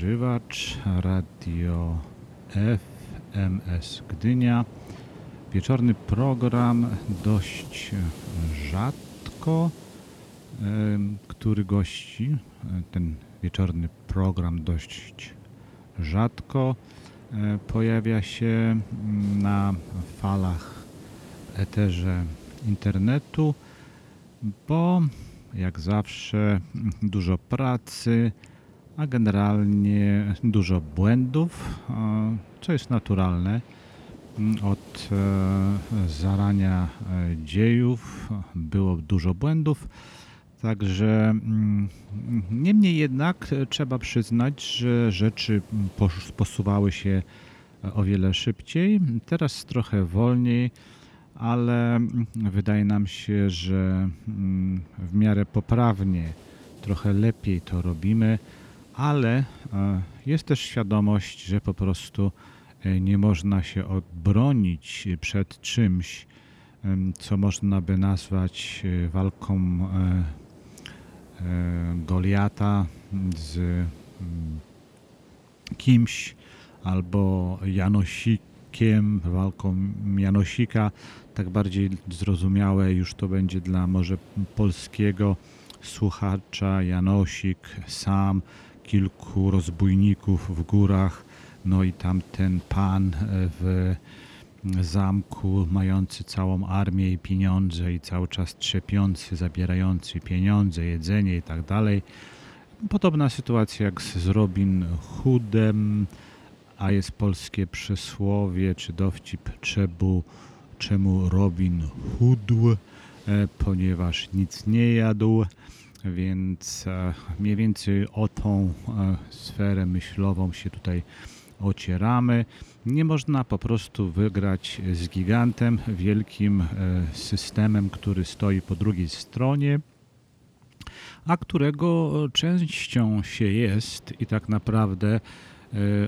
Żywacz, Radio FMS Gdynia. Wieczorny program dość rzadko, który gości e, ten wieczorny program dość rzadko e, pojawia się mm, na falach eterze internetu, bo jak zawsze dużo pracy, a generalnie dużo błędów, co jest naturalne. Mm, od e, zarania e, dziejów było dużo błędów. Także mm, niemniej jednak trzeba przyznać, że rzeczy posuwały się o wiele szybciej, teraz trochę wolniej, ale mm, wydaje nam się, że w miarę poprawnie, trochę lepiej to robimy ale e, jest też świadomość, że po prostu e, nie można się obronić przed czymś, co można by nazwać e, walką Goliata z mm, kimś albo Janosikiem, walką Janosika, tak bardziej zrozumiałe już to będzie dla może polskiego słuchacza Janosik sam, kilku rozbójników w górach, no i tam ten pan e, w zamku mający całą armię i pieniądze i cały czas trzepiący, zabierający pieniądze, jedzenie i tak dalej. Podobna sytuacja jak z Robin Hoodem, a jest polskie przysłowie czy dowcip czebu, czemu Robin hudł, e, ponieważ nic nie jadł, więc e, mniej więcej o tą e, sferę myślową się tutaj ocieramy. Nie można po prostu wygrać z gigantem, wielkim e, systemem, który stoi po drugiej stronie a którego częścią się jest i tak naprawdę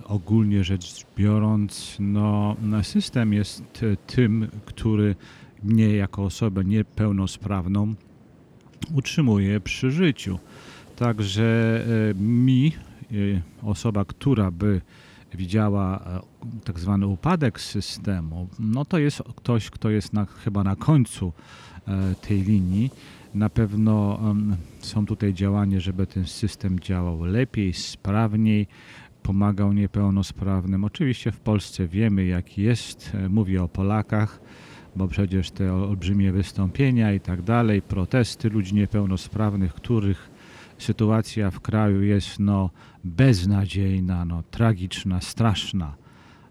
ogólnie rzecz biorąc, no, system jest tym, który mnie jako osobę niepełnosprawną utrzymuje przy życiu. Także e, mi, e, osoba, która by widziała e, tak zwany upadek systemu, no to jest ktoś, kto jest na, chyba na końcu tej linii. Na pewno są tutaj działania, żeby ten system działał lepiej, sprawniej, pomagał niepełnosprawnym. Oczywiście w Polsce wiemy, jak jest. Mówię o Polakach, bo przecież te olbrzymie wystąpienia i tak dalej, protesty ludzi niepełnosprawnych, których sytuacja w kraju jest no beznadziejna, no tragiczna, straszna,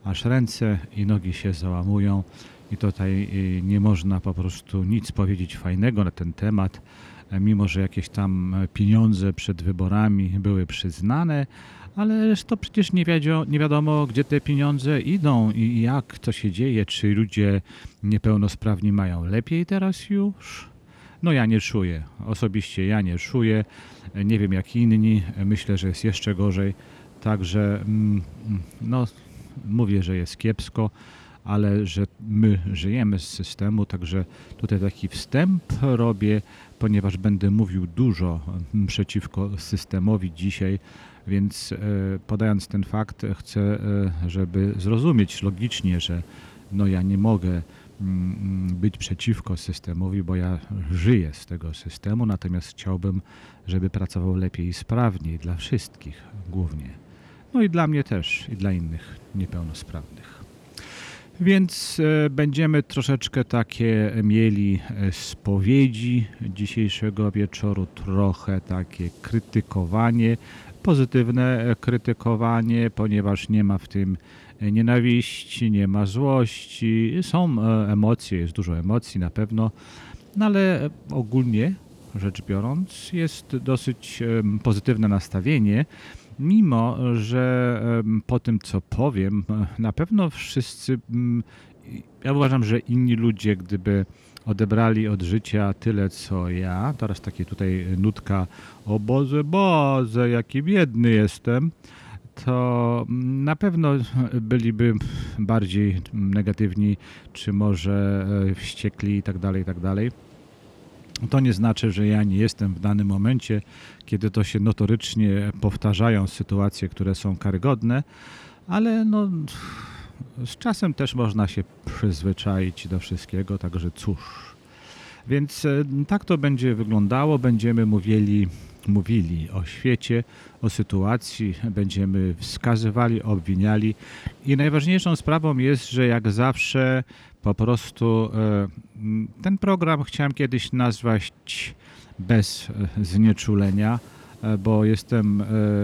aż ręce i nogi się załamują i tutaj y, nie można po prostu nic powiedzieć fajnego na ten temat, mimo że jakieś tam pieniądze przed wyborami były przyznane, ale to przecież nie, wiadomo, nie wiadomo, gdzie te pieniądze idą i jak to się dzieje, czy ludzie niepełnosprawni mają lepiej teraz już? No ja nie czuję, osobiście ja nie czuję, nie wiem jak inni, myślę, że jest jeszcze gorzej, także mm, no mówię, że jest kiepsko, ale że my żyjemy z systemu, także tutaj taki wstęp robię, ponieważ będę mówił dużo mm, przeciwko systemowi dzisiaj, więc e, podając ten fakt chcę, e, żeby zrozumieć logicznie, że no ja nie mogę mm, być przeciwko systemowi, bo ja żyję z tego systemu, natomiast chciałbym, żeby pracował lepiej i sprawniej dla wszystkich głównie. No i dla mnie też, i dla innych niepełnosprawnych. Więc e, będziemy troszeczkę takie mieli spowiedzi dzisiejszego wieczoru, trochę takie krytykowanie, pozytywne e, krytykowanie, ponieważ nie ma w tym e, nienawiści, nie ma złości, są e, emocje, jest dużo emocji na pewno, no ale ogólnie rzecz biorąc jest dosyć em, pozytywne nastawienie, mimo że po tym co powiem, e, na pewno wszyscy, mm, ja uważam, że inni ludzie, gdyby odebrali od życia tyle co ja, teraz takie tutaj nutka, o Boże, Boże, jaki biedny jestem, to na pewno byliby bardziej negatywni, czy może e, wściekli i tak dalej, i tak dalej. To nie znaczy, że ja nie jestem w danym momencie, kiedy to się notorycznie powtarzają sytuacje, które są karygodne, ale no, z czasem też można się przyzwyczaić do wszystkiego, także cóż. Więc e, tak to będzie wyglądało. Będziemy mówili, mówili o świecie, o sytuacji, będziemy wskazywali, obwiniali. I najważniejszą sprawą jest, że jak zawsze po prostu e, ten program chciałem kiedyś nazwać bez e, znieczulenia, bo jestem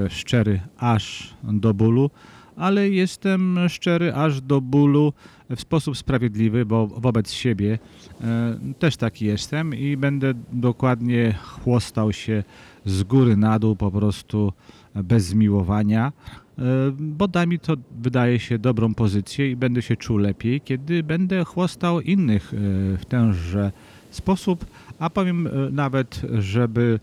szczery aż do bólu, ale jestem szczery aż do bólu w sposób sprawiedliwy, bo wobec siebie e, też taki jestem i będę dokładnie chłostał się z góry na dół po prostu bez zmiłowania, bo da mi to, wydaje się, dobrą pozycję i będę się czuł lepiej, kiedy będę chłostał innych w tenże sposób, a powiem nawet, żeby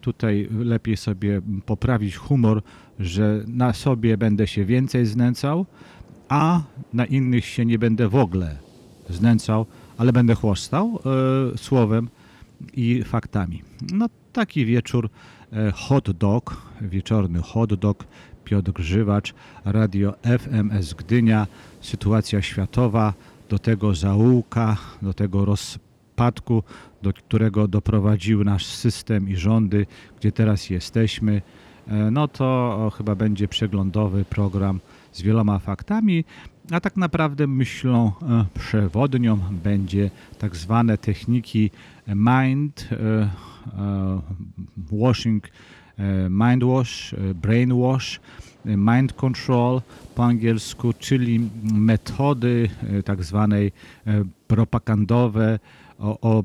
tutaj lepiej sobie poprawić humor, że na sobie będę się więcej znęcał, a na innych się nie będę w ogóle znęcał, ale będę chłostał e, słowem i faktami. No taki wieczór, e, hot dog, wieczorny hot dog, Piotr Grzywacz, radio FMS Gdynia, sytuacja światowa, do tego zaułka, do tego rozpadku, do którego doprowadził nasz system i rządy, gdzie teraz jesteśmy, no to chyba będzie przeglądowy program z wieloma faktami, a tak naprawdę myślą e, przewodnią będzie tak zwane techniki mind e, e, washing, mind wash, brain wash, mind control po angielsku, czyli metody tak zwanej propagandowe, o, o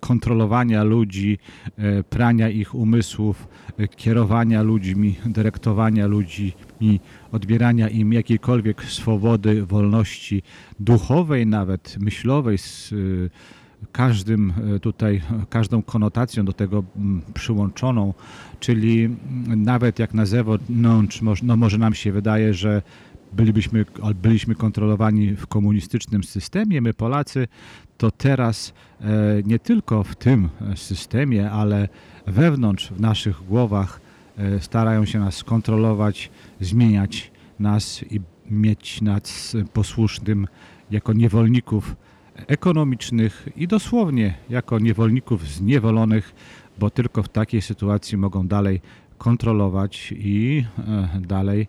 kontrolowania ludzi, e, prania ich umysłów, e, kierowania ludźmi, dyrektowania ludźmi, odbierania im jakiejkolwiek swobody, wolności duchowej, nawet myślowej, z e, każdym tutaj, każdą konotacją do tego przyłączoną, czyli nawet jak na zewnątrz, no może nam się wydaje, że bylibyśmy, byliśmy kontrolowani w komunistycznym systemie, my Polacy, to teraz e, nie tylko w tym systemie, ale wewnątrz, w naszych głowach e, starają się nas kontrolować, zmieniać nas i mieć nas posłusznym jako niewolników ekonomicznych i dosłownie jako niewolników zniewolonych, bo tylko w takiej sytuacji mogą dalej kontrolować i e, dalej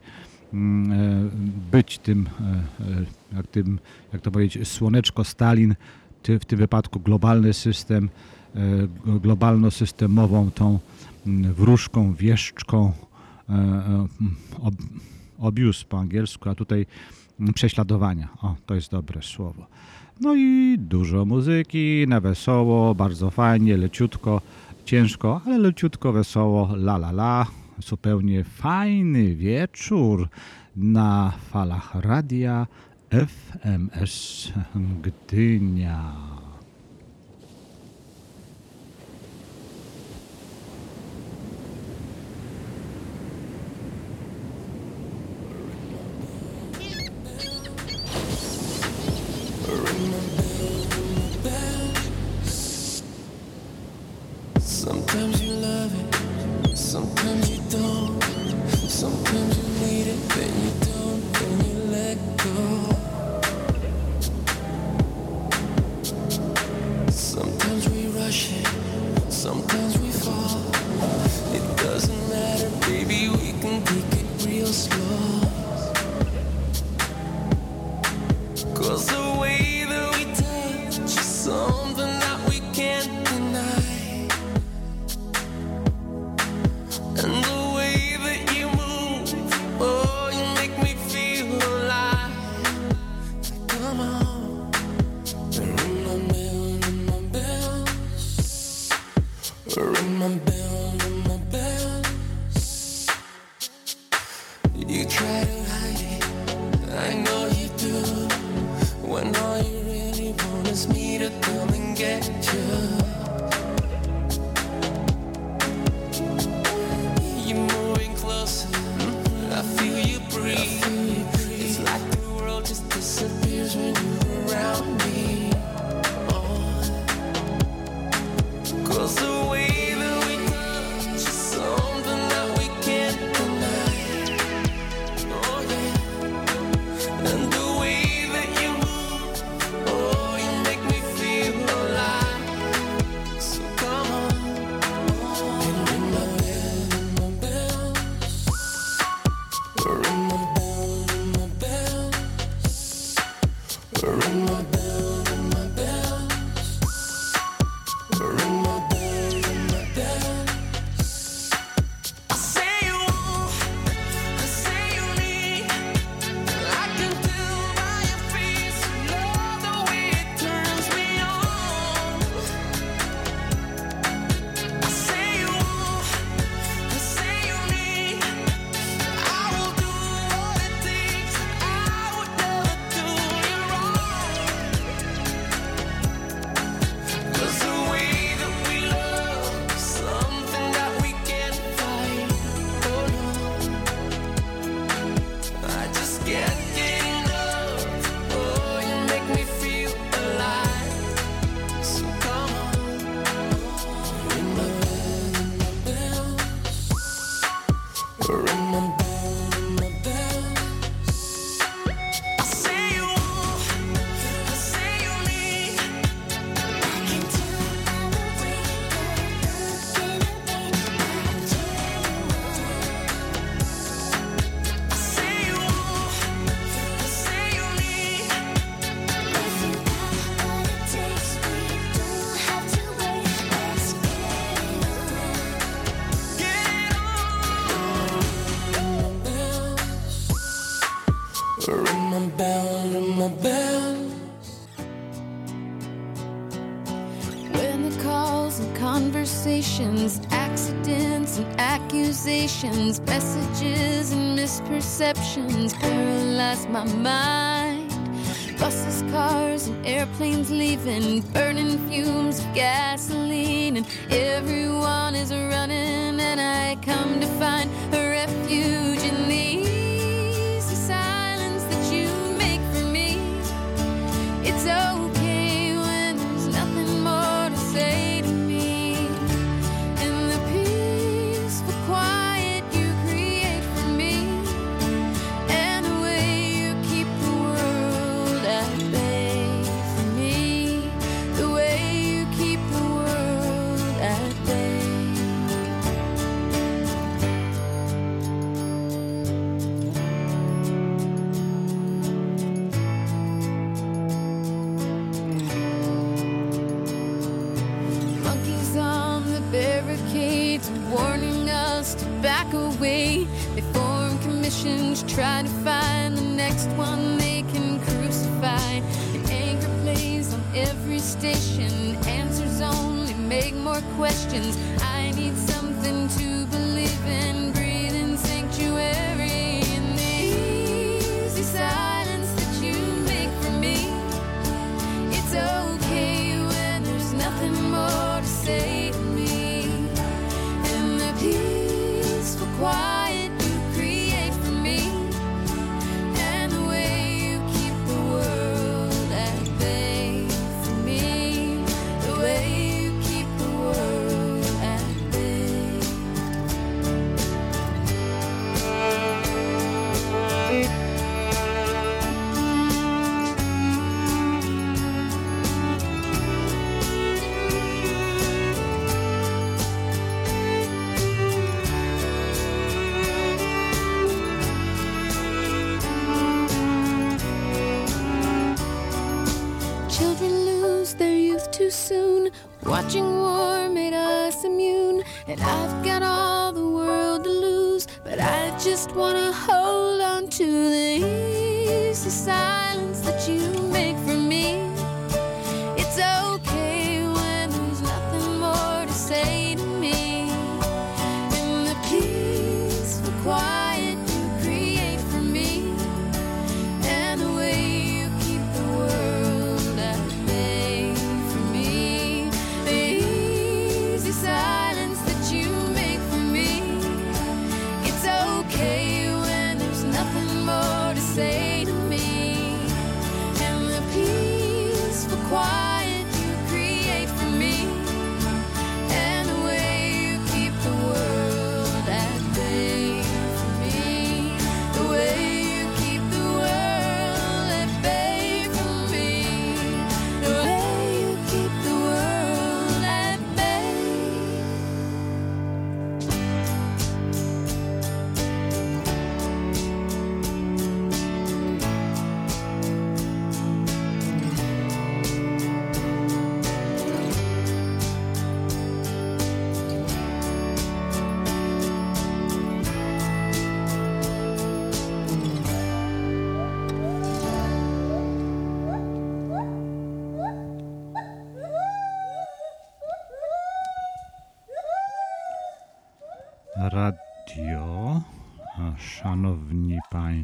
mm, być tym, jak, tym, jak to powiedzieć, słoneczko Stalin w tym wypadku globalny system, e, globalno-systemową tą wróżką, wieszczką, e, e, abuse po angielsku, a tutaj prześladowania. O, to jest dobre słowo. No i dużo muzyki, na wesoło, bardzo fajnie, leciutko, ciężko, ale leciutko, wesoło, la la la. Zupełnie fajny wieczór na falach radia FMS Gdynia. deceptions, messages and misperceptions. Paralyze my mind. Buses, cars, and airplanes leaving, burning fumes of gasoline, and everyone is running, and I come to find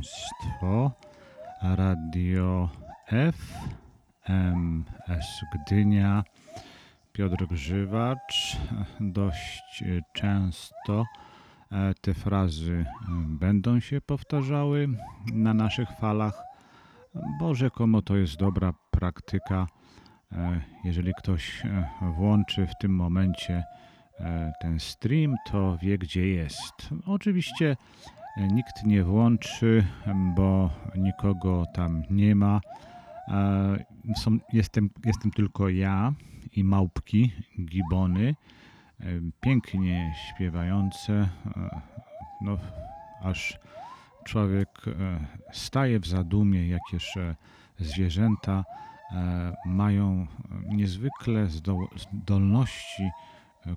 Państwo Radio FMS Gdynia. Piotr Grzywacz. Dość często e, te frazy e, będą się powtarzały na naszych falach, bo rzekomo to jest dobra praktyka. E, jeżeli ktoś włączy w tym momencie ten stream, to wie gdzie jest. Oczywiście nikt nie włączy, bo nikogo tam nie ma. E, są, jestem, jestem tylko ja i małpki, gibony, e, pięknie śpiewające, e, no, aż człowiek staje w zadumie, jakież zwierzęta mają niezwykle zdolności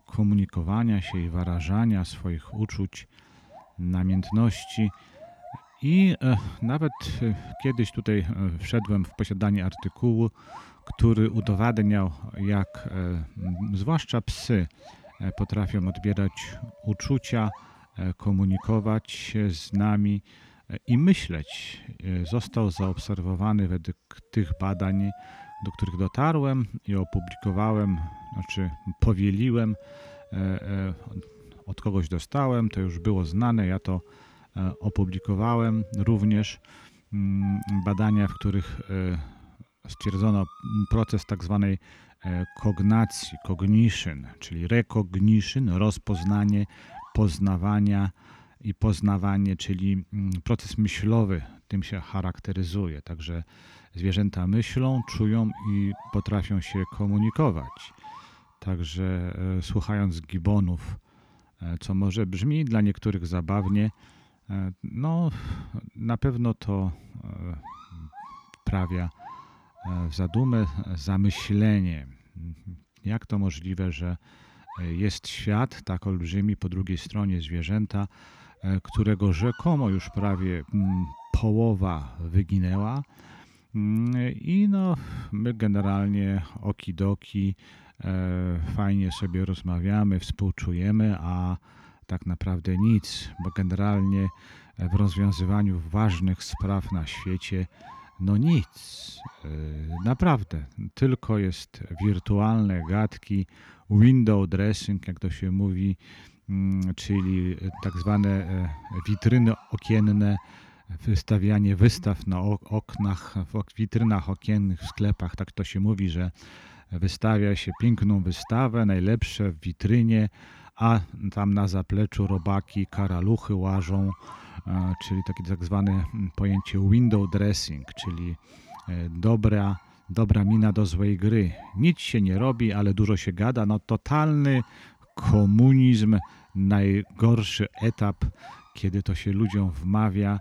komunikowania się i wyrażania swoich uczuć namiętności. I e, nawet e, kiedyś tutaj e, wszedłem w posiadanie artykułu, który udowadniał, jak zwłaszcza psy potrafią odbierać uczucia, komunikować się z nami i myśleć. Został zaobserwowany według tych badań, do których dotarłem i opublikowałem, znaczy powieliłem od kogoś dostałem, to już było znane, ja to e, opublikowałem również mm, badania, w których e, stwierdzono proces tak zwanej e, kognacji, cognition, czyli recognition, rozpoznanie, poznawania i poznawanie, czyli mm, proces myślowy tym się charakteryzuje. Także zwierzęta myślą, czują i potrafią się komunikować. Także słuchając gibonów, co może brzmi dla niektórych zabawnie, e, no na pewno to e, wprawia e, w zadumę, zamyślenie. Jak to możliwe, że e, jest świat tak olbrzymi, po drugiej stronie zwierzęta, e, którego rzekomo już prawie mm, połowa wyginęła. Mm, I no, my generalnie okidoki, e, fajnie sobie rozmawiamy, współczujemy, a tak naprawdę nic, bo generalnie e, w rozwiązywaniu ważnych spraw na świecie, no nic. E, Naprawdę, tylko jest wirtualne gadki, window dressing, jak to się mówi, mm, czyli tak zwane e, witryny okienne, wystawianie wystaw na ok- oknach, w witrynach okiennych w sklepach, tak to się mówi, że wystawia się piękną wystawę, najlepsze w witrynie, a tam na zapleczu robaki, karaluchy łażą, e, czyli takie tak zwane mm, pojęcie window dressing, czyli e, dobra, dobra mina do złej gry. Nic się nie robi, ale dużo się gada. No totalny komunizm, najgorszy etap, kiedy to się ludziom wmawia,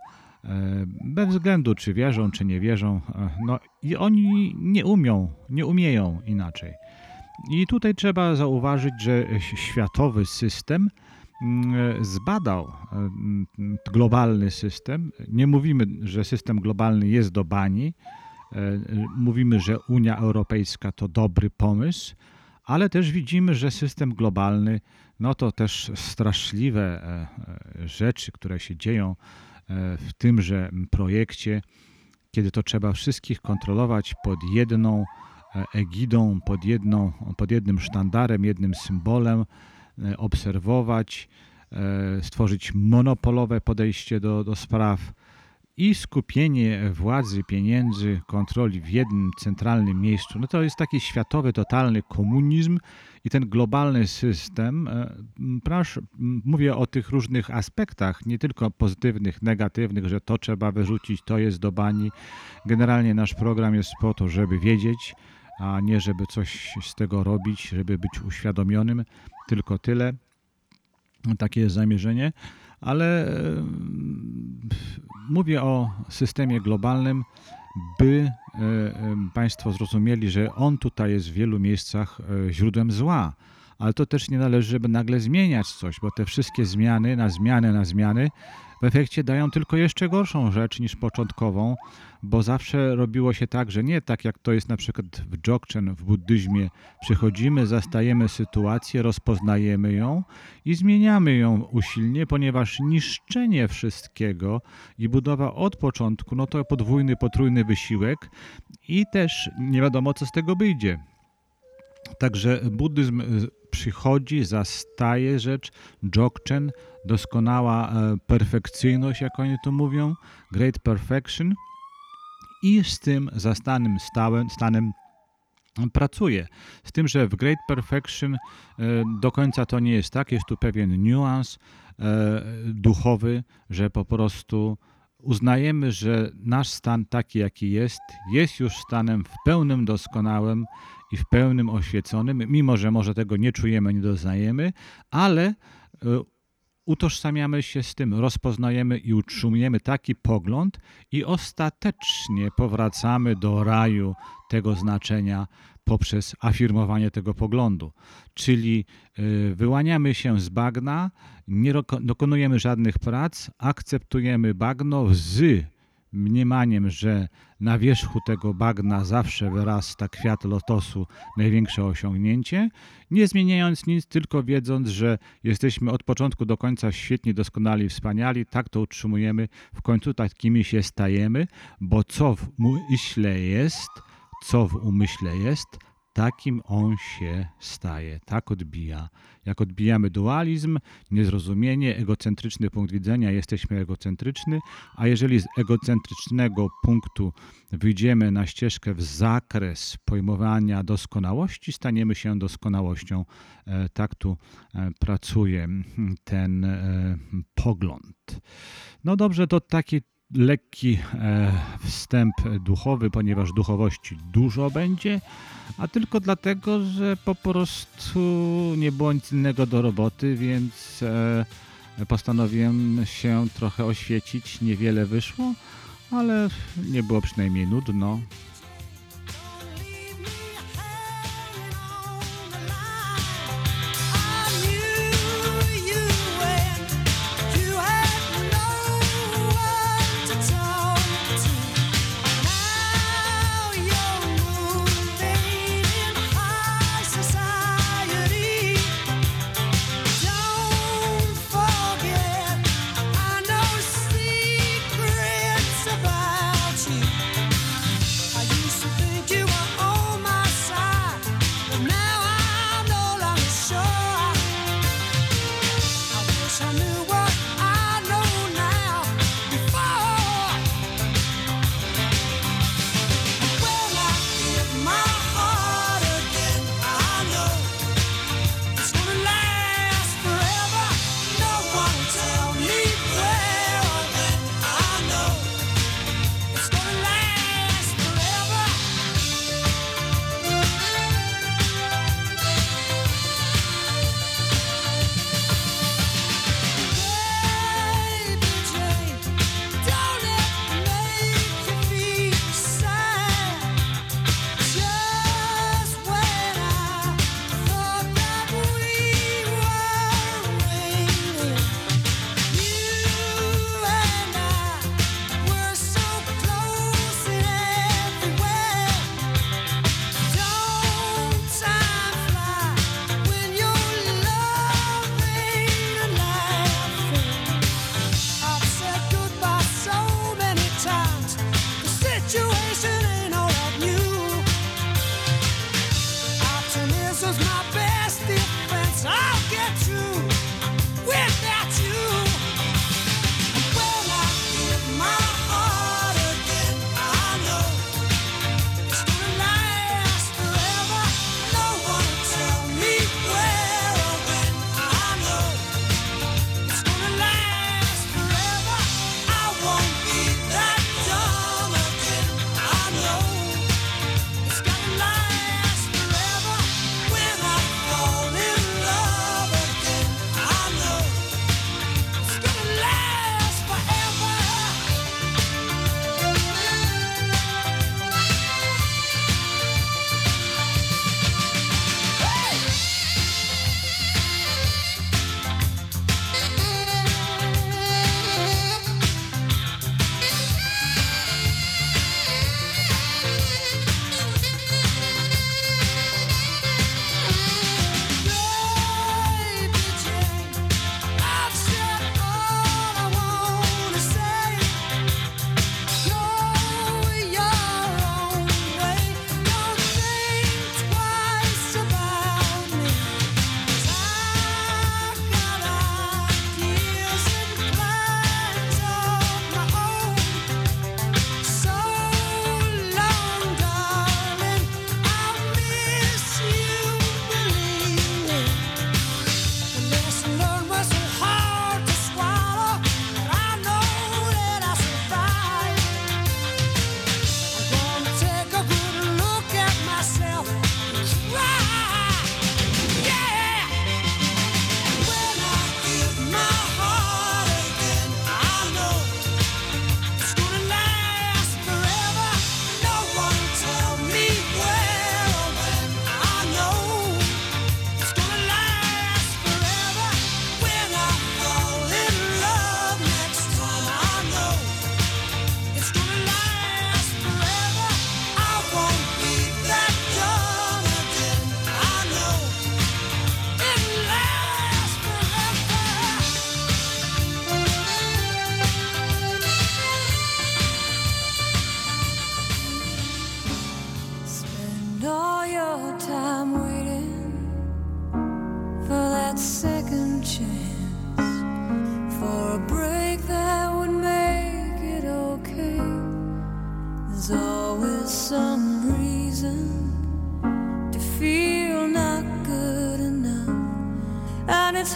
bez względu czy wierzą, czy nie wierzą. e, No i oni nie umią, nie umieją inaczej. I tutaj trzeba zauważyć, że światowy system mm, zbadał mm, globalny system. Nie mówimy, że system globalny jest do bani. E, Mówimy, że Unia Europejska to dobry pomysł, ale też widzimy, że system globalny, no to też straszliwe e, e, rzeczy, które się dzieją e, w tymże projekcie, kiedy to trzeba wszystkich kontrolować pod jedną e, egidą, pod, jedną, pod jednym sztandarem, jednym symbolem, e, obserwować, e, stworzyć monopolowe podejście do, do spraw i skupienie władzy, pieniędzy, kontroli w jednym centralnym miejscu. No to jest taki światowy, totalny komunizm i ten globalny system, e, proszę, m, mówię o tych różnych aspektach, nie tylko pozytywnych, negatywnych, że to trzeba wyrzucić, to jest do bani. Generalnie nasz program jest po to, żeby wiedzieć, a nie żeby coś z tego robić, żeby być uświadomionym, tylko tyle. Takie jest zamierzenie, ale mówię o systemie globalnym, by e, Państwo zrozumieli, że on tutaj jest w wielu miejscach e, źródłem zła. Ale to też nie należy, żeby nagle zmieniać coś, bo te wszystkie zmiany na zmiany na zmiany w efekcie dają tylko jeszcze gorszą rzecz niż początkową, bo zawsze robiło się tak, że nie tak jak to jest na przykład w Dzogchen, w buddyzmie, przychodzimy, zastajemy sytuację, rozpoznajemy ją i zmieniamy ją usilnie, ponieważ niszczenie wszystkiego i budowa od początku, no to podwójny, potrójny wysiłek i też nie wiadomo, co z tego wyjdzie. Także buddyzm y, przychodzi, zastaje rzecz, Dzogchen, doskonała e, perfekcyjność, jak oni to mówią, great perfection. I z tym zastanym stałem, stanem pracuje. Z tym, że w Great Perfection e, do końca to nie jest tak, jest tu pewien niuans e, duchowy, że po prostu uznajemy, że nasz stan taki, jaki jest, jest już stanem w pełnym doskonałym i w pełnym oświeconym, mimo że może tego nie czujemy, nie doznajemy, ale e, utożsamiamy się z tym, rozpoznajemy i utrzymujemy taki pogląd i ostatecznie powracamy do raju tego znaczenia poprzez afirmowanie tego poglądu. Czyli y, wyłaniamy się z bagna, nie dokonujemy żadnych prac, akceptujemy bagno z mniemaniem, że na wierzchu tego bagna zawsze wyrasta kwiat lotosu, największe osiągnięcie, nie zmieniając nic, tylko wiedząc, że jesteśmy od początku do końca świetnie, doskonali, wspaniali, tak to utrzymujemy, w końcu takimi się stajemy, bo co w umyśle jest, co w umyśle jest, takim on się staje. Tak odbija. Jak odbijamy dualizm, niezrozumienie, egocentryczny punkt widzenia, jesteśmy egocentryczny, a jeżeli z egocentrycznego punktu wyjdziemy na ścieżkę w zakres pojmowania doskonałości, staniemy się doskonałością. E, Tak tu e, pracuje ten e, pogląd. No dobrze, to taki lekki e, wstęp duchowy, ponieważ duchowości dużo będzie, a tylko dlatego, że po prostu nie było nic innego do roboty, więc e, postanowiłem się trochę oświecić. Niewiele wyszło, ale nie było przynajmniej nudno.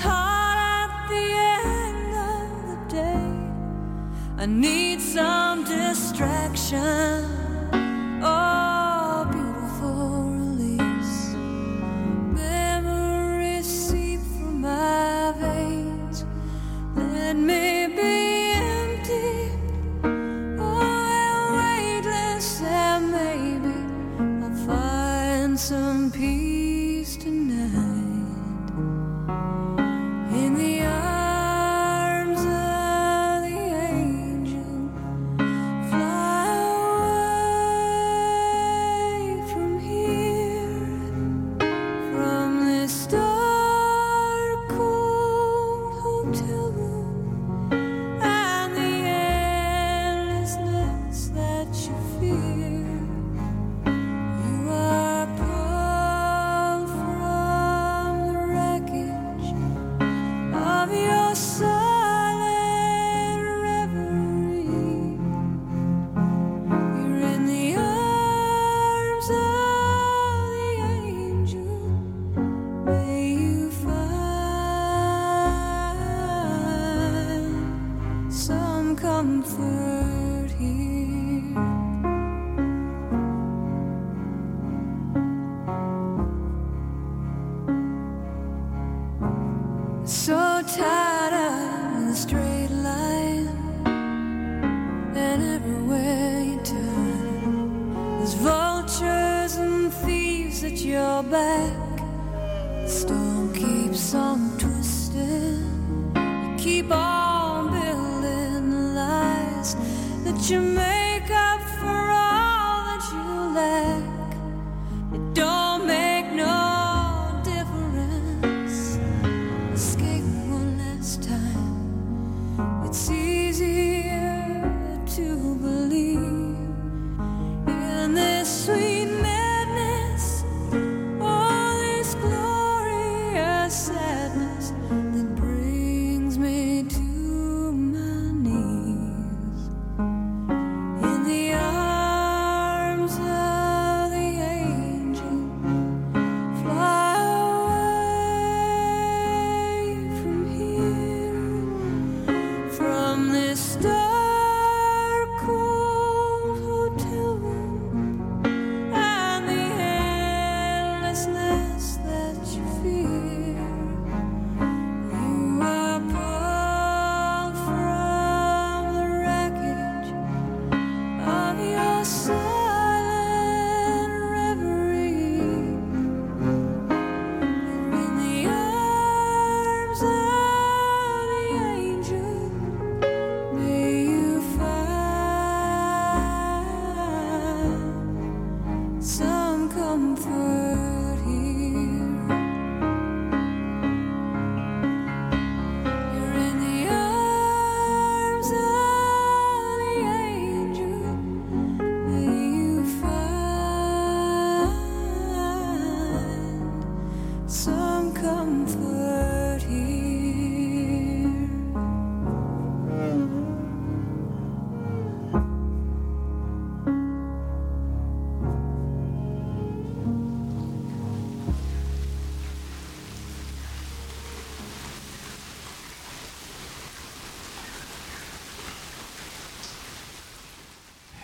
caught at the end of the day. I need some distraction. Oh.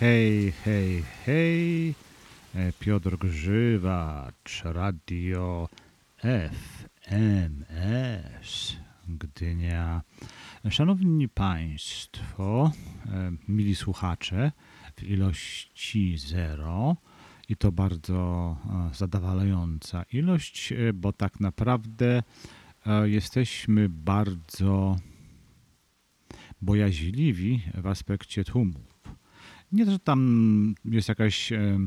hej, hej, hej. E, Piotr Grzywacz, Radio FMS Gdynia. Szanowni Państwo, e, mili słuchacze, w ilości zero i to bardzo e, zadowalająca ilość, bo tak naprawdę jesteśmy bardzo bojaźliwi w aspekcie tłumu. Nie, że tam jest jakaś e,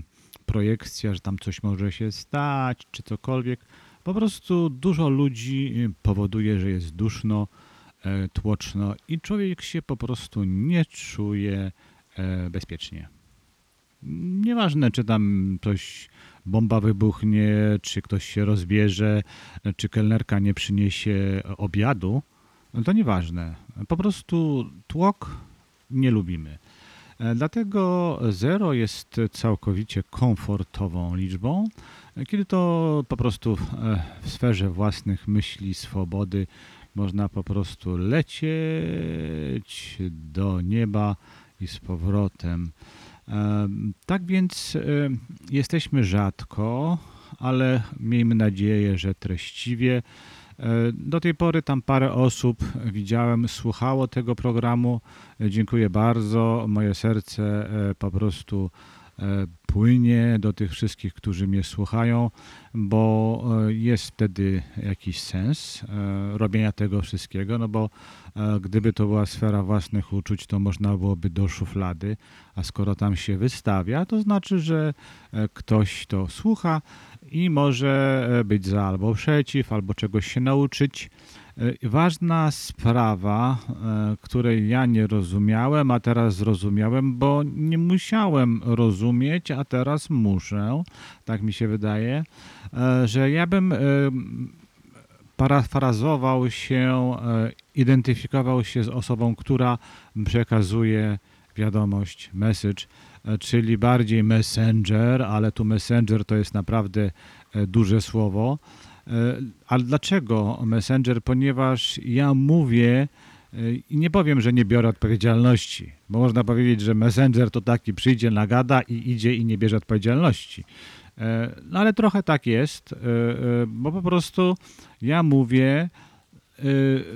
projekcja, że tam coś może się stać, czy cokolwiek. Po prostu dużo ludzi e, powoduje, że jest duszno, e, tłoczno i człowiek się po prostu nie czuje bezpiecznie. Nieważne, czy tam coś, bomba wybuchnie, czy ktoś się rozbierze, czy kelnerka nie przyniesie obiadu, no to nieważne. Po prostu tłok nie lubimy. E, Dlatego zero jest całkowicie komfortową liczbą, e, kiedy to po prostu e, w sferze własnych myśli, swobody można po prostu lecieć do nieba i z powrotem. Tak więc jesteśmy rzadko, ale miejmy nadzieję, że treściwie. E, Do tej pory tam parę osób widziałem, słuchało tego programu. E, Dziękuję bardzo. Moje serce e, po prostu płynie do tych wszystkich, którzy mnie słuchają, bo e, jest wtedy jakiś sens e, robienia tego wszystkiego, no bo e, gdyby to była sfera własnych uczuć, to można byłoby do szuflady, a skoro tam się wystawia, to znaczy, że e, ktoś to słucha i może e, być za albo przeciw, albo czegoś się nauczyć. E, Ważna sprawa, e, której ja nie rozumiałem, a teraz zrozumiałem, bo nie musiałem rozumieć, a teraz muszę, tak mi się wydaje, e, że ja bym parafrazował się, identyfikował się z osobą, która przekazuje wiadomość, message, czyli bardziej messenger, ale tu messenger to jest naprawdę duże słowo. Ale dlaczego messenger? Ponieważ ja mówię e, i nie powiem, że nie biorę odpowiedzialności, bo można powiedzieć, że messenger to taki przyjdzie, nagada i idzie i nie bierze odpowiedzialności. E, No ale trochę tak jest, e, bo po prostu ja mówię,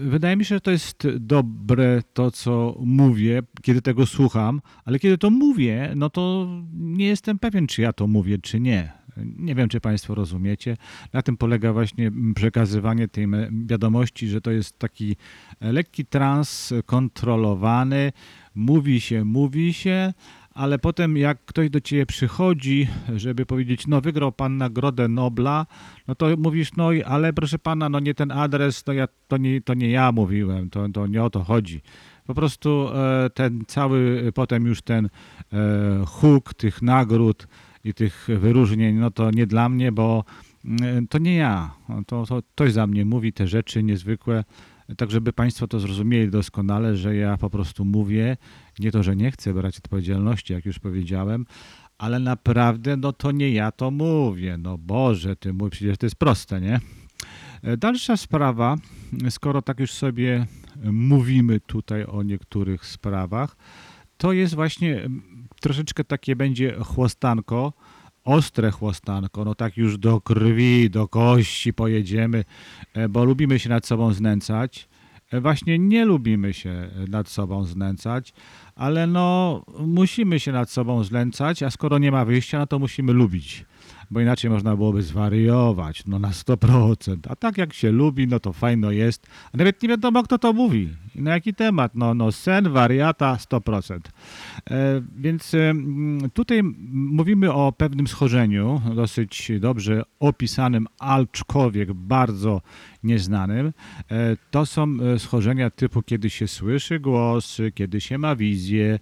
Wydaje mi się, że to jest dobre to, co mówię, kiedy tego słucham, ale kiedy to mówię, no to nie jestem pewien, czy ja to mówię, czy nie. Nie wiem, czy Państwo rozumiecie. Na tym polega właśnie przekazywanie tej wiadomości, że to jest taki lekki trans kontrolowany. Mówi się, mówi się, ale potem jak ktoś do ciebie przychodzi, żeby powiedzieć, no wygrał pan Nagrodę Nobla, no to mówisz, no ale proszę pana, no nie ten adres, to, ja, to, nie, to nie ja mówiłem, to, to nie o to chodzi. Po prostu e, ten cały, potem już ten e, huk tych nagród i tych wyróżnień, no to nie dla mnie, bo mm, to nie ja. To, to ktoś za mnie mówi te rzeczy niezwykłe, tak żeby Państwo to zrozumieli doskonale, że ja po prostu mówię, nie to, że nie chcę brać odpowiedzialności, jak już powiedziałem, ale naprawdę, no to nie ja to mówię. No Boże, ty mój, przecież to jest proste, nie? Dalsza sprawa, skoro tak już sobie mówimy tutaj o niektórych sprawach, to jest właśnie troszeczkę takie będzie chłostanko, ostre chłostanko, no tak już do krwi, do kości pojedziemy, e, bo lubimy się nad sobą znęcać. E, Właśnie nie lubimy się e, nad sobą znęcać, ale no musimy się nad sobą znęcać, a skoro nie ma wyjścia, no to musimy lubić, bo inaczej można byłoby zwariować, no na 100%. A tak jak się lubi, no to fajno jest. A nawet nie wiadomo, kto to mówi i na jaki temat. No, no sen, wariata 100%. E, więc e, tutaj mówimy o pewnym schorzeniu, dosyć dobrze opisanym, aczkolwiek bardzo nieznanym. E, To są e, schorzenia typu, kiedy się słyszy głosy, kiedy się ma wizję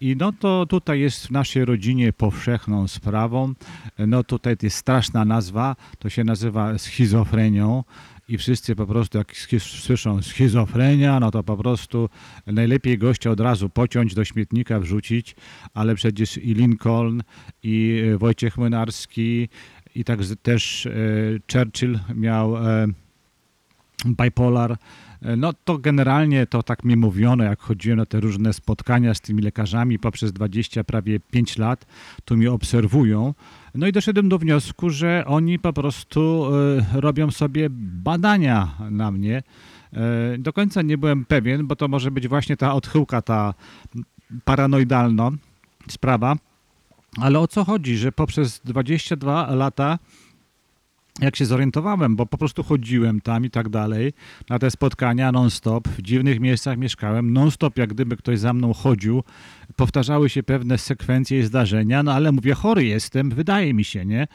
i no to tutaj jest w naszej rodzinie powszechną sprawą. E, No tutaj jest straszna nazwa, to się nazywa schizofrenią i wszyscy po prostu jak słyszą schizofrenia, no to po prostu najlepiej gościa od razu pociąć, do śmietnika wrzucić, ale przecież i Lincoln, i Wojciech Młynarski, i tak też Churchill miał bipolar. E, No to generalnie to tak mi mówiono, jak chodziłem na te różne spotkania z tymi lekarzami poprzez 20, prawie 5 lat, tu mnie obserwują. No i doszedłem do wniosku, że oni po prostu e, robią sobie badania na mnie. E, Do końca nie byłem pewien, bo to może być właśnie ta odchyłka, ta paranoidalna sprawa. Ale o co chodzi, że poprzez 22 lata jak się zorientowałem, bo po prostu chodziłem tam i tak dalej, na te spotkania non-stop, w dziwnych miejscach mieszkałem, non-stop jak gdyby ktoś za mną chodził, powtarzały się pewne sekwencje i zdarzenia, no ale mówię, chory jestem, wydaje mi się, nie?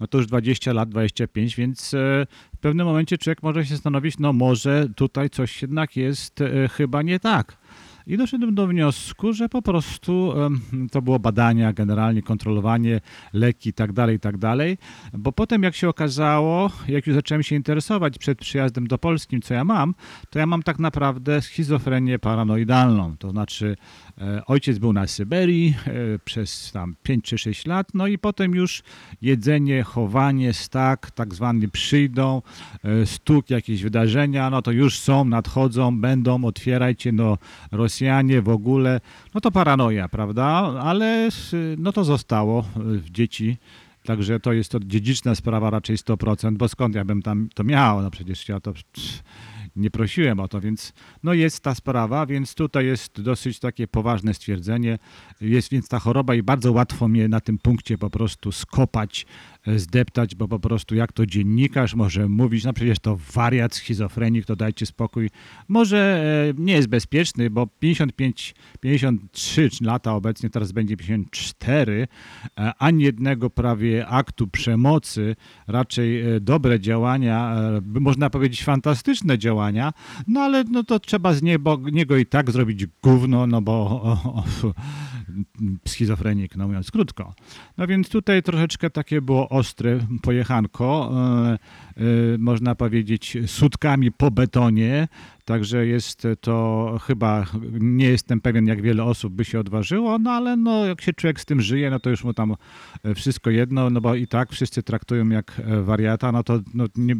No to już 20 lat, 25, więc e, w pewnym momencie człowiek może się zastanowić, no może tutaj coś jednak jest e, chyba nie tak. I doszedłem do wniosku, że po prostu to było badania, generalnie kontrolowanie, leki i tak dalej, i tak. Bo potem jak się okazało, jak już zacząłem się interesować przed przyjazdem do Polski, co ja mam, to ja mam tak naprawdę schizofrenię paranoidalną. To znaczy ojciec był na Syberii e, przez tam 5 czy 6 lat, no i potem już jedzenie, chowanie, stak, tak zwany przyjdą, e, stuk, jakieś wydarzenia, no to już są, nadchodzą, będą, otwierajcie, no Rosjanie w ogóle, no to paranoja, prawda? Ale no to zostało e, w dzieci. Także to jest to dziedziczna sprawa raczej 100%, bo skąd ja bym tam to miał? No przecież ja to nie prosiłem o to, więc no jest ta sprawa, więc tutaj jest dosyć takie poważne stwierdzenie. Jest więc ta choroba i bardzo łatwo mnie na tym punkcie po prostu skopać, zdeptać, bo po prostu jak to dziennikarz może mówić, no przecież to wariat, schizofrenik, to dajcie spokój. Może e, nie jest bezpieczny, bo 55, 53 lata obecnie, teraz będzie 54, e, ani jednego prawie aktu przemocy, raczej e, dobre działania, można powiedzieć fantastyczne działania, no ale no to trzeba z niego, niego i tak zrobić gówno, no bo o, o, schizofrenik, no mówiąc krótko. No więc tutaj troszeczkę takie było ostre pojechanko, e, e, można powiedzieć sutkami po betonie, także jest to chyba, nie jestem pewien jak wiele osób by się odważyło, no ale no jak się człowiek z tym żyje, no to już mu tam e, wszystko jedno, no bo i tak wszyscy traktują jak wariata, no to no, nie,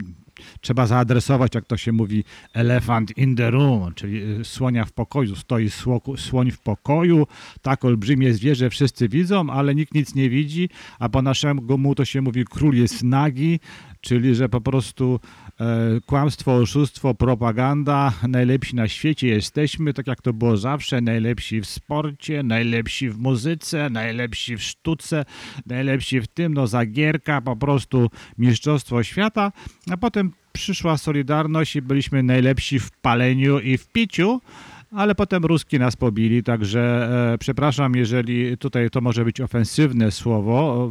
trzeba zaadresować, jak to się mówi, elephant in the room, czyli y, słonia w pokoju. Stoi słoku, słoń w pokoju, tak olbrzymie zwierzę wszyscy widzą, ale nikt nic nie widzi, a po naszemu mu to się mówi król jest nagi, czyli że po prostu e, kłamstwo, oszustwo, propaganda, najlepsi na świecie jesteśmy, tak jak to było zawsze, najlepsi w sporcie, najlepsi w muzyce, najlepsi w sztuce, najlepsi w tym, no zagierka, po prostu mistrzostwo świata, a potem przyszła Solidarność i byliśmy najlepsi w paleniu i w piciu, ale potem Ruski nas pobili, także e, przepraszam, jeżeli tutaj to może być ofensywne słowo,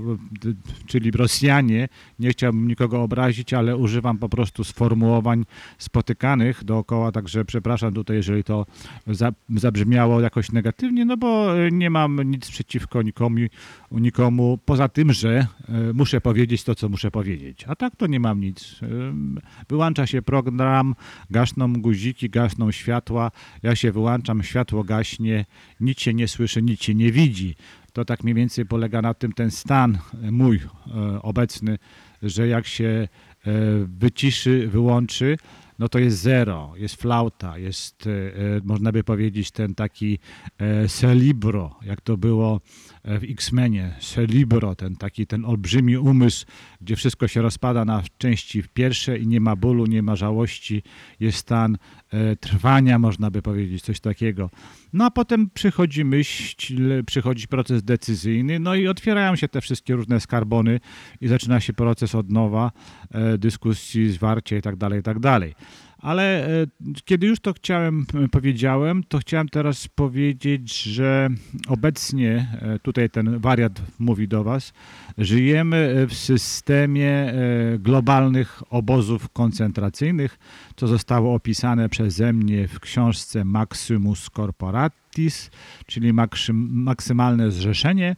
czyli Rosjanie, nie chciałbym nikogo obrazić, ale używam po prostu sformułowań spotykanych dookoła, także przepraszam tutaj, jeżeli to za, zabrzmiało jakoś negatywnie, no bo e, nie mam nic przeciwko nikomu, nikomu poza tym, że e, muszę powiedzieć to, co muszę powiedzieć, a tak to nie mam nic. Ym, Wyłącza się program, gasną guziki, gasną światła, ja się wyłączam, światło gaśnie, nic się nie słyszy, nic się nie widzi. To tak mniej więcej polega na tym ten stan e, mój e, obecny, że jak się e, wyciszy, wyłączy, no to jest zero, jest flauta, jest, można by powiedzieć, ten taki celibro, jak to było w X-Menie, celibro, ten taki, ten olbrzymi umysł, gdzie wszystko się rozpada na części pierwsze i nie ma bólu, nie ma żałości, jest stan e, trwania, można by powiedzieć, coś takiego. No a potem przychodzi myśl, przychodzi proces decyzyjny, no i otwierają się te wszystkie różne skarbony i zaczyna się proces od nowa, e, dyskusji, zwarcia i tak Ale e, kiedy już to chciałem, e, powiedziałem, to chciałem teraz powiedzieć, że obecnie, e, tutaj ten wariat mówi do Was, żyjemy w systemie globalnych obozów koncentracyjnych, co zostało opisane przeze mnie w książce Maximus Corporatis, czyli maksym, maksymalne zrzeszenie,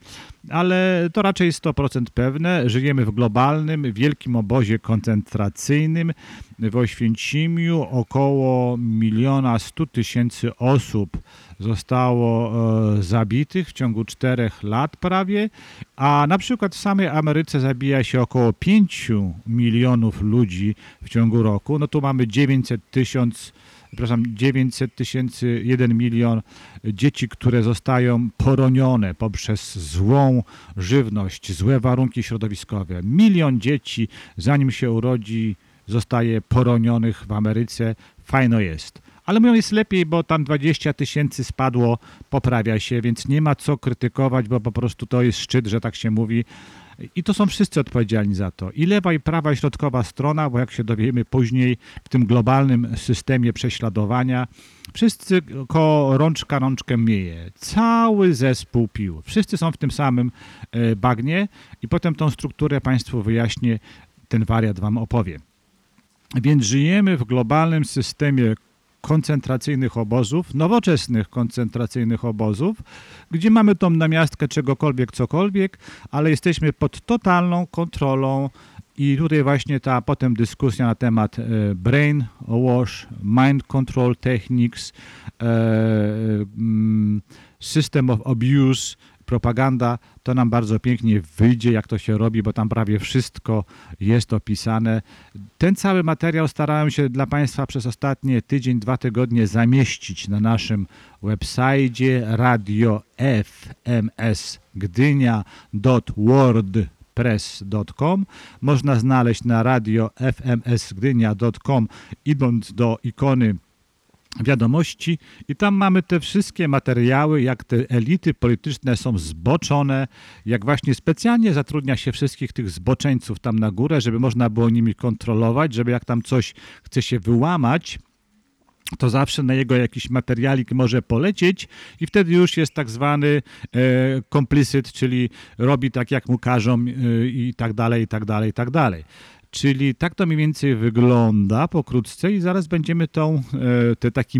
ale to raczej 100% pewne. Żyjemy w globalnym, wielkim obozie koncentracyjnym. W Oświęcimiu około miliona stu tysięcy osób zostało e, zabitych w ciągu czterech lat prawie, a na przykład w samej Ameryce zabija się około 5 milionów ludzi w ciągu roku. No tu mamy 900 tysięcy przepraszam, 900 tysięcy, 1 milion dzieci, które zostają poronione poprzez złą żywność, złe warunki środowiskowe. Milion dzieci, zanim się urodzi, zostaje poronionych w Ameryce. Fajno jest. Ale mówią, jest lepiej, bo tam 20 tysięcy spadło, poprawia się, więc nie ma co krytykować, bo po prostu to jest szczyt, że tak się mówi. I to są wszyscy odpowiedzialni za to. I lewa, i prawa, i środkowa strona, bo jak się dowiemy później w tym globalnym systemie prześladowania, wszyscy ko rączka rączkę mieje. Cały zespół pił. Wszyscy są w tym samym e, bagnie i potem tą strukturę Państwu wyjaśnię, ten wariat Wam opowie. Więc żyjemy w globalnym systemie koncentracyjnych obozów, nowoczesnych koncentracyjnych obozów, gdzie mamy tą namiastkę czegokolwiek, cokolwiek, ale jesteśmy pod totalną kontrolą i tutaj właśnie ta potem dyskusja na temat e, brain wash, mind control techniques, e, system of abuse, propaganda, to nam bardzo pięknie wyjdzie, jak to się robi, bo tam prawie wszystko jest opisane. Ten cały materiał starałem się dla Państwa przez ostatnie tydzień, dwa tygodnie zamieścić na naszym websajdzie radio gdynia.wordpress.com Można znaleźć na radio fmsgdynia.com idąc do ikony wiadomości i tam mamy te wszystkie materiały, jak te elity polityczne są zboczone, jak właśnie specjalnie zatrudnia się wszystkich tych zboczeńców tam na górę, żeby można było nimi kontrolować, żeby jak tam coś chce się wyłamać, to zawsze na jego jakiś materialik może polecieć i wtedy już jest tak zwany e, complicit, czyli robi tak jak mu każą e, i tak dalej, i tak dalej, i tak dalej. Czyli tak to mniej więcej wygląda pokrótce i zaraz będziemy tą, e, te taki,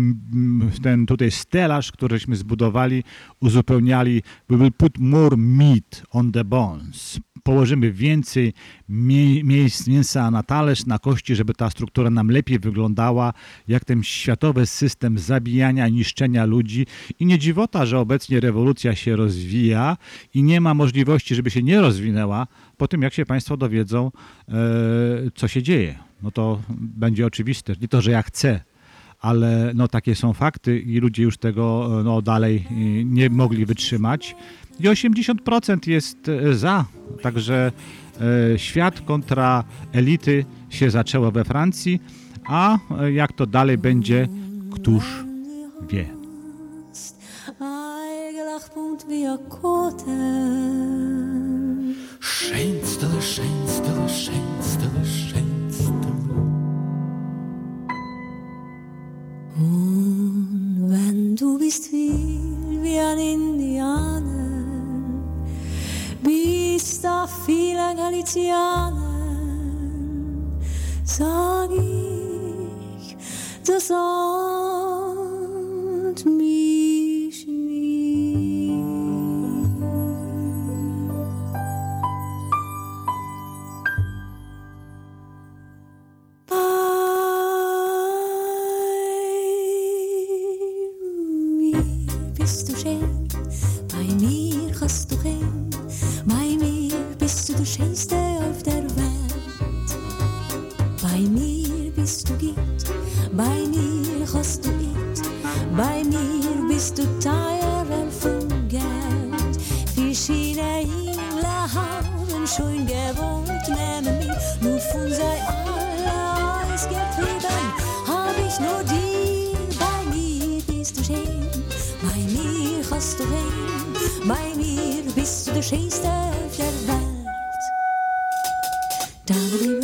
ten tutaj stelaż, któryśmy zbudowali, uzupełniali. We will put more meat on the bones. Położymy więcej mie- miejsc mięsa na talerz, na kości, żeby ta struktura nam lepiej wyglądała, jak ten światowy system zabijania, niszczenia ludzi. I nie dziwota, że obecnie rewolucja się rozwija i nie ma możliwości, żeby się nie rozwinęła, po tym jak się Państwo dowiedzą, e, co się dzieje. No to będzie oczywiste. Nie to, że ja chcę, ale no takie są fakty i ludzie już tego e, no, dalej e, nie mogli wytrzymać. I 80% jest e, za, także e, świat kontra elity się zaczęło we Francji, a e, jak to dalej będzie, któż wie. Schönste, schönste, schönste, schönste. Und wenn du bist wie ein Indianer, vista fila Galizianen, sag ich, das ahnt mich nie. Schönste auf der Welt. Bei mir bist du Gitt, bei mir hast du it, bei mir bist du teurer von Geld. Verschiedene Himmler haben schon gewohnt, nehmen mich nur von sei alle ausgetrieben, hab ich nur dir, bei mir bist du schön, bei mir hast du rein, bei mir bist du der Schönste family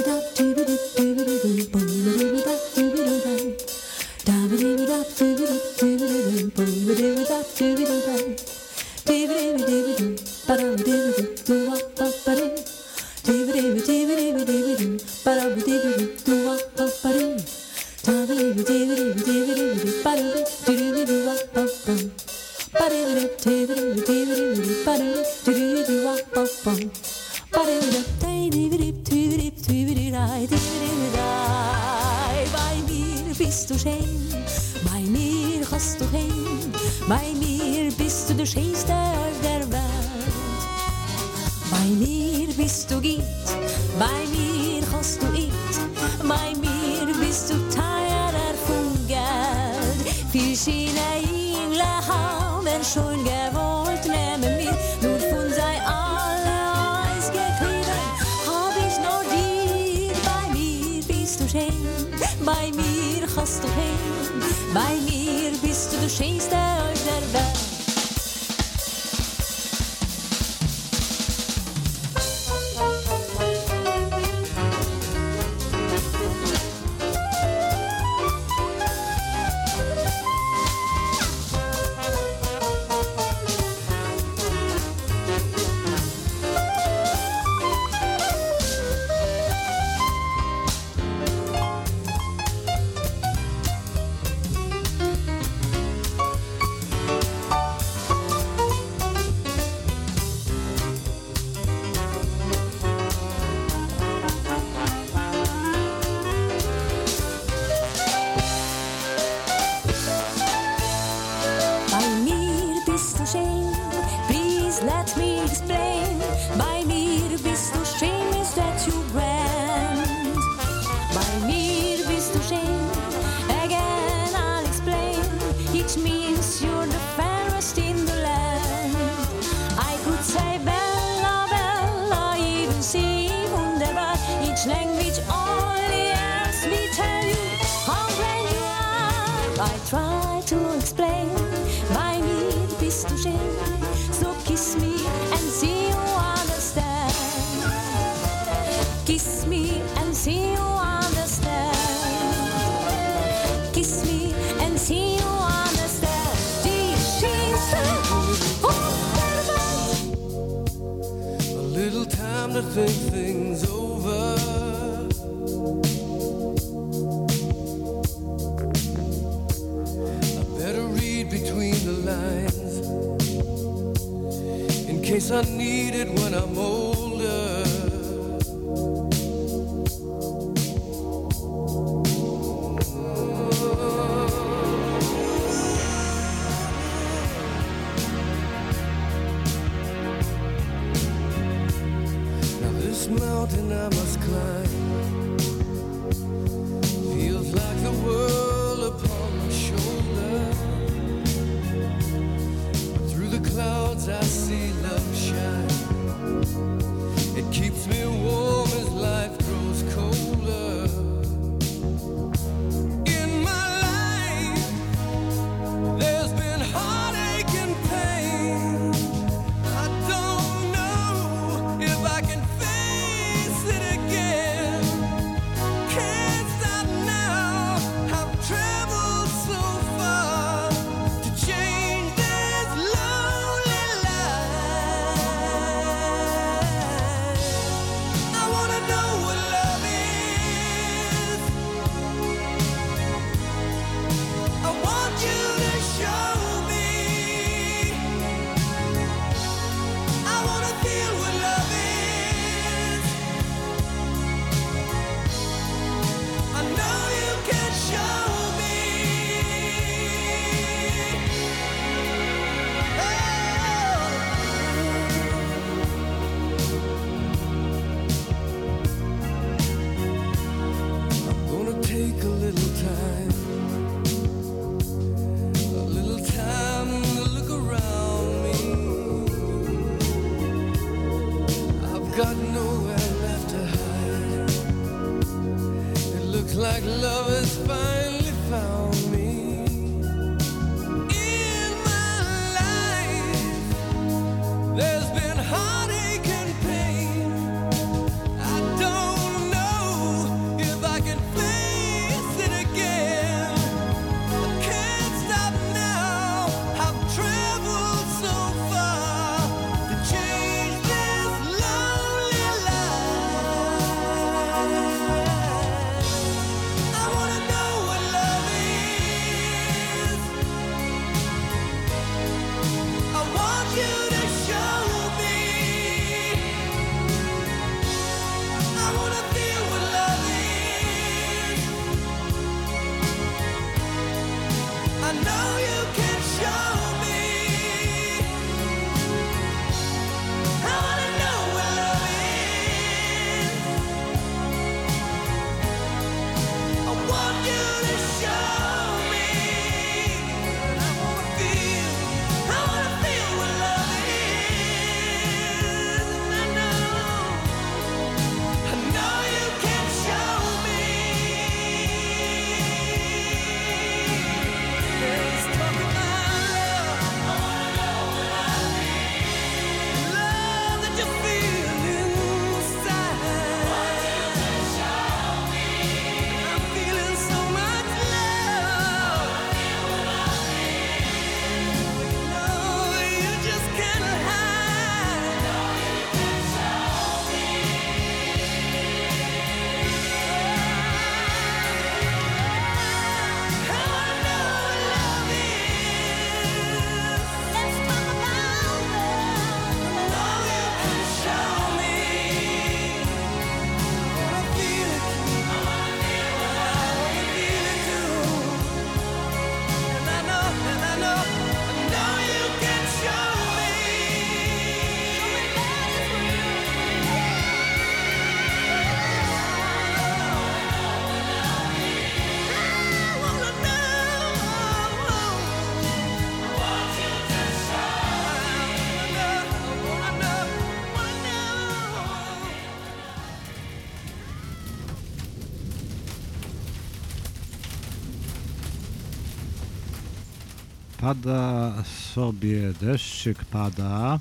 pada sobie deszczyk pada.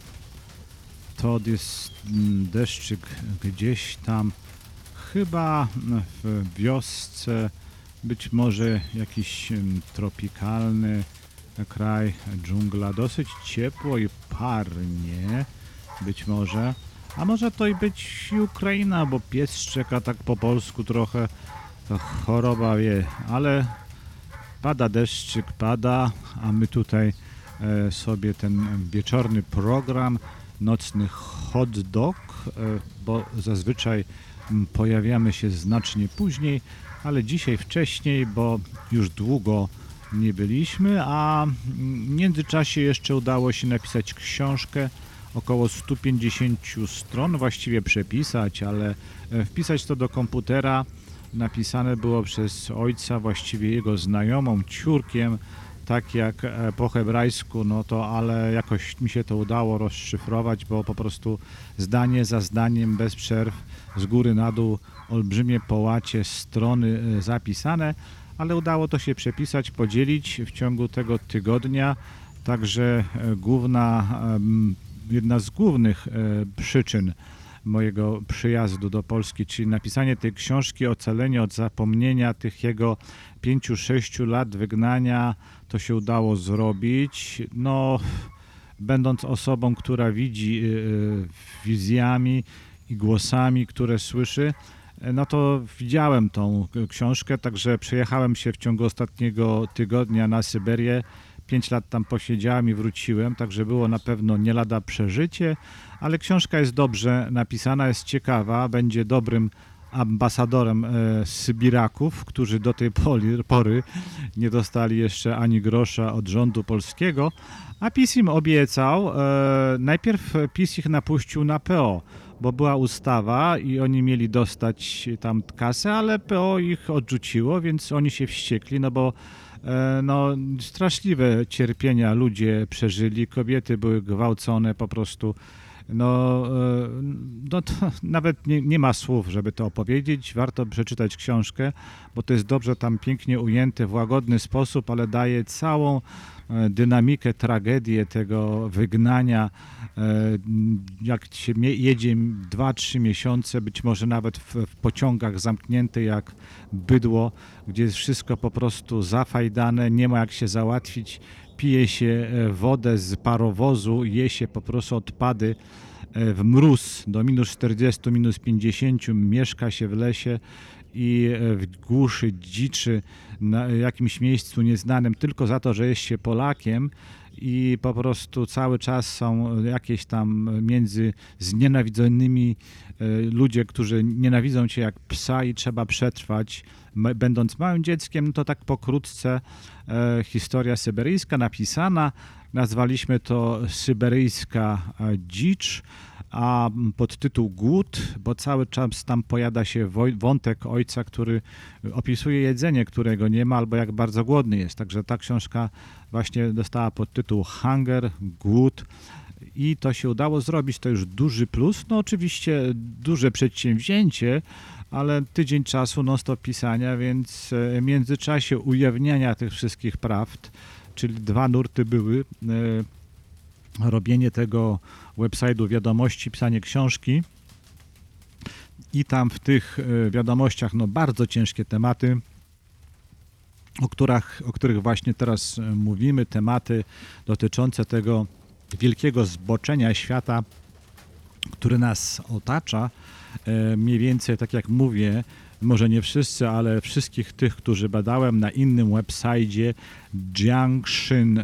To jest mm, deszczyk gdzieś tam, chyba w wiosce, być może jakiś mm, tropikalny kraj, dżungla, dosyć ciepło i parnie, być może. A może to i być Ukraina, bo pies szczeka tak po polsku trochę, to choroba wie, ale pada deszczyk, pada, a my tutaj e, sobie ten wieczorny program, nocny hot dog, e, bo zazwyczaj pojawiamy się znacznie później, ale dzisiaj wcześniej, bo już długo nie byliśmy, a w międzyczasie jeszcze udało się napisać książkę około 150 stron, właściwie przepisać, ale e, wpisać to do komputera napisane było przez ojca, właściwie jego znajomą, ciurkiem, tak jak e, po hebrajsku, no to ale jakoś mi się to udało rozszyfrować, bo po prostu zdanie za zdaniem, bez przerw, z góry na dół, olbrzymie połacie strony e, zapisane, ale udało to się przepisać, podzielić w ciągu tego tygodnia, także e, główna, jedna z głównych przyczyn mojego przyjazdu do Polski, czyli napisanie tej książki, ocalenie od zapomnienia tych jego pięciu, sześciu lat wygnania, to się udało zrobić. No, będąc osobą, która widzi y, wizjami i głosami, które słyszy, y, no to widziałem tą książkę, także przejechałem się w ciągu ostatniego tygodnia na Syberię. Pięć lat tam posiedziałem i wróciłem, także było na pewno nie lada przeżycie, ale książka jest dobrze napisana, jest ciekawa, będzie dobrym ambasadorem e, Sybiraków, którzy do tej pory nie dostali jeszcze ani grosza od rządu polskiego, a PiS im obiecał, e, najpierw PiS ich napuścił na PO, bo była ustawa i oni mieli dostać tam kasę, ale PO ich odrzuciło, więc oni się wściekli, no bo no, straszliwe cierpienia ludzie przeżyli, kobiety były gwałcone po prostu. No, e, no nawet nie, nie ma słów, żeby to opowiedzieć. Warto przeczytać książkę, bo to jest dobrze tam pięknie ujęte w łagodny sposób, ale daje całą e, dynamikę, tragedię tego wygnania. E, Jak się jedzie 2-3 miesiące, być może nawet w, w pociągach zamknięte jak bydło, gdzie jest wszystko po prostu zafajdane, nie ma jak się załatwić pije się e, wodę z parowozu, je się po prostu odpady e, w mróz do minus 40, minus 50, mieszka się w lesie i w głuszy, dziczy, na jakimś miejscu nieznanym tylko za to, że jest się Polakiem i po prostu cały czas są jakieś tam między znienawidzonymi e, ludzie, którzy nienawidzą cię jak psa i trzeba przetrwać. Będąc małym dzieckiem, no to tak pokrótce e, historia syberyjska napisana. Nazwaliśmy to Syberyjska e, Dzicz, a podtytuł Głód, bo cały czas tam pojawia się wątek ojca, który opisuje jedzenie, którego nie ma, albo jak bardzo głodny jest. Także ta książka właśnie dostała podtytuł Hunger, Głód i to się udało zrobić, to już duży plus. No oczywiście duże przedsięwzięcie, ale tydzień czasu non-stop pisania, więc e, w międzyczasie ujawniania tych wszystkich prawd, czyli dwa nurty były, e, robienie tego website'u wiadomości, pisanie książki i tam w tych e, wiadomościach no bardzo ciężkie tematy, o których, o których właśnie teraz e, mówimy, tematy dotyczące tego wielkiego zboczenia świata, który nas otacza. E, Mniej więcej, tak jak mówię, może nie wszyscy, ale wszystkich tych, którzy badałem na innym website Junction e,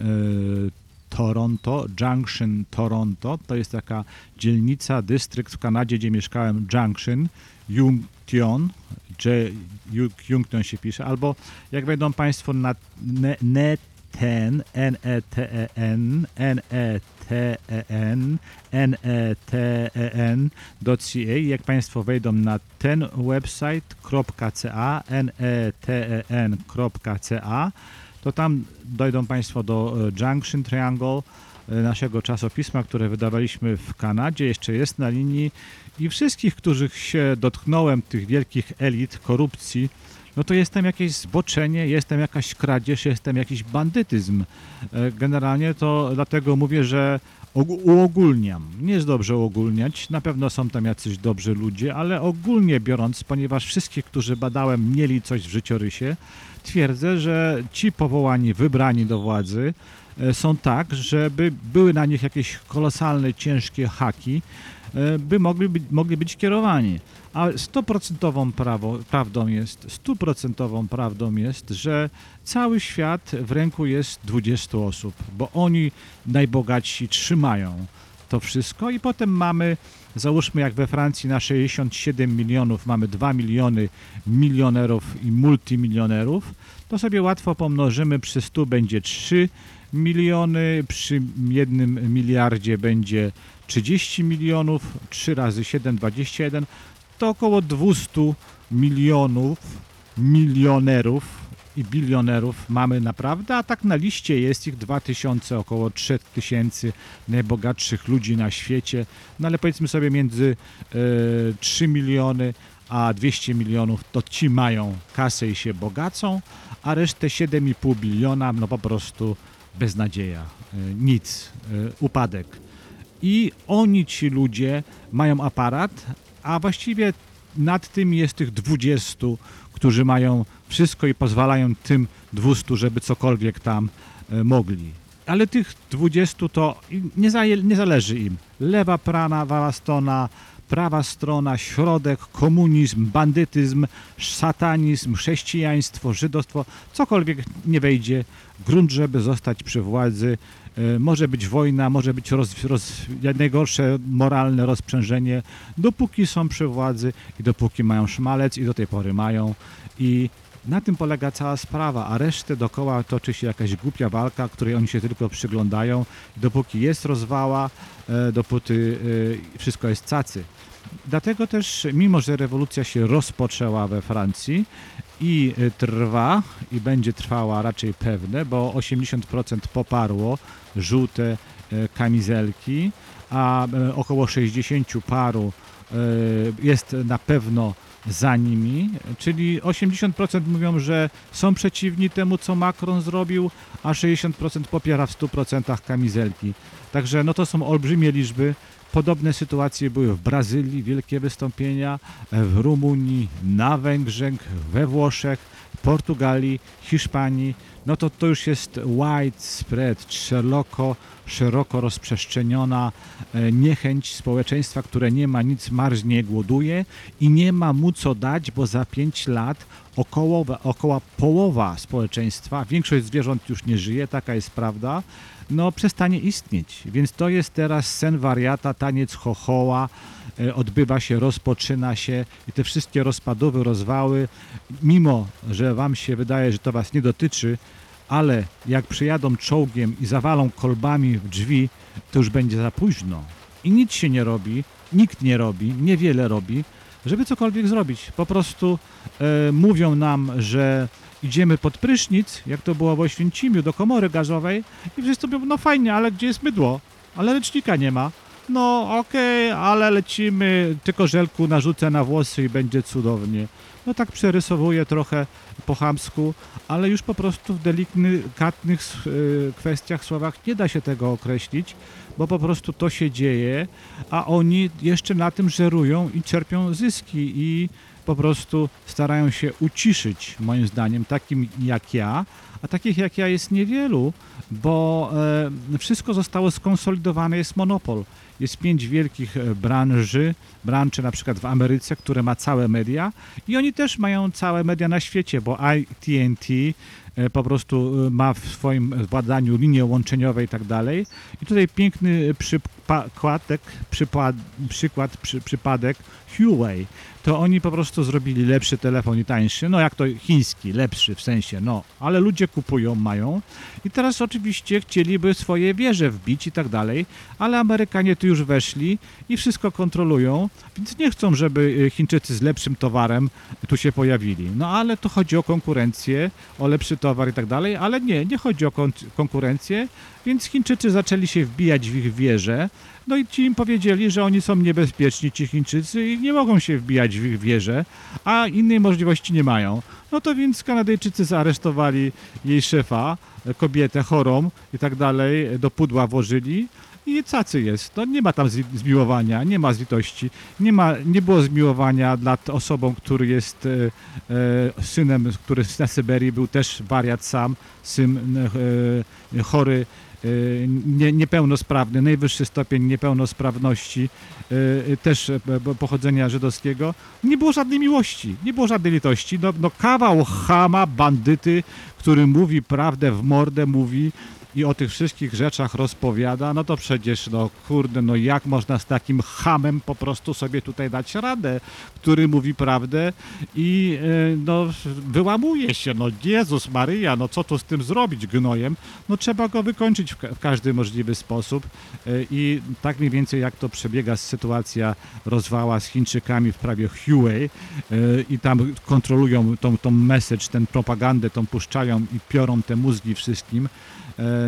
Toronto, Junction Toronto, to jest taka dzielnica, dystrykt w Kanadzie, gdzie mieszkałem, Junction, Junction, J- Ju- Junction się pisze, albo jak wejdą Państwo na ne- neten, N-E-T-E-N, N-E-T-E-N, N-E-T-E-N.ca, jak Państwo wejdą na ten website.ca, N-E-T-E-N.ca, to tam dojdą Państwo do e, Junction Triangle, e, naszego czasopisma, które wydawaliśmy w Kanadzie, jeszcze jest na linii i wszystkich, których się dotknąłem, tych wielkich elit korupcji, no to jest tam jakieś zboczenie, jest tam jakaś kradzież, jest tam jakiś bandytyzm. E, Generalnie to dlatego mówię, że og- uogólniam. Nie jest dobrze uogólniać, na pewno są tam jacyś dobrzy ludzie, ale ogólnie biorąc, ponieważ wszystkich, którzy badałem, mieli coś w życiorysie, twierdzę, że ci powołani, wybrani do władzy e, są tak, żeby były na nich jakieś kolosalne, ciężkie haki, e, by mogli być, mogli być kierowani. A stuprocentową prawo, prawdą jest, stuprocentową prawdą jest, że cały świat w ręku jest 20 osób, bo oni najbogatsi trzymają to wszystko i potem mamy, załóżmy jak we Francji na 67 milionów mamy 2 miliony milionerów i multimilionerów, to sobie łatwo pomnożymy, przy 100 będzie 3 miliony, przy jednym miliardzie będzie 30 milionów, 3 razy 7, 21, to około 200 milionów milionerów i bilionerów mamy naprawdę, a tak na liście jest ich 2000, około 3000 najbogatszych ludzi na świecie, no ale powiedzmy sobie między e, 3 miliony a 200 milionów to ci mają kasę i się bogacą, a resztę 7,5 biliona no po prostu beznadzieja, e, nic, e, upadek. I oni, ci ludzie, mają aparat, a właściwie nad tym jest tych 20, którzy mają wszystko i pozwalają tym 200, żeby cokolwiek tam e, mogli. Ale tych 20 to nie, zaje, nie zależy im. Lewa prana, prawa strona, prawa strona, środek, komunizm, bandytyzm, satanizm, chrześcijaństwo, żydostwo, cokolwiek nie wejdzie. Grunt, żeby zostać przy władzy, może być wojna, może być roz, roz, najgorsze moralne rozprzężenie, dopóki są przy władzy i dopóki mają szmalec i do tej pory mają i na tym polega cała sprawa, a resztę dokoła toczy się jakaś głupia walka, której oni się tylko przyglądają. Dopóki jest rozwała, e, dopóty e, wszystko jest cacy. Dlatego też, mimo że rewolucja się rozpoczęła we Francji i e, trwa, i będzie trwała raczej pewne, bo 80% poparło żółte e, kamizelki, a e, około 60 paru e, jest na pewno za nimi, czyli 80% mówią, że są przeciwni temu, co Macron zrobił, a 60% popiera w 100% kamizelki. Także no to są olbrzymie liczby. Podobne sytuacje były w Brazylii, wielkie wystąpienia, w Rumunii, na Węgrzech, we Włoszech, Portugalii, Hiszpanii. No to to już jest widespread, szeroko, szeroko rozprzestrzeniona e, niechęć społeczeństwa, które nie ma nic, marż nie głoduje i nie ma mu co dać, bo za 5 lat około, około połowa społeczeństwa, większość zwierząt już nie żyje, taka jest prawda, no przestanie istnieć. Więc to jest teraz sen wariata, taniec chochoła, e, odbywa się, rozpoczyna się i te wszystkie rozpadowe rozwały, mimo że wam się wydaje, że to was nie dotyczy, ale jak przyjadą czołgiem i zawalą kolbami w drzwi, to już będzie za późno. I nic się nie robi, nikt nie robi, niewiele robi, żeby cokolwiek zrobić. Po prostu e, mówią nam, że idziemy pod prysznic, jak to było w Oświęcimiu, do komory gazowej i wszyscy mówią, no fajnie, ale gdzie jest mydło? Ale lecznika nie ma. No okej, ale lecimy, tylko żelku narzucę na włosy i będzie cudownie. No tak przerysowuję trochę po chamsku, ale już po prostu w delikatnych y, kwestiach, słowach nie da się tego określić, bo po prostu to się dzieje, a oni jeszcze na tym żerują i czerpią zyski i po prostu starają się uciszyć, moim zdaniem, takim jak ja, a takich jak ja jest niewielu, bo e, wszystko zostało skonsolidowane, jest monopol. Jest pięć wielkich e, branży, branży na przykład w Ameryce, które ma całe media i oni też mają całe media na świecie, bo AT&T e, po prostu e, ma w swoim władaniu linie łączeniowe i tak dalej. I tutaj piękny przykładek, przypad, przykład, przy, przypadek Huawei. To oni po prostu zrobili lepszy telefon i tańszy, no jak to chiński, lepszy w sensie, no, ale ludzie kupują, mają. I teraz oczywiście chcieliby swoje wieże wbić i tak dalej, ale Amerykanie tu już weszli i wszystko kontrolują, więc nie chcą, żeby y, Chińczycy z lepszym towarem tu się pojawili. No ale to chodzi o konkurencję, o lepszy towar i tak dalej, ale nie, nie chodzi o kon- konkurencję, więc Chińczycy zaczęli się wbijać w ich wieże No i ci im powiedzieli, że oni są niebezpieczni, ci Chińczycy, i nie mogą się wbijać w ich wieżę, a innej możliwości nie mają. No to więc Kanadyjczycy zaaresztowali jej szefa, kobietę chorą i tak dalej, do pudła włożyli i cacy jest. No nie ma tam zmiłowania, nie ma zwitości, nie, ma, nie było zmiłowania dla osobą, który jest e, e, synem, który na Syberii był też wariat sam, syn e, e, chory, nie, niepełnosprawny, najwyższy stopień niepełnosprawności, e, też e, pochodzenia żydowskiego. Nie było żadnej miłości, nie było żadnej litości. No, no kawał chama, bandyty, który mówi prawdę w mordę, mówi i o tych wszystkich rzeczach rozpowiada, no to przecież, no kurde, no jak można z takim hamem po prostu sobie tutaj dać radę, który mówi prawdę i e, no wyłamuje się, no Jezus Maryja, no co tu z tym zrobić gnojem? No trzeba go wykończyć w, ka- w każdy możliwy sposób e, i tak mniej więcej jak to przebiega sytuacja rozwała z Chińczykami w prawie Huawei e, i tam kontrolują tą, tą message, tę propagandę, tą puszczają i piorą te mózgi wszystkim,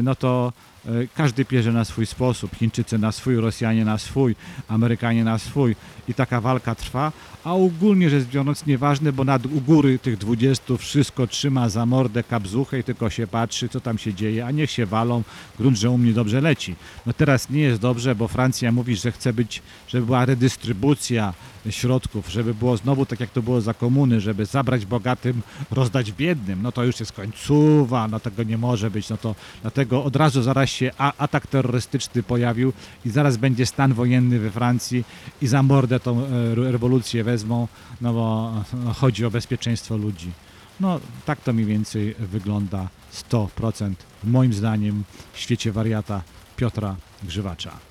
no to e, każdy pierze na swój sposób. Chińczycy na swój, Rosjanie na swój, Amerykanie na swój i taka walka trwa, a ogólnie rzecz biorąc nieważne, bo nad u góry tych 20 wszystko trzyma za mordę kapzuchę i tylko się patrzy, co tam się dzieje, a niech się walą, grunt, że u mnie dobrze leci. No teraz nie jest dobrze, bo Francja mówi, że chce być, żeby była redystrybucja środków, żeby było znowu tak jak to było za komuny, żeby zabrać bogatym, rozdać biednym, no to już jest końcowa, no tego nie może być, no to dlatego od razu zaraz się atak terrorystyczny pojawił i zaraz będzie stan wojenny we Francji i za mordę tą e, re- rewolucję wezmą, no bo no, chodzi o bezpieczeństwo ludzi. No tak to mniej więcej wygląda 100% moim zdaniem w świecie wariata Piotra Grzywacza.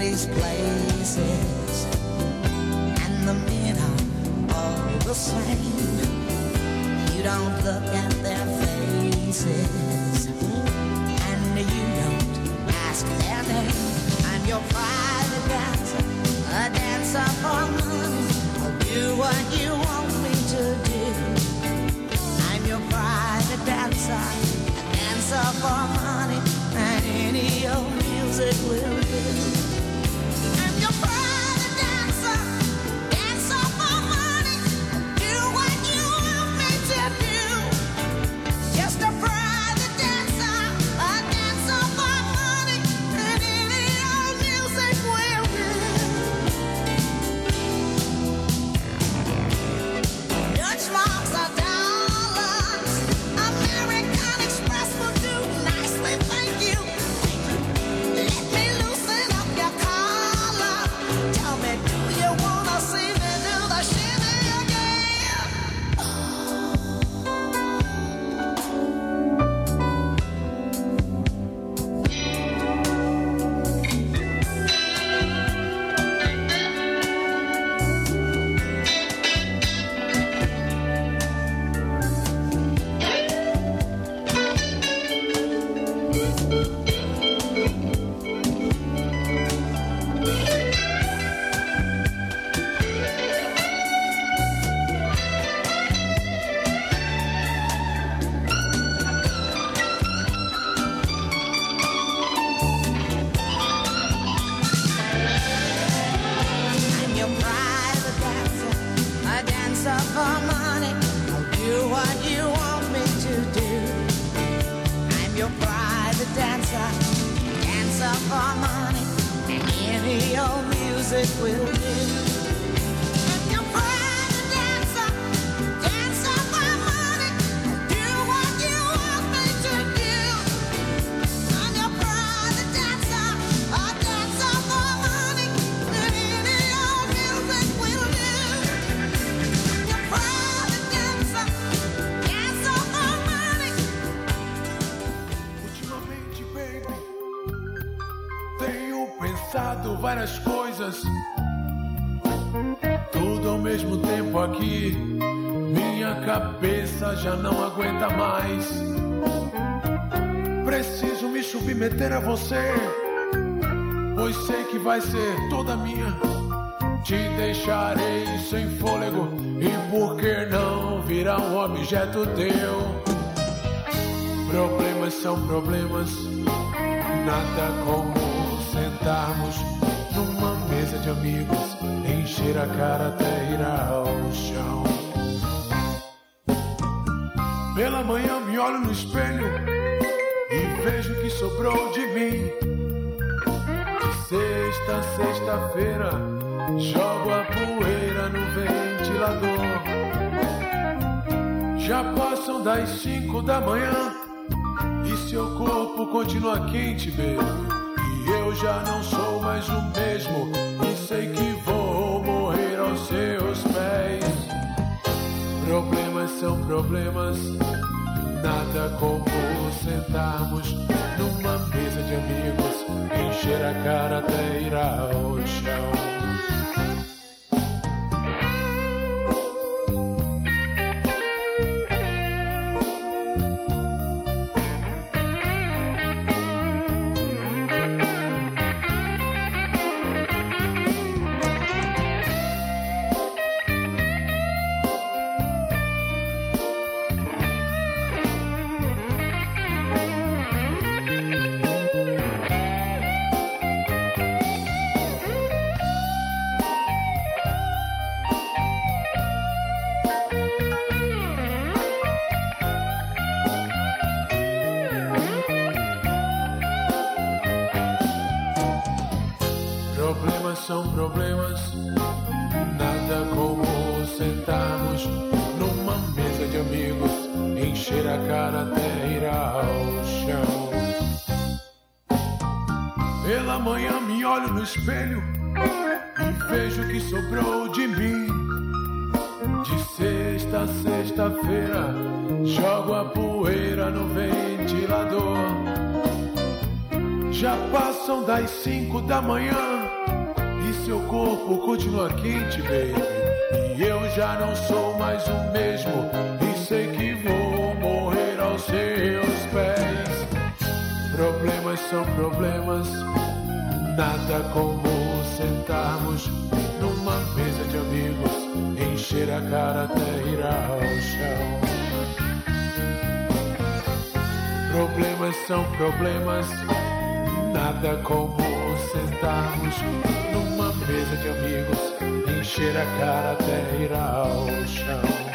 These places, and the men are all the same. You don't look at their faces, and you don't ask their name. I'm your private vai ser toda minha. Te deixarei sem fôlego e por que não virar um objeto teu? Problemas são problemas, nada como sentarmos numa mesa de amigos, encher a cara até ir ao chão. Pela manhã me olho no espelho sexta-feira, jogo a poeira no ventilador. Já passam das cinco da manhã e seu corpo continua quente, baby. E eu já não sou mais o mesmo e sei que vou morrer aos seus pés. Problemas são problemas, nada como sentarmos encher a cara até ir ao chão. Manhã e seu corpo continua quente, baby. E eu já não sou mais o mesmo e sei que vou morrer aos seus pés. Problemas são problemas, nada como sentarmos numa mesa de amigos, encher a cara até ir ao chão. Problemas são problemas, nada como sentarmos numa mesa de amigos, encher a cara até ir ao chão.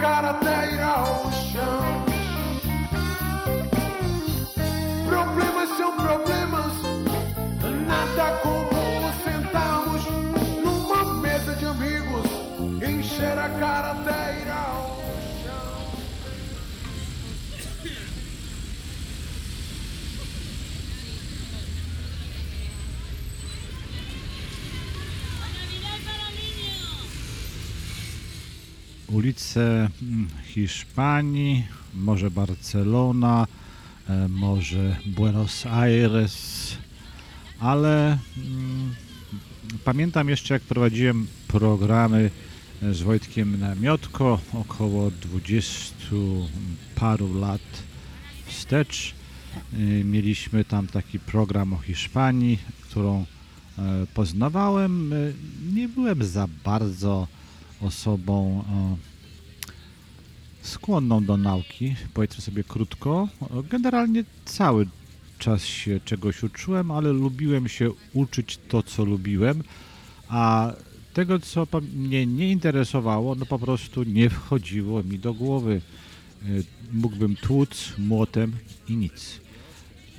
Cara até ulice mm, Hiszpanii, może Barcelona, e, może Buenos Aires, ale mm, pamiętam jeszcze jak prowadziłem programy e, z Wojtkiem Namiotko około 20 paru lat wstecz. Y, Mieliśmy tam taki program o Hiszpanii, którą e, poznawałem. Nie byłem za bardzo osobą e, skłonną do nauki, powiedzmy sobie krótko. Generalnie cały czas się czegoś uczyłem, ale lubiłem się uczyć to, co lubiłem, a tego, co mnie nie interesowało, no po prostu nie wchodziło mi do głowy. Y, Mógłbym tłuc młotem i nic.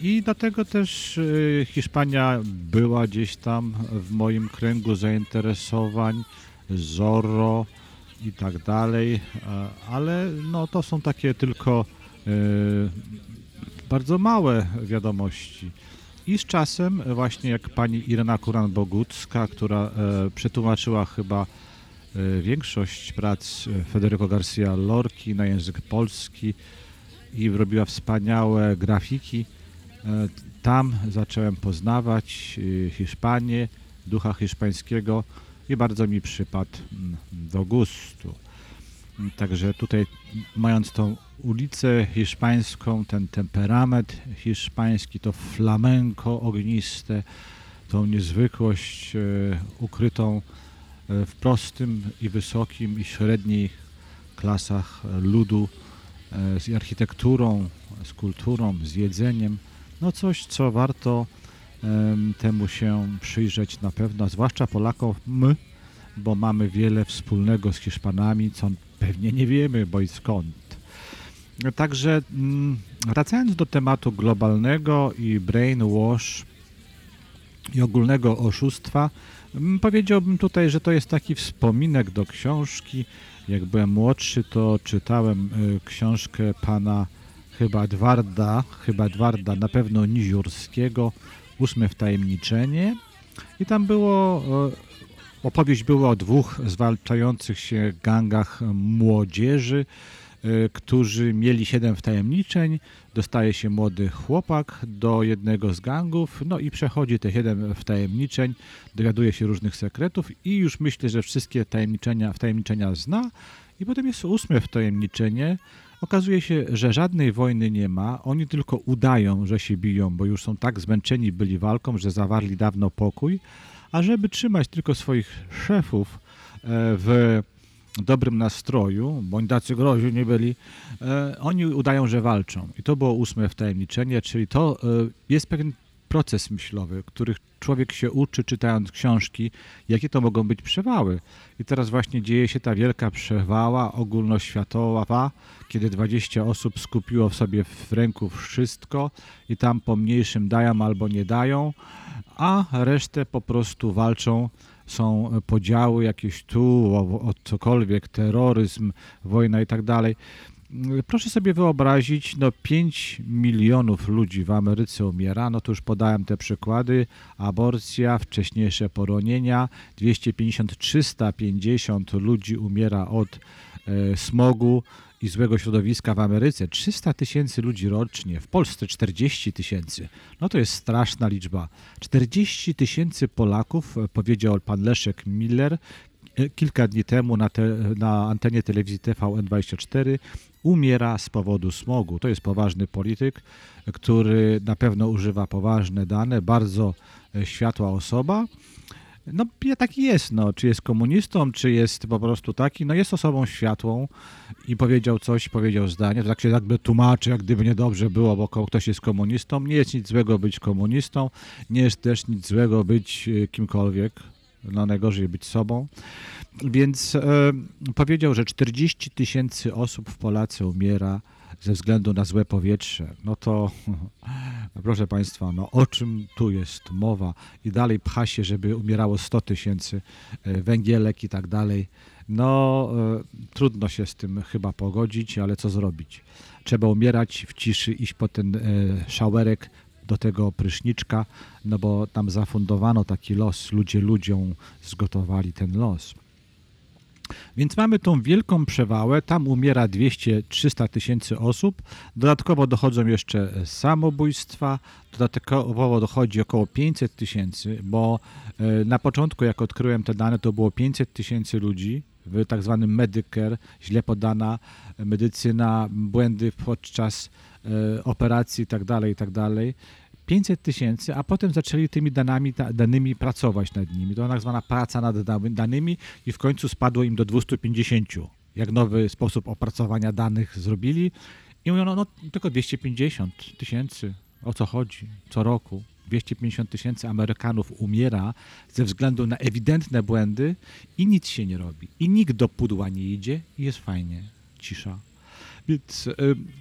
I dlatego też y, Hiszpania była gdzieś tam w moim kręgu zainteresowań, Zorro i tak dalej, ale no to są takie tylko y, bardzo małe wiadomości. I z czasem właśnie jak pani Irena Kuran-Bogucka, która e, przetłumaczyła chyba e, większość prac e, Federico Garcia Lorki na język polski i robiła wspaniałe grafiki. E, Tam zacząłem poznawać e, Hiszpanię, ducha hiszpańskiego i bardzo mi przypadł mm, do gustu. Także tutaj mając tą ulicę hiszpańską, ten temperament hiszpański, to flamenko ogniste, tą niezwykłość e, ukrytą e, w prostym i wysokim i średnich klasach ludu, e, z architekturą, z kulturą, z jedzeniem. No coś, co warto temu się przyjrzeć na pewno, zwłaszcza Polakom, bo mamy wiele wspólnego z Hiszpanami, co pewnie nie wiemy, bo i skąd. Także mm, wracając do tematu globalnego i brainwash i ogólnego oszustwa, mm, powiedziałbym tutaj, że to jest taki wspominek do książki. Jak byłem młodszy, to czytałem y, książkę pana chyba Edwarda, chyba Edwarda, na pewno Niziurskiego, Ósme wtajemniczenie. I tam było e, Opowieść była o dwóch zwalczających się gangach młodzieży, y, którzy mieli siedem wtajemniczeń. Dostaje się młody chłopak do jednego z gangów, no i przechodzi te siedem wtajemniczeń, dowiaduje się różnych sekretów i już myślę, że wszystkie tajemniczenia, wtajemniczenia zna. I potem jest ósme wtajemniczenie. Okazuje się, że żadnej wojny nie ma. Oni tylko udają, że się biją, bo już są tak zmęczeni byli walką, że zawarli dawno pokój a żeby trzymać tylko swoich szefów e, w dobrym nastroju, bądź tacy groźni nie byli, e, oni udają, że walczą. I to było ósme wtajemniczenie, czyli to e, jest pewien proces myślowy, których człowiek się uczy czytając książki, jakie to mogą być przewały. I teraz właśnie dzieje się ta wielka przewała ogólnoświatowa, kiedy 20 osób skupiło w sobie w ręku wszystko i tam po mniejszym dają albo nie dają, a resztę po prostu walczą. Są podziały jakieś tu, o, o cokolwiek, terroryzm, wojna i tak dalej. Proszę sobie wyobrazić, no 5 milionów ludzi w Ameryce umiera, no to już podałem te przykłady, aborcja, wcześniejsze poronienia, 250-350 ludzi umiera od e, smogu i złego środowiska w Ameryce, 300 tysięcy ludzi rocznie, w Polsce 40 tysięcy, no to jest straszna liczba. 40 tysięcy Polaków, e, powiedział pan Leszek Miller, kilka dni temu na, te, na antenie telewizji TVN24 umiera z powodu smogu. To jest poważny polityk, który na pewno używa poważne dane, bardzo e, światła osoba. No taki jest, no, czy jest komunistą, czy jest po prostu taki, no jest osobą światłą i powiedział coś, powiedział zdanie, to tak się jakby tłumaczy, jak gdyby niedobrze było, bo ktoś jest komunistą. Nie jest nic złego być komunistą, nie jest też nic złego być e, kimkolwiek, no najgorzej być sobą. Więc e, powiedział, że 40 tysięcy osób w Polacy umiera ze względu na złe powietrze. No to proszę Państwa, no o czym tu jest mowa? I dalej pcha się, żeby umierało 100 tysięcy e, węgielek i tak dalej. No e, trudno się z tym chyba pogodzić, ale co zrobić? Trzeba umierać w ciszy, iść po ten e, szałerek, do tego pryszniczka, no bo tam zafundowano taki los, ludzie ludziom zgotowali ten los. Więc mamy tą wielką przewałę, tam umiera 200-300 tysięcy osób, dodatkowo dochodzą jeszcze samobójstwa, dodatkowo dochodzi około 500 tysięcy, bo e, na początku jak odkryłem te dane to było 500 tysięcy ludzi w tak zwanym Medicare, źle podana medycyna, błędy podczas e, operacji itd., itd. 500 tysięcy, a potem zaczęli tymi danami, danymi pracować nad nimi. To tak zwana praca nad da- danymi i w końcu spadło im do 250. Jak nowy sposób opracowania danych zrobili i mówią, no, no tylko 250 tysięcy, o co chodzi, co roku. 250 tysięcy Amerykanów umiera ze względu na ewidentne błędy i nic się nie robi. I nikt do pudła nie idzie i jest fajnie, cisza. Więc y,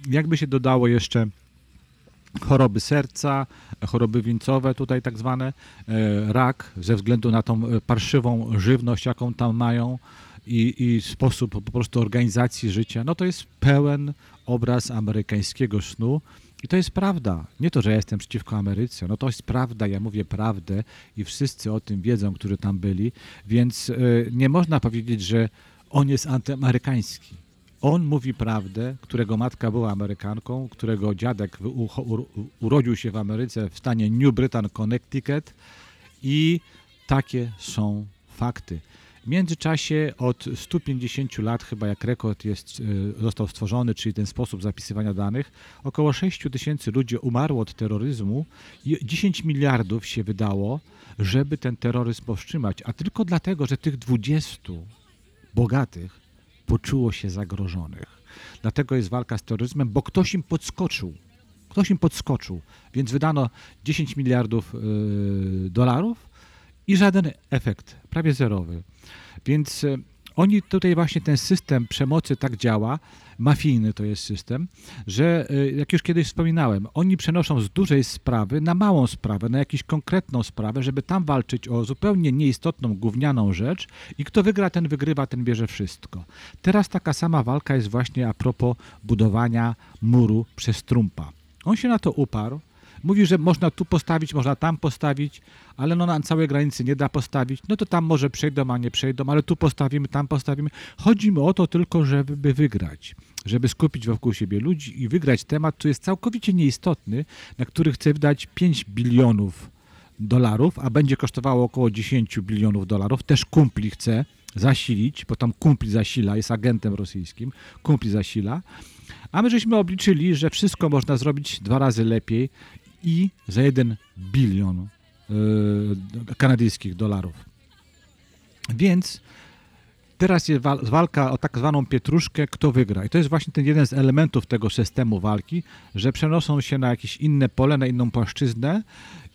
jakby się dodało jeszcze choroby serca, choroby wieńcowe tutaj tak zwane, e, rak ze względu na tą e, parszywą żywność, jaką tam mają i, i sposób po prostu organizacji życia, no to jest pełen obraz amerykańskiego snu i to jest prawda. Nie to, że ja jestem przeciwko Ameryce, no to jest prawda, ja mówię prawdę i wszyscy o tym wiedzą, którzy tam byli, więc e, nie można powiedzieć, że on jest antyamerykański. On mówi prawdę, którego matka była Amerykanką, którego dziadek urodził się w Ameryce w stanie New Britain, Connecticut i takie są fakty. W międzyczasie od 150 lat, chyba jak rekord jest, e, został stworzony, czyli ten sposób zapisywania danych, około 6 tysięcy ludzi umarło od terroryzmu i 10 miliardów się wydało, żeby ten terroryzm powstrzymać, a tylko dlatego, że tych 20 bogatych poczuło się zagrożonych. Dlatego jest walka z terroryzmem, bo ktoś im podskoczył. Ktoś im podskoczył. Więc wydano 10 miliardów y, dolarów i żaden efekt, prawie zerowy. Więc y, oni tutaj właśnie ten system przemocy tak działa, mafijny to jest system, że y, jak już kiedyś wspominałem, oni przenoszą z dużej sprawy na małą sprawę, na jakąś konkretną sprawę, żeby tam walczyć o zupełnie nieistotną, gównianą rzecz i kto wygra, ten wygrywa, ten bierze wszystko. Teraz taka sama walka jest właśnie a propos budowania muru przez Trumpa. On się na to uparł, Mówi, że można tu postawić, można tam postawić, ale no na całej granicy nie da postawić. No to tam może przejdą, a nie przejdą, ale tu postawimy, tam postawimy. Chodzi mi o to tylko, żeby wygrać, żeby skupić wokół siebie ludzi i wygrać temat, który jest całkowicie nieistotny, na który chce wydać 5 bilionów dolarów, a będzie kosztowało około 10 bilionów dolarów. Też kumpli chce zasilić, bo tam kumpli zasila, jest agentem rosyjskim, kumpli zasila. A my żeśmy obliczyli, że wszystko można zrobić dwa razy lepiej i za 1 bilion y, kanadyjskich dolarów. Więc teraz jest wal- walka o tak zwaną pietruszkę, kto wygra. I to jest właśnie ten jeden z elementów tego systemu walki, że przenoszą się na jakieś inne pole, na inną płaszczyznę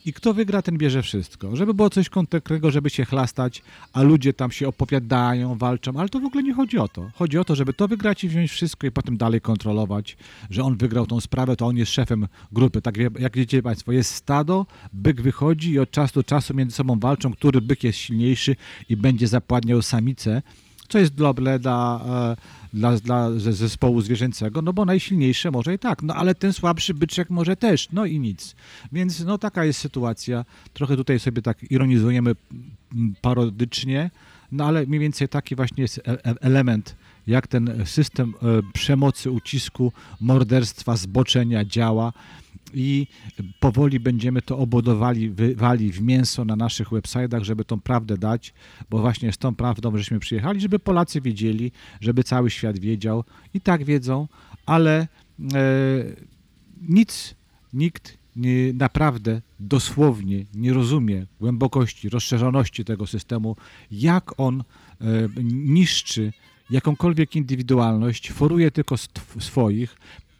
i kto wygra, ten bierze wszystko. Żeby było coś konkretnego, żeby się chlastać, a ludzie tam się opowiadają, walczą, ale to w ogóle nie chodzi o to. Chodzi o to, żeby to wygrać i wziąć wszystko i potem dalej kontrolować, że on wygrał tą sprawę, to on jest szefem grupy. Tak jak wiecie Państwo, jest stado, byk wychodzi i od czasu do czasu między sobą walczą, który byk jest silniejszy i będzie zapładniał samicę, co jest dobre dla, dla, dla ze- zespołu zwierzęcego, no bo najsilniejsze może i tak, no ale ten słabszy byczek może też, no i nic. Więc no taka jest sytuacja. Trochę tutaj sobie tak ironizujemy parodycznie, no ale mniej więcej taki właśnie jest e- e- element, jak ten system e, przemocy, ucisku, morderstwa, zboczenia działa i powoli będziemy to obudowali, wywali w mięso na naszych websitach, żeby tą prawdę dać, bo właśnie z tą prawdą żeśmy przyjechali, żeby Polacy wiedzieli, żeby cały świat wiedział. I tak wiedzą, ale e, nic, nikt nie, naprawdę dosłownie nie rozumie głębokości, rozszerzoności tego systemu, jak on e, niszczy jakąkolwiek indywidualność, foruje tylko swoich,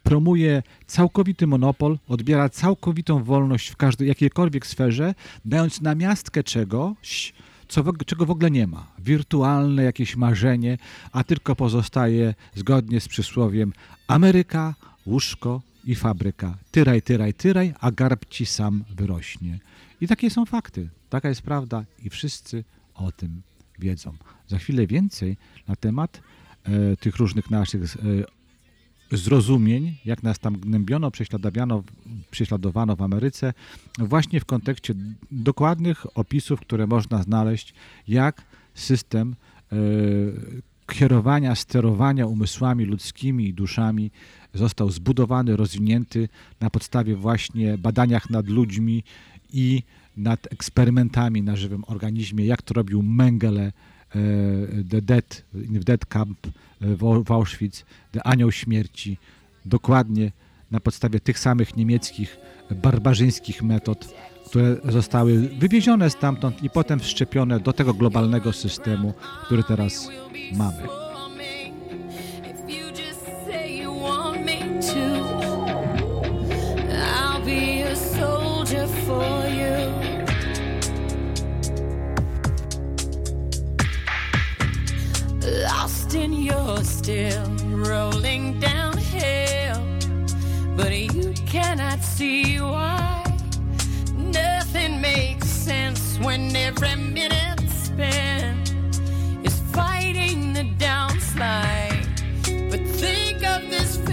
promuje całkowity monopol, odbiera całkowitą wolność w każdej, jakiejkolwiek sferze, dając namiastkę czegoś, co czego w ogóle nie ma. Wirtualne jakieś marzenie, a tylko pozostaje zgodnie z przysłowiem Ameryka, łóżko i fabryka. Tyraj, tyraj, tyraj, a garb ci sam wyrośnie. I takie są fakty. Taka jest prawda i wszyscy o tym wiedzą. Za chwilę więcej na temat e, tych różnych naszych e, zrozumień, jak nas tam gnębiono, prześladowano, prześladowano w Ameryce, właśnie w kontekście dokładnych opisów, które można znaleźć, jak system e, kierowania, sterowania umysłami ludzkimi i duszami został zbudowany, rozwinięty na podstawie właśnie badaniach nad ludźmi i nad eksperymentami na żywym organizmie, jak to robił Mengele, The Dead, in Dead Camp, E, w Auschwitz, Anioł Śmierci, dokładnie na podstawie tych samych niemieckich barbarzyńskich metod, które zostały wywiezione stamtąd i potem wszczepione do tego globalnego systemu, który teraz mamy. lost and you're still rolling downhill. But you cannot see why nothing makes sense when every minute spent is fighting the downslide. But think of this.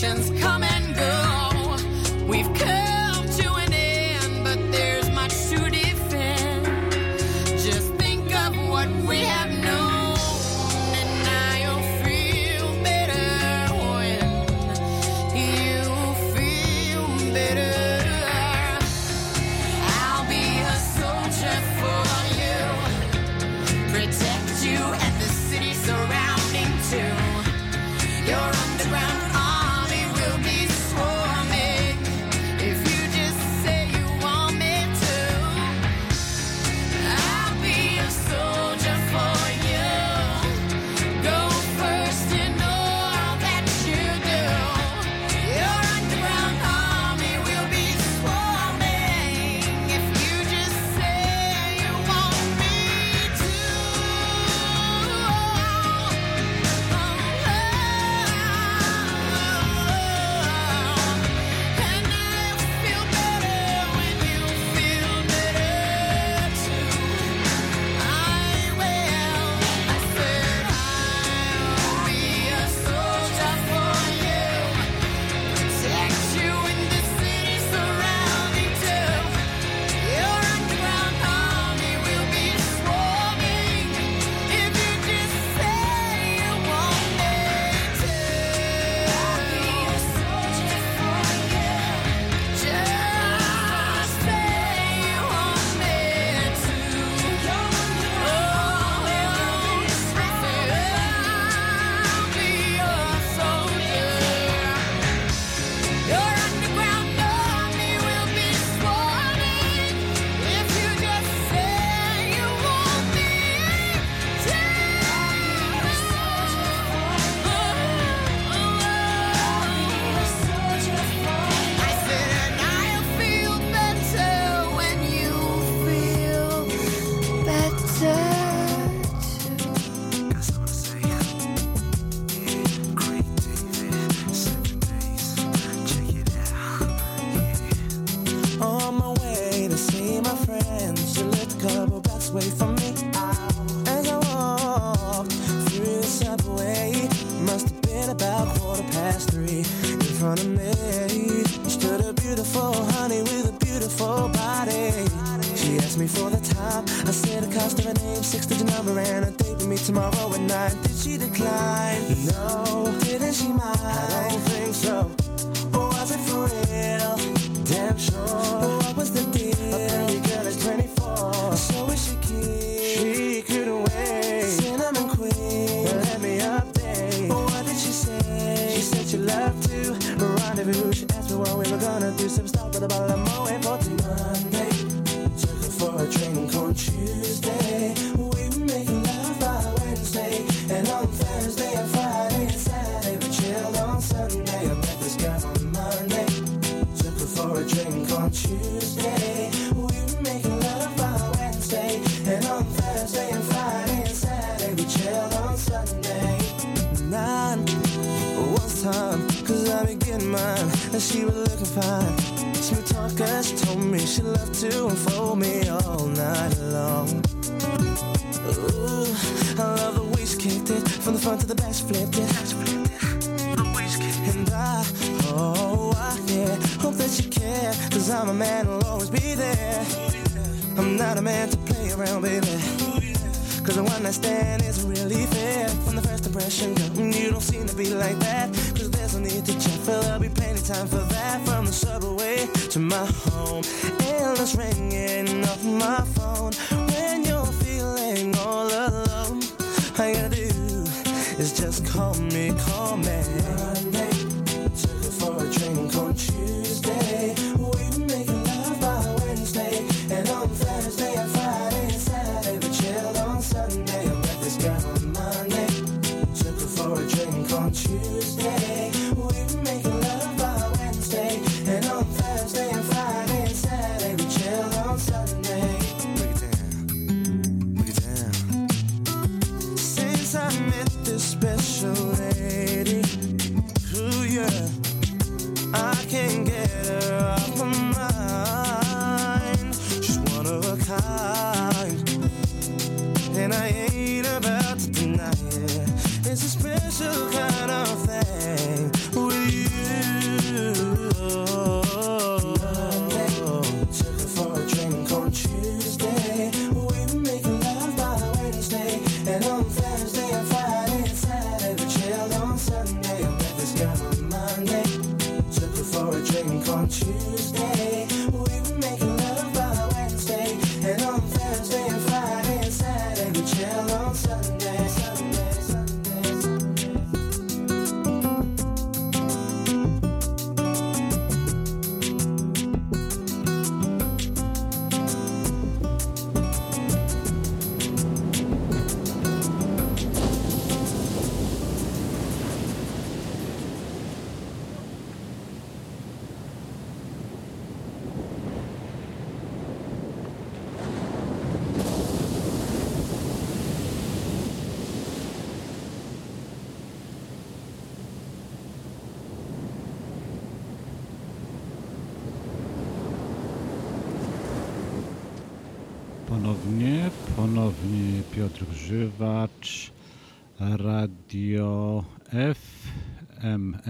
generations come and go. We've cursed.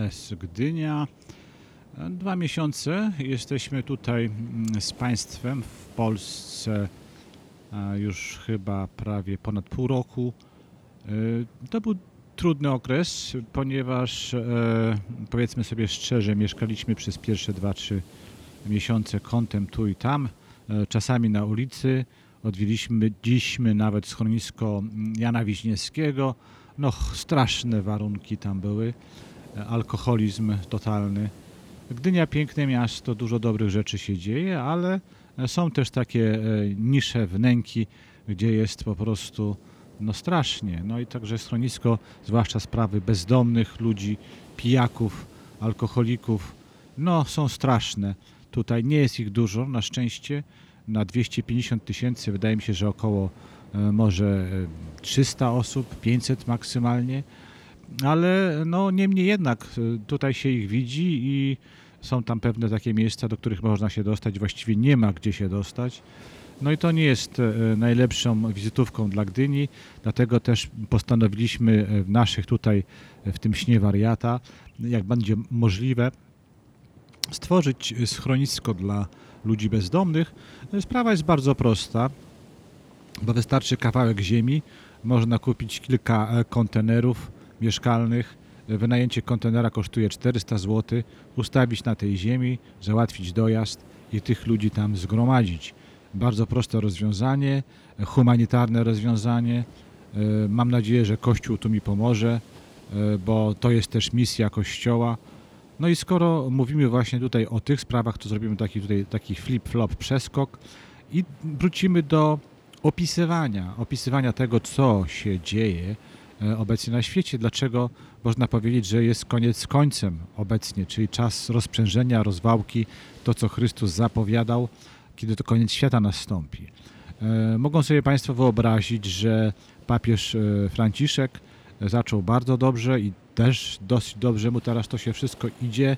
Wellness Gdynia. Dwa miesiące jesteśmy tutaj mm, z Państwem w Polsce już chyba prawie ponad pół roku. Y, to był trudny okres, ponieważ e, powiedzmy sobie szczerze, mieszkaliśmy przez pierwsze 2-3 miesiące kątem tu i tam, e, czasami na ulicy. Odwiedziliśmy nawet schronisko Jana Wiśniewskiego. No, straszne warunki tam były alkoholizm totalny. Gdynia piękne miasto, dużo dobrych rzeczy się dzieje, ale są też takie e, nisze, wnęki, gdzie jest po prostu no strasznie. No i także schronisko, zwłaszcza sprawy bezdomnych ludzi, pijaków, alkoholików, no są straszne. Tutaj nie jest ich dużo, na szczęście na 250 tysięcy, wydaje mi się, że około e, może e, 300 osób, 500 maksymalnie ale no niemniej jednak y, tutaj się ich widzi i są tam pewne takie miejsca, do których można się dostać, właściwie nie ma gdzie się dostać. No i to nie jest y, najlepszą wizytówką dla Gdyni, dlatego też postanowiliśmy y, w naszych tutaj, w tym śnie wariata, jak będzie możliwe, stworzyć schronisko dla ludzi bezdomnych. No sprawa jest bardzo prosta, bo wystarczy kawałek ziemi, można kupić kilka e, kontenerów, mieszkalnych. Wynajęcie kontenera kosztuje 400 zł. Ustawić na tej ziemi, załatwić dojazd i tych ludzi tam zgromadzić. Bardzo proste rozwiązanie, humanitarne rozwiązanie. E, Mam nadzieję, że Kościół tu mi pomoże, e, bo to jest też misja Kościoła. No i skoro mówimy właśnie tutaj o tych sprawach, to zrobimy taki tutaj taki flip-flop przeskok i wrócimy do opisywania, opisywania tego, co się dzieje obecnie na świecie, dlaczego można powiedzieć, że jest koniec końcem obecnie, czyli czas rozprzężenia, rozwałki, to co Chrystus zapowiadał, kiedy to koniec świata nastąpi. E, Mogą sobie Państwo wyobrazić, że papież e, Franciszek zaczął bardzo dobrze i też dosyć dobrze mu teraz to się wszystko idzie,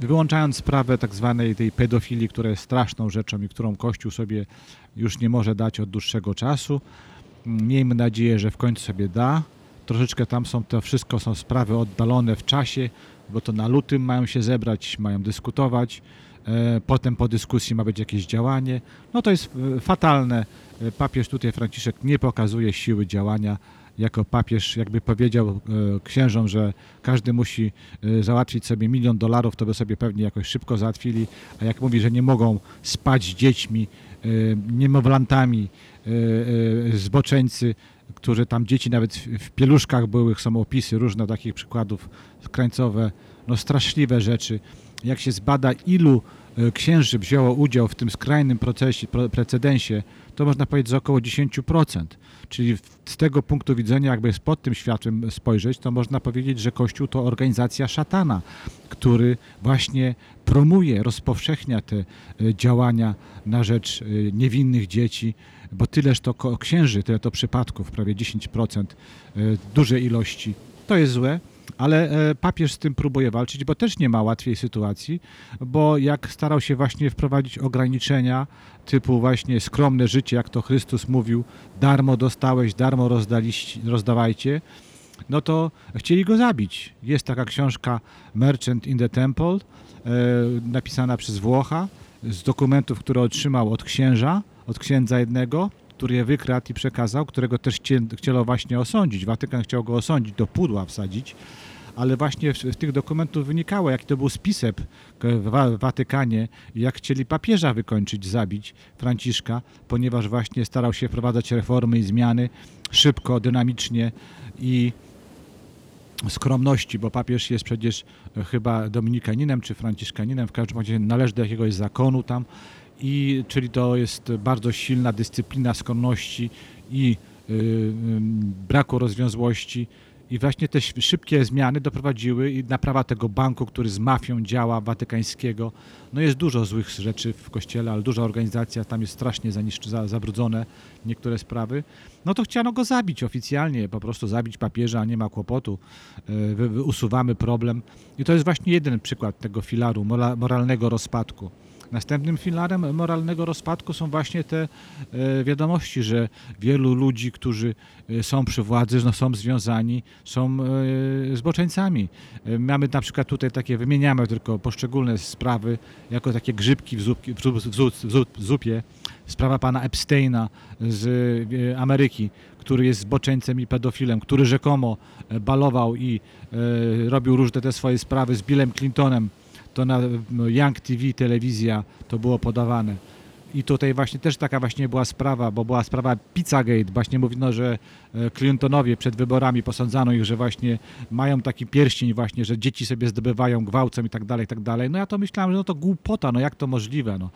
wyłączając sprawę tak zwanej tej pedofilii, która jest straszną rzeczą i którą Kościół sobie już nie może dać od dłuższego czasu. Miejmy nadzieję, że w końcu sobie da. Troszeczkę tam są to wszystko są sprawy oddalone w czasie, bo to na lutym mają się zebrać, mają dyskutować. E, Potem po dyskusji ma być jakieś działanie. No to jest e, fatalne. E, Papież tutaj Franciszek nie pokazuje siły działania. Jako papież jakby powiedział księżom, że każdy musi załatwić sobie milion dolarów, to by sobie pewnie jakoś szybko załatwili. A jak mówi, że nie mogą spać z dziećmi, niemowlantami, e, e, zboczeńcy, którzy tam dzieci nawet w pieluszkach były, są opisy różne takich przykładów krańcowe, no straszliwe rzeczy. Jak się zbada, ilu e, księży wzięło udział w tym skrajnym procesie, pro- precedensie, to można powiedzieć, że około 10%. Czyli z tego punktu widzenia, jakby pod tym światłem spojrzeć, to można powiedzieć, że Kościół to organizacja szatana, który właśnie promuje, rozpowszechnia te e, działania na rzecz e, niewinnych dzieci, bo tyleż to księży, tyle to przypadków, prawie 10%, e, duże ilości. To jest złe, ale e, papież z tym próbuje walczyć, bo też nie ma łatwiej sytuacji, bo jak starał się właśnie wprowadzić ograniczenia typu właśnie skromne życie, jak to Chrystus mówił, darmo dostałeś, darmo rozdawajcie, no to chcieli go zabić. Jest taka książka Merchant in the Temple, e, napisana przez Włocha, z dokumentów, które otrzymał od księża, od księdza jednego, który je wykradł i przekazał, którego też chcie, chciano właśnie osądzić. Watykan chciał go osądzić, do pudła wsadzić, ale właśnie w tych dokumentów wynikało, jaki to był spisek Wa- w Watykanie, jak chcieli papieża wykończyć, zabić Franciszka, ponieważ właśnie starał się wprowadzać reformy i zmiany szybko, dynamicznie i skromności, bo papież jest przecież e, chyba dominikaninem czy franciszkaninem, w każdym razie należy do jakiegoś zakonu tam, i czyli to jest bardzo silna dyscyplina skromności i y, y, braku rozwiązłości. I właśnie te szybkie zmiany doprowadziły i naprawa tego banku, który z mafią działa, watykańskiego. No jest dużo złych rzeczy w kościele, ale duża organizacja, tam jest strasznie zaniszcz- za, zabrudzone niektóre sprawy. No to chciano go zabić oficjalnie, po prostu zabić papieża, nie ma kłopotu. E, usuwamy problem. I to jest właśnie jeden przykład tego filaru mora, moralnego rozpadku. Następnym filarem moralnego rozpadku są właśnie te e, wiadomości, że wielu ludzi, którzy e, są przy władzy, no, są związani, są e, zboczeńcami. Mamy na przykład tutaj takie, wymieniamy tylko poszczególne sprawy, jako takie grzybki w, zupki, w, zup, w, zup, w, zup, w zupie. Sprawa pana Epsteina z Ameryki, który jest zboczeńcem i pedofilem, który rzekomo balował i robił różne te swoje sprawy z Billem Clintonem to na no, Young TV, telewizja to było podawane. I tutaj właśnie też taka właśnie była sprawa, bo była sprawa Pizzagate. Właśnie mówino, że e, Clintonowie przed wyborami posądzano ich, że właśnie mają taki pierścień właśnie, że dzieci sobie zdobywają gwałcem i tak dalej, i tak dalej. No ja to myślałem, że no to głupota, no jak to możliwe, no.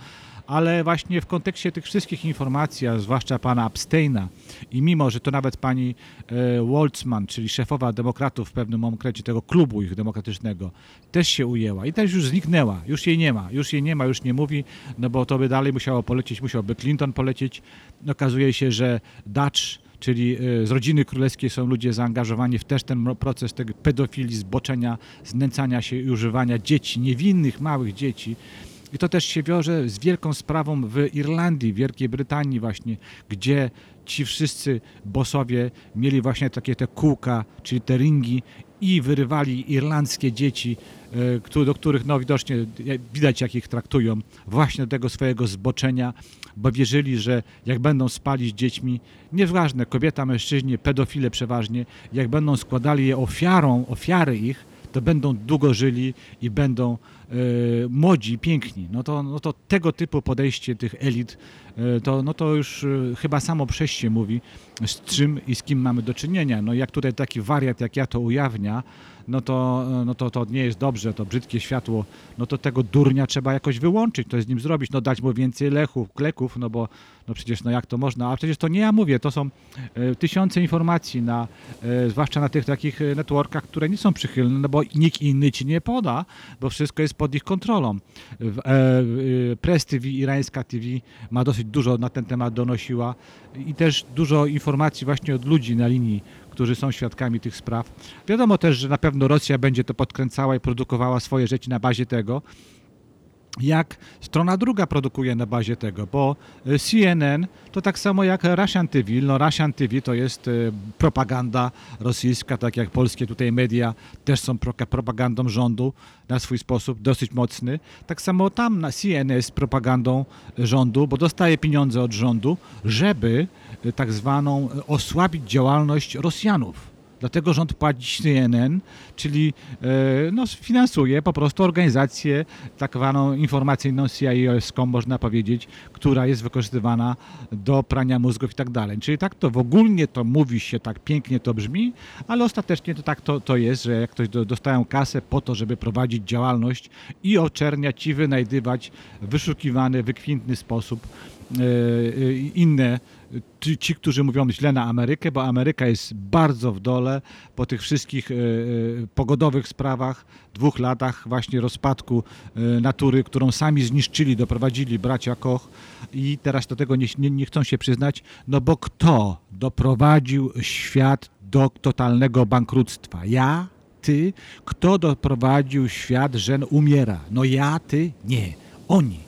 Ale właśnie w kontekście tych wszystkich informacji, a zwłaszcza pana Epsteina i mimo, że to nawet pani e, Waltzman, czyli szefowa demokratów w pewnym momencie tego klubu ich demokratycznego, też się ujęła i też już zniknęła, już jej nie ma, już jej nie ma, już nie mówi, no bo to by dalej musiało polecieć, musiałby Clinton polecieć. Okazuje się, że Dutch, czyli e, z rodziny królewskiej są ludzie zaangażowani w też ten proces tego pedofilii, zboczenia, znęcania się i używania dzieci, niewinnych małych dzieci. I to też się wiąże z wielką sprawą w Irlandii, Wielkiej Brytanii właśnie, gdzie ci wszyscy bossowie mieli właśnie takie te kółka, czyli te ringi i wyrywali irlandzkie dzieci, e, do których no widocznie e, widać jak ich traktują, właśnie do tego swojego zboczenia, bo wierzyli, że jak będą spali z dziećmi, nieważne, kobieta, mężczyźni, pedofile przeważnie, jak będą składali je ofiarą, ofiary ich, to będą długo żyli i będą młodzi, piękni. No to, no to tego typu podejście tych elit, e, to, no to już e, chyba samo przejście mówi, z czym i z kim mamy do czynienia. No jak tutaj taki wariat, jak ja to ujawnia, no to, e, no to, to nie jest dobrze, to brzydkie światło, no to tego durnia trzeba jakoś wyłączyć, to z nim zrobić, no dać mu więcej lechów, kleków, no bo no przecież no jak to można, a przecież to nie ja mówię, to są e, tysiące informacji na, e, zwłaszcza na tych takich e, networkach, które nie są przychylne, no bo nikt inny ci nie poda, bo wszystko jest pod ich kontrolą. E, Press TV, irańska TV ma dosyć dużo na ten temat donosiła i też dużo informacji właśnie od ludzi na linii, którzy są świadkami tych spraw. Wiadomo też, że na pewno Rosja będzie to podkręcała i produkowała swoje rzeczy na bazie tego, jak strona druga produkuje na bazie tego, bo y, CNN to tak samo jak Russian TV. No Russian TV to jest y, propaganda rosyjska, tak jak polskie tutaj media też są propagandą rządu na swój sposób, dosyć mocny. Tak samo tam na CNN jest propagandą rządu, bo dostaje pieniądze od rządu, żeby tak zwaną osłabić działalność Rosjanów. Dlatego rząd płaci CNN, czyli e, no, finansuje po prostu organizację tak zwaną informacyjną CIA-owską, można powiedzieć, która jest wykorzystywana do prania mózgów i tak dalej. Czyli tak to w ogólnie to mówi się, tak pięknie to brzmi, ale ostatecznie to tak to, to jest, że jak ktoś do, dostają kasę po to, żeby prowadzić działalność i oczerniać i wynajdywać wyszukiwany, wykwintny sposób e, e, inne ci, ci, którzy mówią źle na Amerykę, bo Ameryka jest bardzo w dole po tych wszystkich e, e, pogodowych sprawach, dwóch latach właśnie rozpadku e, natury, którą sami zniszczyli, doprowadzili bracia Koch i teraz do tego nie, nie, nie chcą się przyznać, no bo kto doprowadził świat do totalnego bankructwa? Ja? Ty? Kto doprowadził świat, że umiera? No ja, ty? Nie. Oni.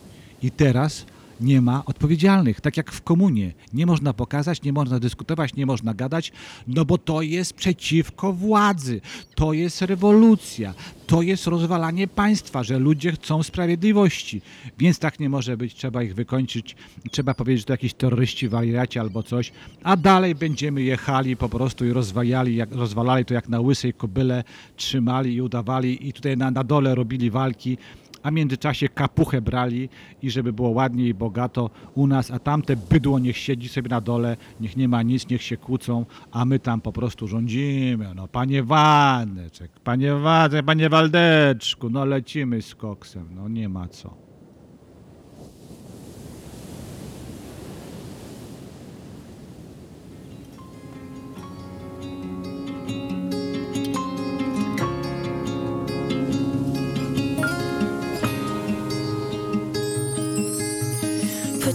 I teraz nie ma odpowiedzialnych, tak jak w komunie. Nie można pokazać, nie można dyskutować, nie można gadać, no bo to jest przeciwko władzy, to jest rewolucja, to jest rozwalanie państwa, że ludzie chcą sprawiedliwości. Więc tak nie może być, trzeba ich wykończyć, trzeba powiedzieć, że to jakieś terroryści, wariaci albo coś, a dalej będziemy jechali po prostu i rozwalali, jak, rozwalali to jak na łysej kobyle, trzymali i udawali i tutaj na, na dole robili walki, a w międzyczasie kapuchę brali i żeby było ładnie i bogato u nas, a tamte bydło niech siedzi sobie na dole, niech nie ma nic, niech się kłócą, a my tam po prostu rządzimy. No panie Waneczek, panie Wadzek, panie Waldeczku, no lecimy z koksem, no nie ma co.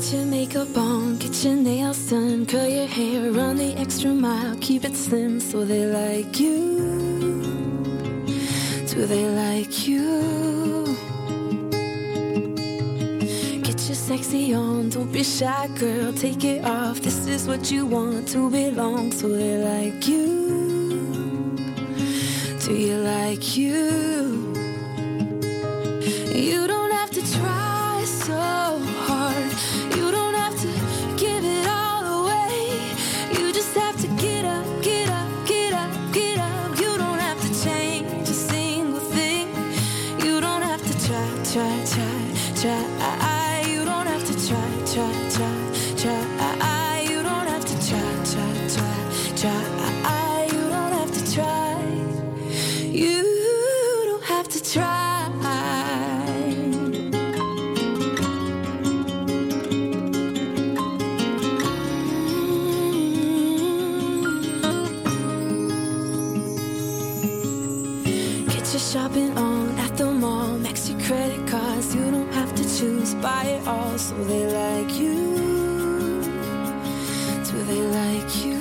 Put your makeup on, get your nails done, curl your hair, run the extra mile, keep it slim so they like you. Do they like you? Get your sexy on, don't be shy, girl, take it off. This is what you want to belong, so they like you. Do you like you? You don't have to try so hard. You don't have to Buy it all so they like you. Do they like you?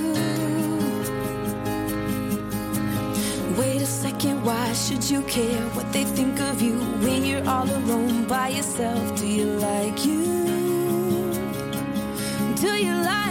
Wait a second, why should you care what they think of you when you're all alone by yourself? Do you like you? Do you like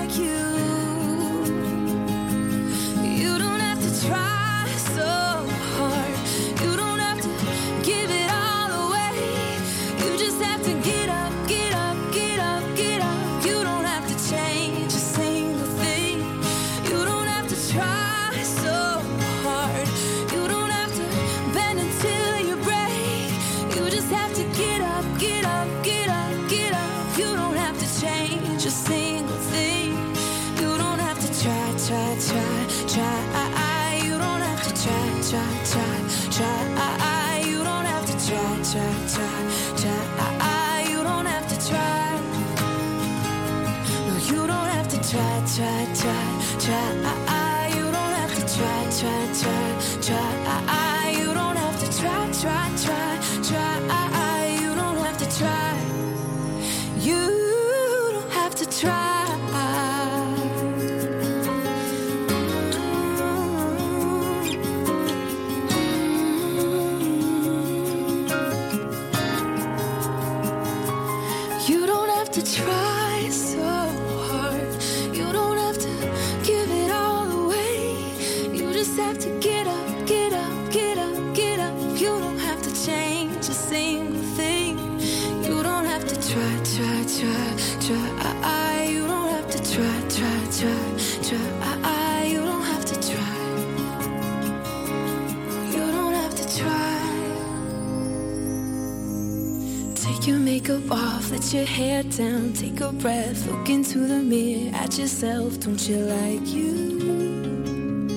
your hair down, take a breath, look into the mirror at yourself. Don't you like you?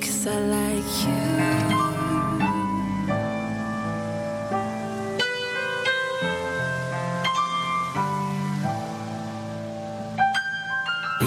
Cause I like you.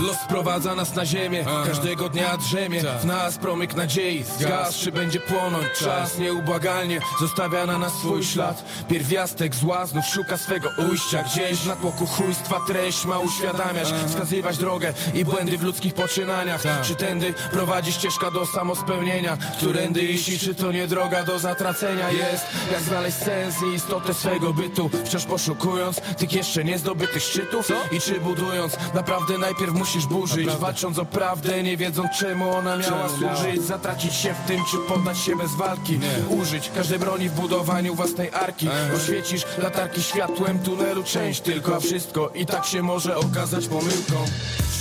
Los sprowadza nas na ziemię, każdego dnia drzemie. W nas promyk nadziei, zgas czy będzie płonąć. Czas nieubłagalnie zostawia na nas swój ślad. Pierwiastek zła znów szuka swego ujścia. Gdzieś w natłoku chujstwa treść ma uświadamiać Wskazywać drogę i błędy w ludzkich poczynaniach. Czy tędy prowadzi ścieżka do samospełnienia? Którędy iść czy to nie droga do zatracenia? Jest jak znaleźć sens i istotę swego bytu. Wciąż poszukując tych jeszcze niezdobytych szczytów I czy budując naprawdę najpierw musisz burzyć Walcząc o prawdę, nie wiedząc czemu ona miała służyć. Zatracić się w tym, czy poddać się bez walki. Użyć każdej broni w budowaniu własnej arki. Oświecisz latarki światłem tunelu część tylko A wszystko. I tak się może okazać pomyłką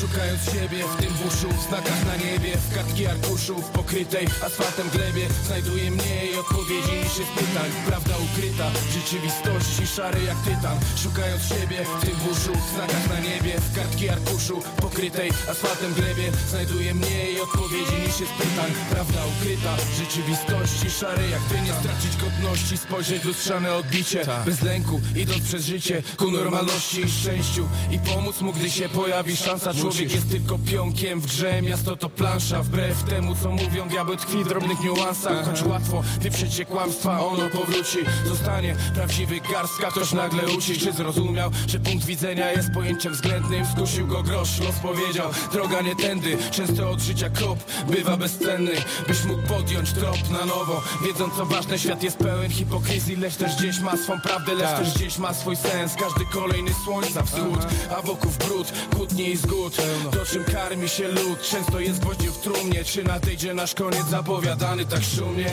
Szukając siebie w tym buszu, w znakach na niebie W kartki arkuszów pokrytej asfaltem glebie. Znajduję mniej odpowiedzi niż jest pytań Prawda ukryta w rzeczywistości szary jak tytan. Szukając siebie w tym buszu, w znakach na niebie W kartki arkuszu pokrytej asfaltem glebie. Znajduję mniej odpowiedzi niż jest pytań Prawda ukryta w rzeczywistości szary jak ty. Nie stracić godności, spojrzeć w lustrzane odbicie. Bez lęku, idąc przez życie ku normalności i szczęściu. I pomóc mu, gdy się pojawi szansa Człowiek jest tylko pionkiem w grze, miasto to plansza. Wbrew temu co mówią, diabeł tkwi w drobnych niuansach. Choć łatwo wyprzeć się kłamstwa, ono powróci. Zostanie prawdziwy garstka, ktoś nagle uci Czy zrozumiał, że punkt widzenia jest pojęciem względnym? Skusił go grosz, los powiedział, droga nie tędy. Często od życia krop bywa bezcenny Byś mógł podjąć trop na nowo. Wiedząc co ważne, świat jest pełen hipokryzji Lecz też gdzieś ma swą prawdę, lecz też gdzieś ma swój sens. Każdy kolejny słońca wschód, a wokół brud, kłótnie i zgód To czym karmi się lud, często jest gwoździem w trumnie. Czy nadejdzie nasz koniec zapowiadany tak szumnie?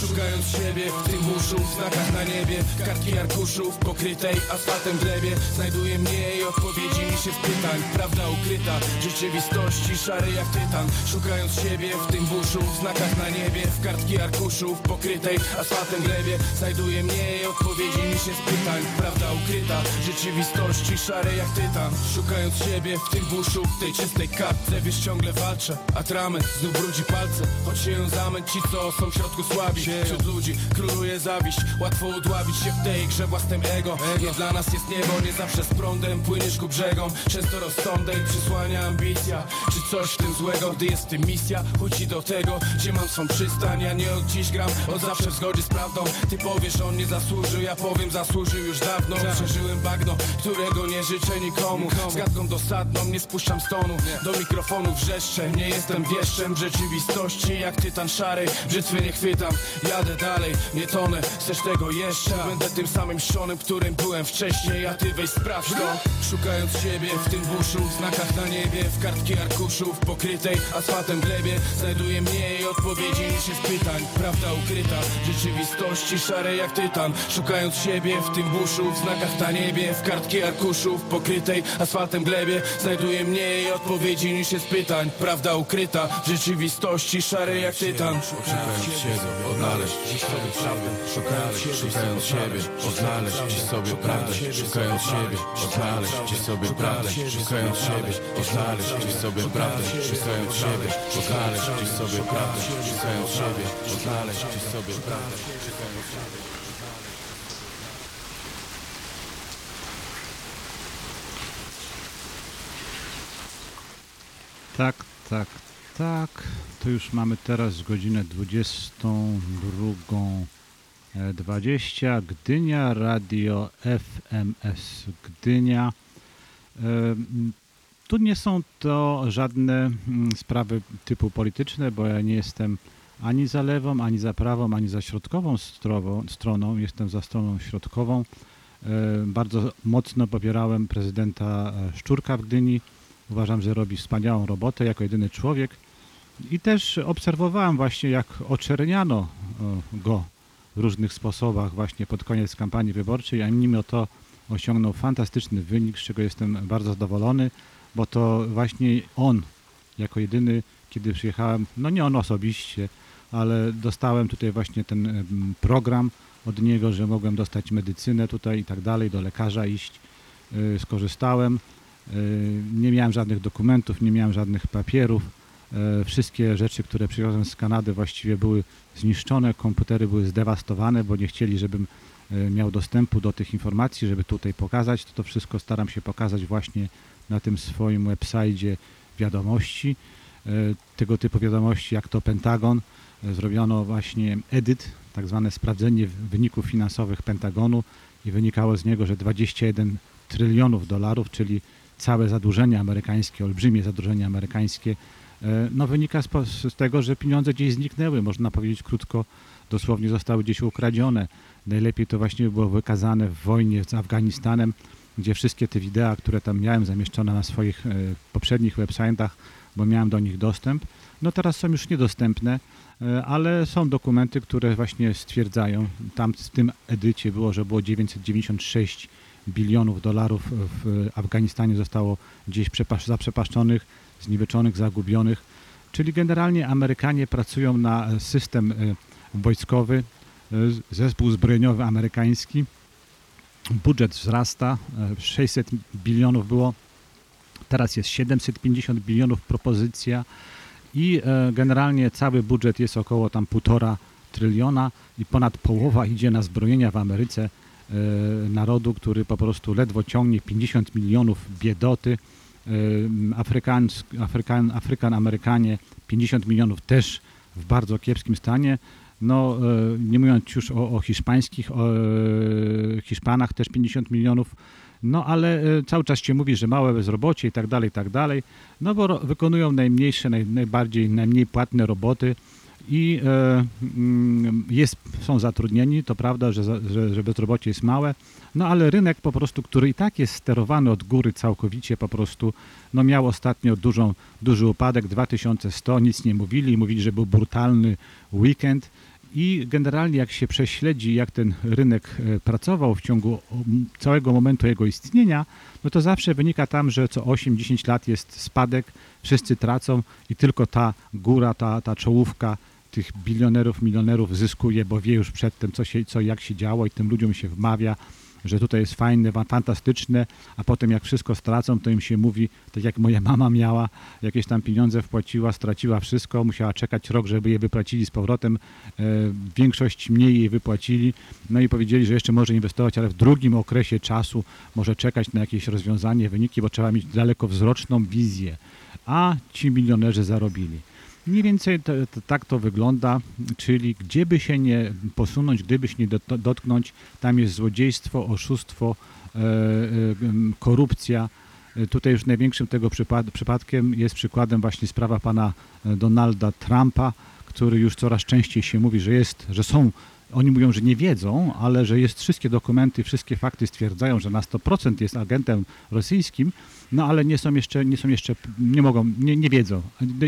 Szukając siebie w tym buszu, w znakach na niebie kartki arkuszów pokrytej asfaltem glebie. Znajduję mniej odpowiedzi niż jest pytań Prawda ukryta rzeczywistości szary jak tytan. Szukając siebie w tym buszu, w znakach na niebie W kartki arkuszów pokrytej asfaltem glebie. Znajduję mniej odpowiedzi niż jest pytań Prawda ukryta rzeczywistości szary jak tytan. Szukając siebie w tym buszu, w tej czystej kartce Wiesz ciągle walczę, a trament znów brudzi palce. Choć się ją zamęć ci co są w środku słabi. Wśród ludzi króluje zawiść. Łatwo udławić się w tej grze własnym ego. Nie dla nas jest niebo, nie zawsze z prądem Płyniesz ku brzegom, często rozsądek Przysłania ambicja, czy coś w tym złego Gdy jest w tym misja, chodzi do tego Gdzie mam swą przystań, ja nie od dziś gram Od zawsze w zgodzie z prawdą. Ty powiesz, on nie zasłużył, ja powiem zasłużył już dawno. Przeżyłem bagno, którego nie życzę nikomu. Z gadką dosadną, nie spuszczam stonu. Do mikrofonu wrzeszczę, nie jestem wieszczem W rzeczywistości, jak tytan szary Brzytwy nie chwytam, jadę dalej Nie tonę, chcesz tego jeszcze? Będę tym samym sionem, którym byłem wcześniej A ty weź sprawdź to. Szukając siebie w tym buszu W znakach na niebie, w kartki arkuszów Pokrytej asfaltem glebie. Znajduję mniej odpowiedzi niż jest pytań. Prawda ukryta w rzeczywistości szare jak tytan. Szukając siebie w tym buszu W znakach na niebie, w kartki arkuszów Pokrytej asfaltem glebie. Znajduję mniej odpowiedzi niż jest pytań. Prawda ukryta w rzeczywistości szare jak tytan. Szukając siebie, odnaleźć dziś sobie prawdę. Szukając, siebie, odnaleźć dziś sobie prawdę. Szukając siebie, odnaleźć dziś sobie prawdę. Szukając siebie, odnaleźć gdzieś sobie prawdę. Szukając siebie, odnaleźć gdzieś sobie prawdę. Szukając siebie, odnaleźć gdzieś sobie prawdę Tak, tak, tak. To już mamy teraz godzinę 22.20. Gdynia, radio FMS Gdynia. Tu nie są to żadne mm, sprawy typu polityczne, bo ja nie jestem ani za lewą, ani za prawą, ani za środkową strową, stroną. Jestem za stroną środkową. Bardzo mocno popierałem prezydenta e, Szczurka w Gdyni. Uważam, że robi wspaniałą robotę jako jedyny człowiek. I też obserwowałem właśnie, jak oczerniano e, go w różnych sposobach właśnie pod koniec kampanii wyborczej, a mimo to osiągnął fantastyczny wynik, z czego jestem bardzo zadowolony, bo to właśnie on jako jedyny, kiedy przyjechałem, no nie on osobiście, ale dostałem tutaj właśnie ten program od niego, że mogłem dostać medycynę tutaj i tak dalej, do lekarza iść. Y, Skorzystałem. Y, Nie miałem żadnych dokumentów, nie miałem żadnych papierów. E, Wszystkie rzeczy, które przywiozłem z Kanady właściwie były zniszczone, komputery były zdewastowane, bo nie chcieli, żebym e, miał dostępu do tych informacji, żeby tutaj pokazać. To, to wszystko staram się pokazać właśnie na tym swoim website wiadomości. E, Tego typu wiadomości jak to Pentagon. E, Zrobiono właśnie edyt, tak zwane sprawdzenie wyników finansowych Pentagonu i wynikało z niego, że 21 trylionów dolarów, czyli całe zadłużenie amerykańskie, olbrzymie zadłużenie amerykańskie, e, no wynika z, z tego, że pieniądze gdzieś zniknęły, można powiedzieć krótko, dosłownie zostały gdzieś ukradzione. Najlepiej to właśnie było wykazane w wojnie z Afganistanem, gdzie wszystkie te wideo, które tam miałem zamieszczone na swoich e, poprzednich website'ach, bo miałem do nich dostęp, no teraz są już niedostępne, e, ale są dokumenty, które właśnie stwierdzają, tam w tym edycie było, że było 996 bilionów dolarów w Afganistanie zostało gdzieś przepasz- zaprzepaszczonych, zniweczonych, zagubionych. Czyli generalnie Amerykanie pracują na e, system e, wojskowy, e, zespół zbrojeniowy amerykański. Budżet wzrasta, e, 600 bilionów było, teraz jest 750 bilionów propozycja i e, generalnie cały budżet jest około tam półtora tryliona i ponad połowa idzie na zbrojenia w Ameryce e, narodu, który po prostu ledwo ciągnie 50 milionów biedoty. E, Afrykańsk, Afrykan, Afrykan, Amerykanie 50 milionów też w bardzo kiepskim stanie. No, e, nie mówiąc już o, o hiszpańskich, o e, Hiszpanach też 50 milionów. No, ale e, cały czas się mówi, że małe bezrobocie i tak dalej, i tak dalej. No, bo wykonują najmniejsze, naj, najbardziej, najmniej płatne roboty i e, mm, jest, są zatrudnieni. To prawda, że, że, że bezrobocie jest małe, no ale rynek po prostu, który i tak jest sterowany od góry całkowicie, po prostu no, miał ostatnio dużą, duży upadek, 2100, nic nie mówili, mówili, że był brutalny weekend. I generalnie jak się prześledzi, jak ten rynek e, pracował w ciągu całego momentu jego istnienia, no to zawsze wynika tam, że co 8-10 lat jest spadek, wszyscy tracą i tylko ta góra, ta, ta czołówka tych bilionerów, milionerów zyskuje, bo wie już przedtem, co, się, co jak się działo i tym ludziom się wmawia, że tutaj jest fajne, fantastyczne, a potem jak wszystko stracą, to im się mówi, tak jak moja mama miała, jakieś tam pieniądze wpłaciła, straciła wszystko, musiała czekać rok, żeby je wypłacili z powrotem, e, większość mniej jej wypłacili, no i powiedzieli, że jeszcze może inwestować, ale w drugim okresie czasu może czekać na jakieś rozwiązanie, wyniki, bo trzeba mieć dalekowzroczną wizję, a ci milionerzy zarobili. Mniej więcej to, to, tak to wygląda, czyli gdzie by się nie posunąć, gdyby się nie dot- dotknąć, tam jest złodziejstwo, oszustwo, e, e, korupcja. E, Tutaj już największym tego przypad- przypadkiem jest przykładem właśnie sprawa pana e, Donalda Trumpa, który już coraz częściej się mówi, że jest, że są, oni mówią, że nie wiedzą, ale że jest wszystkie dokumenty, wszystkie fakty stwierdzają, że na 100% jest agentem rosyjskim, no ale nie są jeszcze, nie są jeszcze, nie mogą, nie, nie wiedzą.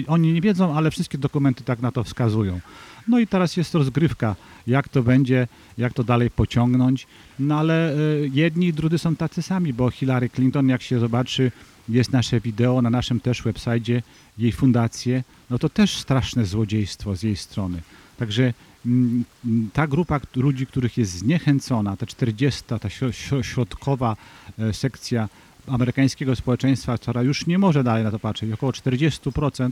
Oni nie wiedzą, ale wszystkie dokumenty tak na to wskazują. No i teraz jest rozgrywka, jak to będzie, jak to dalej pociągnąć. No ale y, jedni i drudzy są tacy sami, bo Hillary Clinton, jak się zobaczy, jest nasze wideo na naszym też website, jej fundację, no to też straszne złodziejstwo z jej strony. Także ta grupa ludzi, których jest zniechęcona, ta 40, ta śro- śro- środkowa e, sekcja amerykańskiego społeczeństwa, która już nie może dalej na to patrzeć, około 40%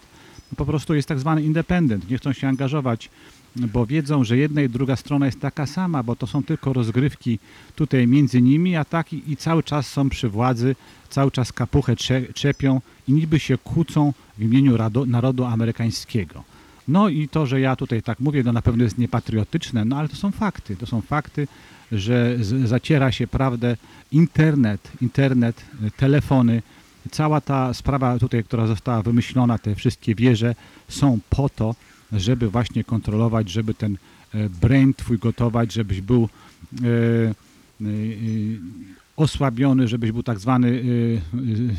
no po prostu jest tak zwany independent, nie chcą się angażować, bo wiedzą, że jedna i druga strona jest taka sama, bo to są tylko rozgrywki tutaj między nimi, a tak i, i cały czas są przy władzy, cały czas kapuchę czepią i niby się kłócą w imieniu narodu amerykańskiego. No i to, że ja tutaj tak mówię, no na pewno jest niepatriotyczne, no ale to są fakty, to są fakty, że zaciera się prawdę internet, internet, y, telefony, cała ta sprawa tutaj, która została wymyślona, te wszystkie wieże są po to, żeby właśnie kontrolować, żeby ten e, brain twój gotować, żebyś był e, e, e, osłabiony, żebyś był tak zwany e, e,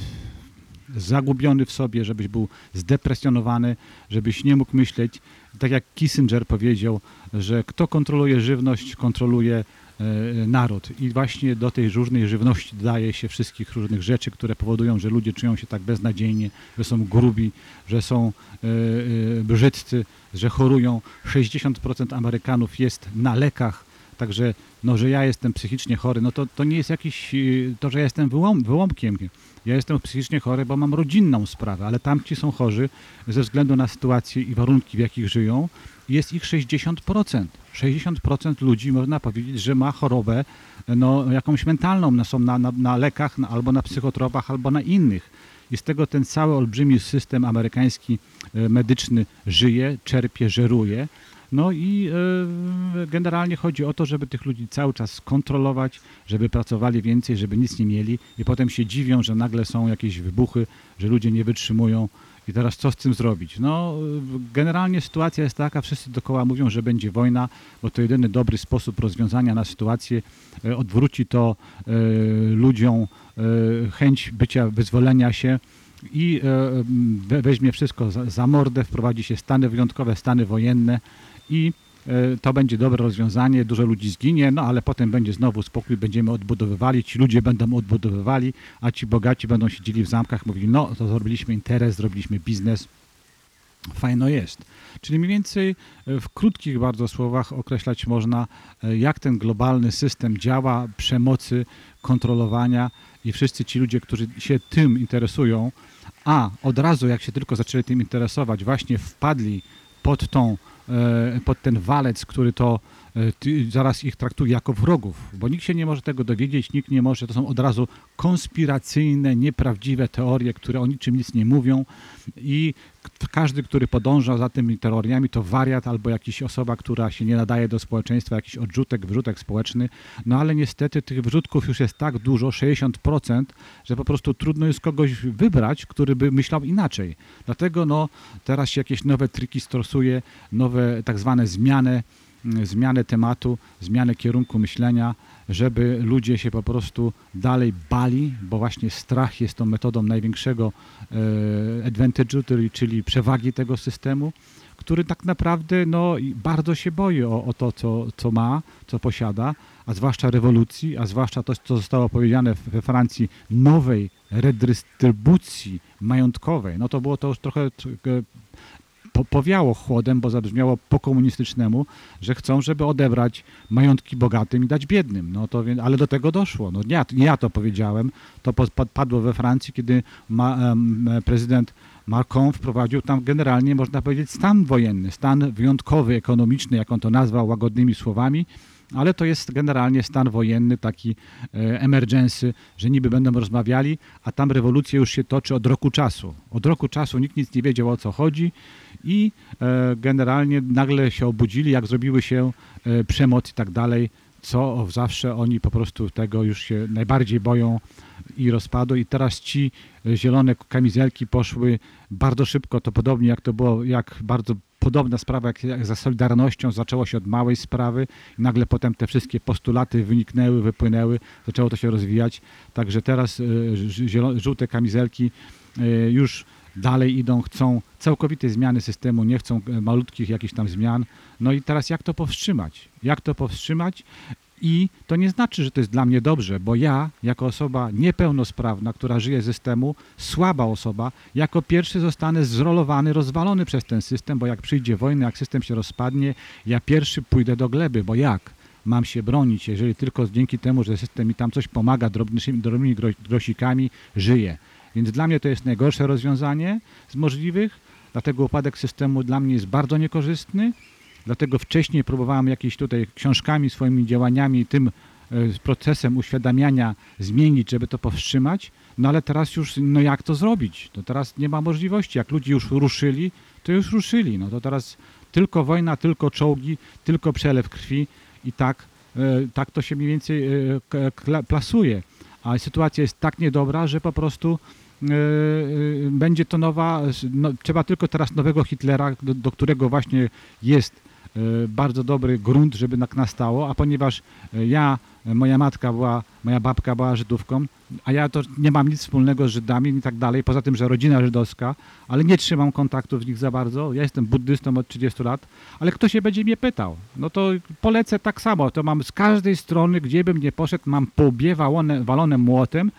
zagubiony w sobie, żebyś był zdepresjonowany, żebyś nie mógł myśleć. Tak jak Kissinger powiedział, że kto kontroluje żywność, kontroluje e, naród. I właśnie do tej różnej żywności dodaje się wszystkich różnych rzeczy, które powodują, że ludzie czują się tak beznadziejnie, że są grubi, że są e, e, brzydcy, że chorują. 60% Amerykanów jest na lekach, także no, że ja jestem psychicznie chory, no to, to nie jest jakiś, to, że ja jestem wyłom, wyłomkiem. Ja jestem psychicznie chory, bo mam rodzinną sprawę, ale tamci są chorzy ze względu na sytuację i warunki, w jakich żyją. Jest ich 60%. 60% ludzi, można powiedzieć, że ma chorobę no, jakąś mentalną, no, są na, na, na lekach, albo na psychotropach, albo na innych. I z tego ten cały olbrzymi system amerykański e, medyczny żyje, czerpie, żeruje. No i e, generalnie chodzi o to, żeby tych ludzi cały czas skontrolować, żeby pracowali więcej, żeby nic nie mieli. I potem się dziwią, że nagle są jakieś wybuchy, że ludzie nie wytrzymują. I teraz co z tym zrobić? No generalnie sytuacja jest taka, wszyscy dookoła mówią, że będzie wojna, bo to jedyny dobry sposób rozwiązania na sytuację, e, odwróci to e, ludziom chęć bycia, wyzwolenia się i we- weźmie wszystko za, za mordę, wprowadzi się stany wyjątkowe, stany wojenne i e, to będzie dobre rozwiązanie, dużo ludzi zginie, no ale potem będzie znowu spokój, będziemy odbudowywali, ci ludzie będą odbudowywali, a ci bogaci będą siedzieli w zamkach, mówili, no to zrobiliśmy interes, zrobiliśmy biznes, fajno jest. Czyli mniej więcej e, w krótkich bardzo słowach określać można, e, jak ten globalny system działa, przemocy, kontrolowania i wszyscy ci ludzie, którzy się tym interesują, a od razu jak się tylko zaczęli tym interesować, właśnie wpadli pod tą, pod ten walec, który to e, zaraz ich traktuje jako wrogów, bo nikt się nie może tego dowiedzieć, nikt nie może, to są od razu konspiracyjne, nieprawdziwe teorie, które o niczym nic nie mówią i każdy, który podąża za tymi teoriami, to wariat albo jakaś osoba, która się nie nadaje do społeczeństwa, jakiś odrzutek, wrzutek społeczny. No ale niestety tych wrzutków już jest tak dużo, 60%, że po prostu trudno jest kogoś wybrać, który by myślał inaczej. Dlatego no, teraz się jakieś nowe triki stosuje, nowe tak zwane zmiany, zmianę tematu, zmianę kierunku myślenia, żeby ludzie się po prostu dalej bali, bo właśnie strach jest tą metodą największego e, advantage'u, czyli, czyli przewagi tego systemu, który tak naprawdę no, bardzo się boi o, o to, co, co ma, co posiada, a zwłaszcza rewolucji, a zwłaszcza to, co zostało powiedziane we Francji, nowej redystrybucji majątkowej. No to było to już trochę e, po, powiało chłodem, bo zabrzmiało po komunistycznemu, że chcą, żeby odebrać majątki bogatym i dać biednym. No to, ale do tego doszło. No nie, ja, nie ja to powiedziałem, to padło we Francji, kiedy ma, em, prezydent Macron wprowadził tam generalnie, można powiedzieć, stan wojenny, stan wyjątkowy, ekonomiczny, jak on to nazwał łagodnymi słowami, ale to jest generalnie stan wojenny, taki e, emergency, że niby będą rozmawiali, a tam rewolucja już się toczy od roku czasu. Od roku czasu nikt nic nie wiedział o co chodzi i e, generalnie nagle się obudzili, jak zrobiły się e, przemoc i tak dalej, co zawsze oni po prostu tego już się najbardziej boją i rozpadu. I teraz ci e, zielone kamizelki poszły bardzo szybko, to podobnie jak to było, jak bardzo podobna sprawa jak, jak za Solidarnością, zaczęło się od małej sprawy. I nagle potem te wszystkie postulaty wyniknęły, wypłynęły, zaczęło to się rozwijać, także teraz żółte kamizelki już dalej idą, chcą całkowitej zmiany systemu, nie chcą e, malutkich jakichś tam zmian. No i teraz jak to powstrzymać? Jak to powstrzymać? I to nie znaczy, że to jest dla mnie dobrze, bo ja, jako osoba niepełnosprawna, która żyje z systemu, słaba osoba, jako pierwszy zostanę zrolowany, rozwalony przez ten system, bo jak przyjdzie wojna, jak system się rozpadnie, ja pierwszy pójdę do gleby, bo jak? mam się bronić, jeżeli tylko dzięki temu, że system mi tam coś pomaga drobnymi, drobnymi grosikami, żyję więc dla mnie to jest najgorsze rozwiązanie z możliwych, dlatego upadek systemu dla mnie jest bardzo niekorzystny, dlatego wcześniej próbowałem jakieś tutaj książkami, swoimi działaniami, tym e, procesem uświadamiania zmienić, żeby to powstrzymać, no ale teraz już, no jak to zrobić? To teraz nie ma możliwości. Jak ludzie już ruszyli, to już ruszyli. No to teraz tylko wojna, tylko czołgi, tylko przelew krwi i tak, e, tak to się mniej więcej e, plasuje. A sytuacja jest tak niedobra, że po prostu Y, y, będzie to nowa, no, trzeba tylko teraz nowego Hitlera, do, do którego właśnie jest y, bardzo dobry grunt, żeby tak nastało, a ponieważ ja, moja matka była, moja babka była Żydówką, a ja to nie mam nic wspólnego z Żydami i tak dalej, poza tym, że rodzina żydowska, ale nie trzymam kontaktów z nich za bardzo, ja jestem buddystą od 30 lat, ale kto się będzie mnie pytał, no to polecę tak samo, to mam z każdej strony, gdzie bym nie poszedł, mam poobie walone, walone młotem,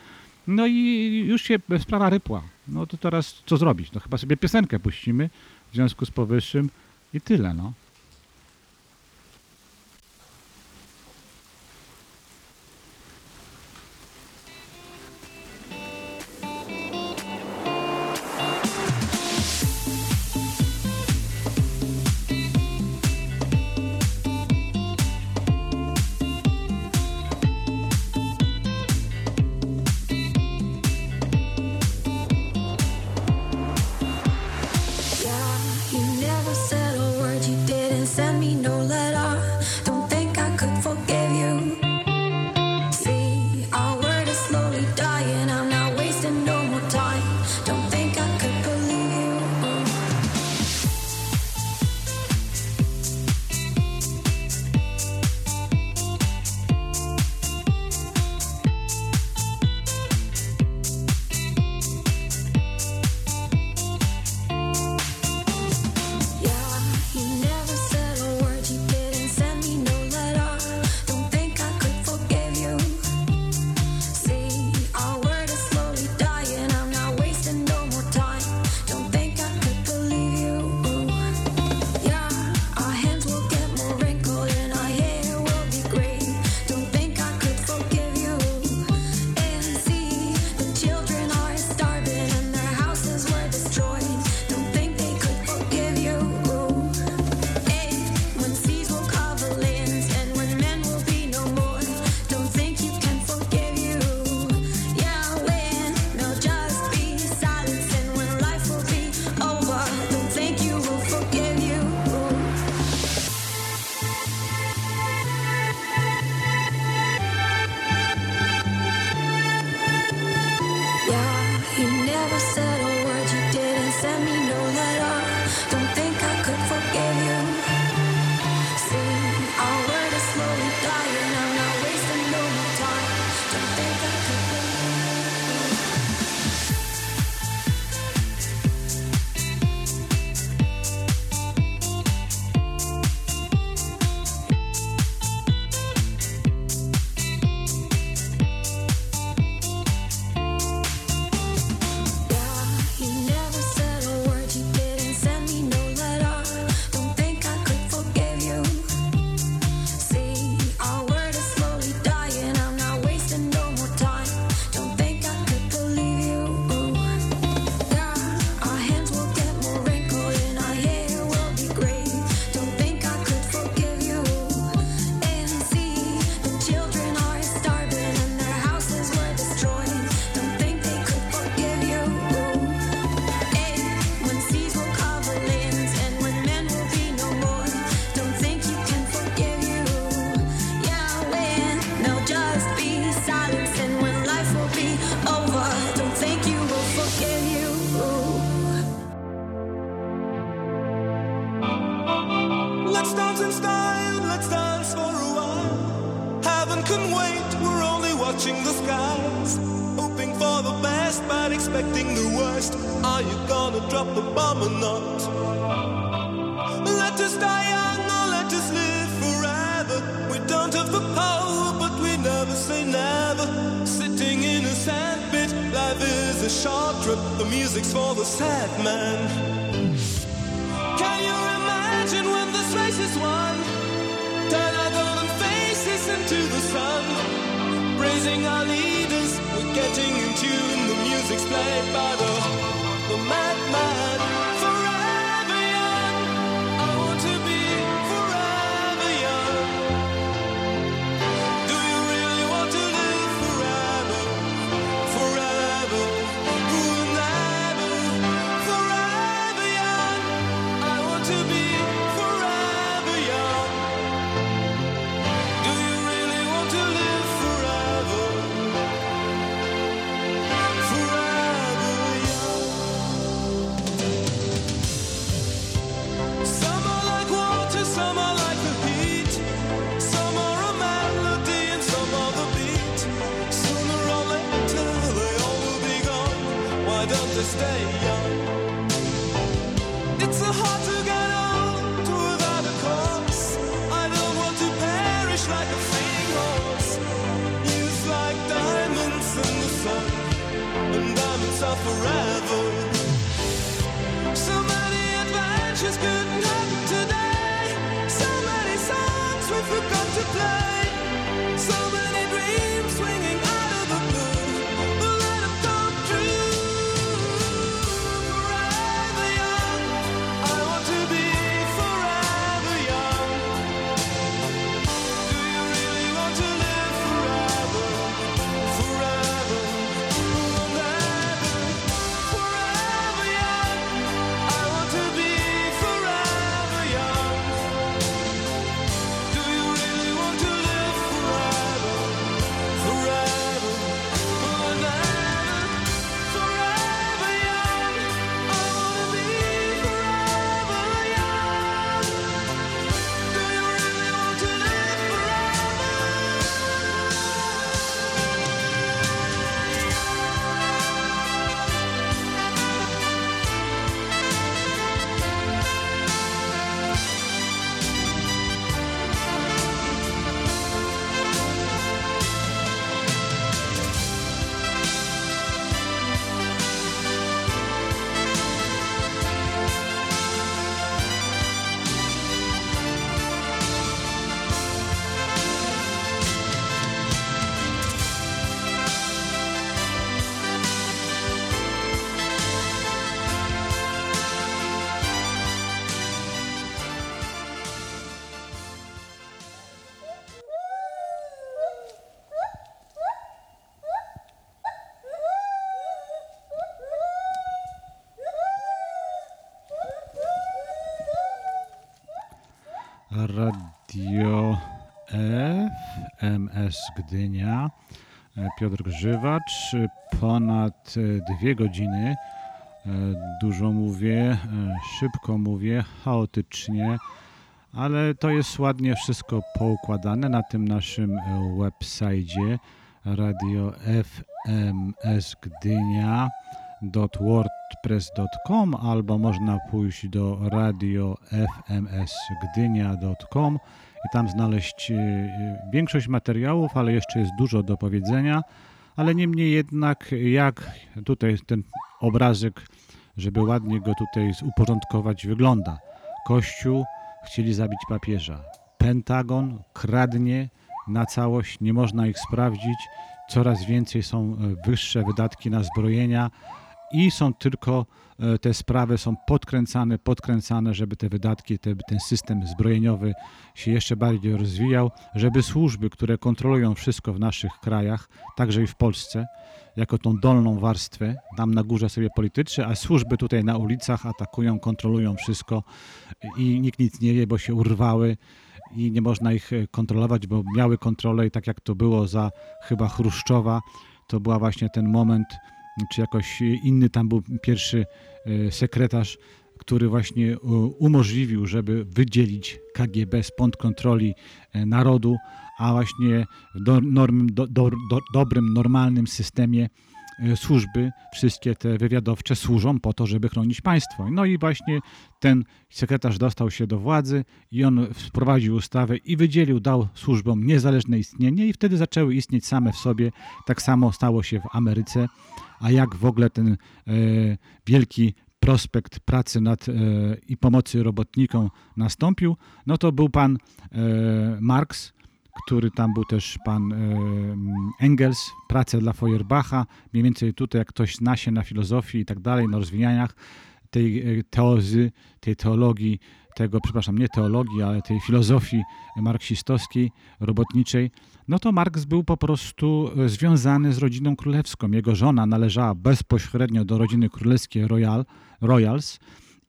no i już się sprawa rypła. No to teraz co zrobić? No chyba sobie piosenkę puścimy w związku z powyższym i tyle, no. So many dreams swinging FMS Gdynia. E, Piotr Grzywacz. E, Ponad e, dwie godziny. Dużo mówię, szybko mówię, chaotycznie, ale to jest ładnie wszystko poukładane na tym naszym websajdzie radio FMS Gdynia www.wordpress.com albo można pójść do radiofmsgdynia.com i tam znaleźć e, e, większość materiałów, ale jeszcze jest dużo do powiedzenia. Ale niemniej jednak, jak tutaj ten obrazek, żeby ładnie go tutaj uporządkować, wygląda. Kościół chcieli zabić papieża. Pentagon kradnie na całość, nie można ich sprawdzić. Coraz więcej są e, wyższe wydatki na zbrojenia i są tylko te sprawy są podkręcane, podkręcane, żeby te wydatki, te, ten system zbrojeniowy się jeszcze bardziej rozwijał, żeby służby, które kontrolują wszystko w naszych krajach, także i w Polsce, jako tą dolną warstwę, tam na górze sobie polityczne, a służby tutaj na ulicach atakują, kontrolują wszystko i nikt nic nie wie, bo się urwały i nie można ich e, kontrolować, bo miały kontrolę i tak jak to było za chyba Chruszczowa, to była właśnie ten moment, czy jakoś inny tam był pierwszy e, sekretarz, który właśnie e, umożliwił, żeby wydzielić KGB spod kontroli e, narodu, a właśnie w do, do, do, do, dobrym, normalnym systemie służby, wszystkie te wywiadowcze służą po to, żeby chronić państwo. No i właśnie ten sekretarz dostał się do władzy i on wprowadził ustawę i wydzielił, dał służbom niezależne istnienie i wtedy zaczęły istnieć same w sobie. Tak samo stało się w Ameryce, a jak w ogóle ten e, wielki prospekt pracy nad, e, i pomocy robotnikom nastąpił, no to był pan e, Marx, który tam był też pan e, Engels, pracę dla Feuerbacha, mniej więcej tutaj jak ktoś zna się na filozofii i tak dalej, na rozwijaniach tej teozy, tej teologii, tego, przepraszam, nie teologii, ale tej filozofii marksistowskiej, robotniczej, no to Marx był po prostu e, związany z rodziną królewską. Jego żona należała bezpośrednio do rodziny królewskiej Royal, Royals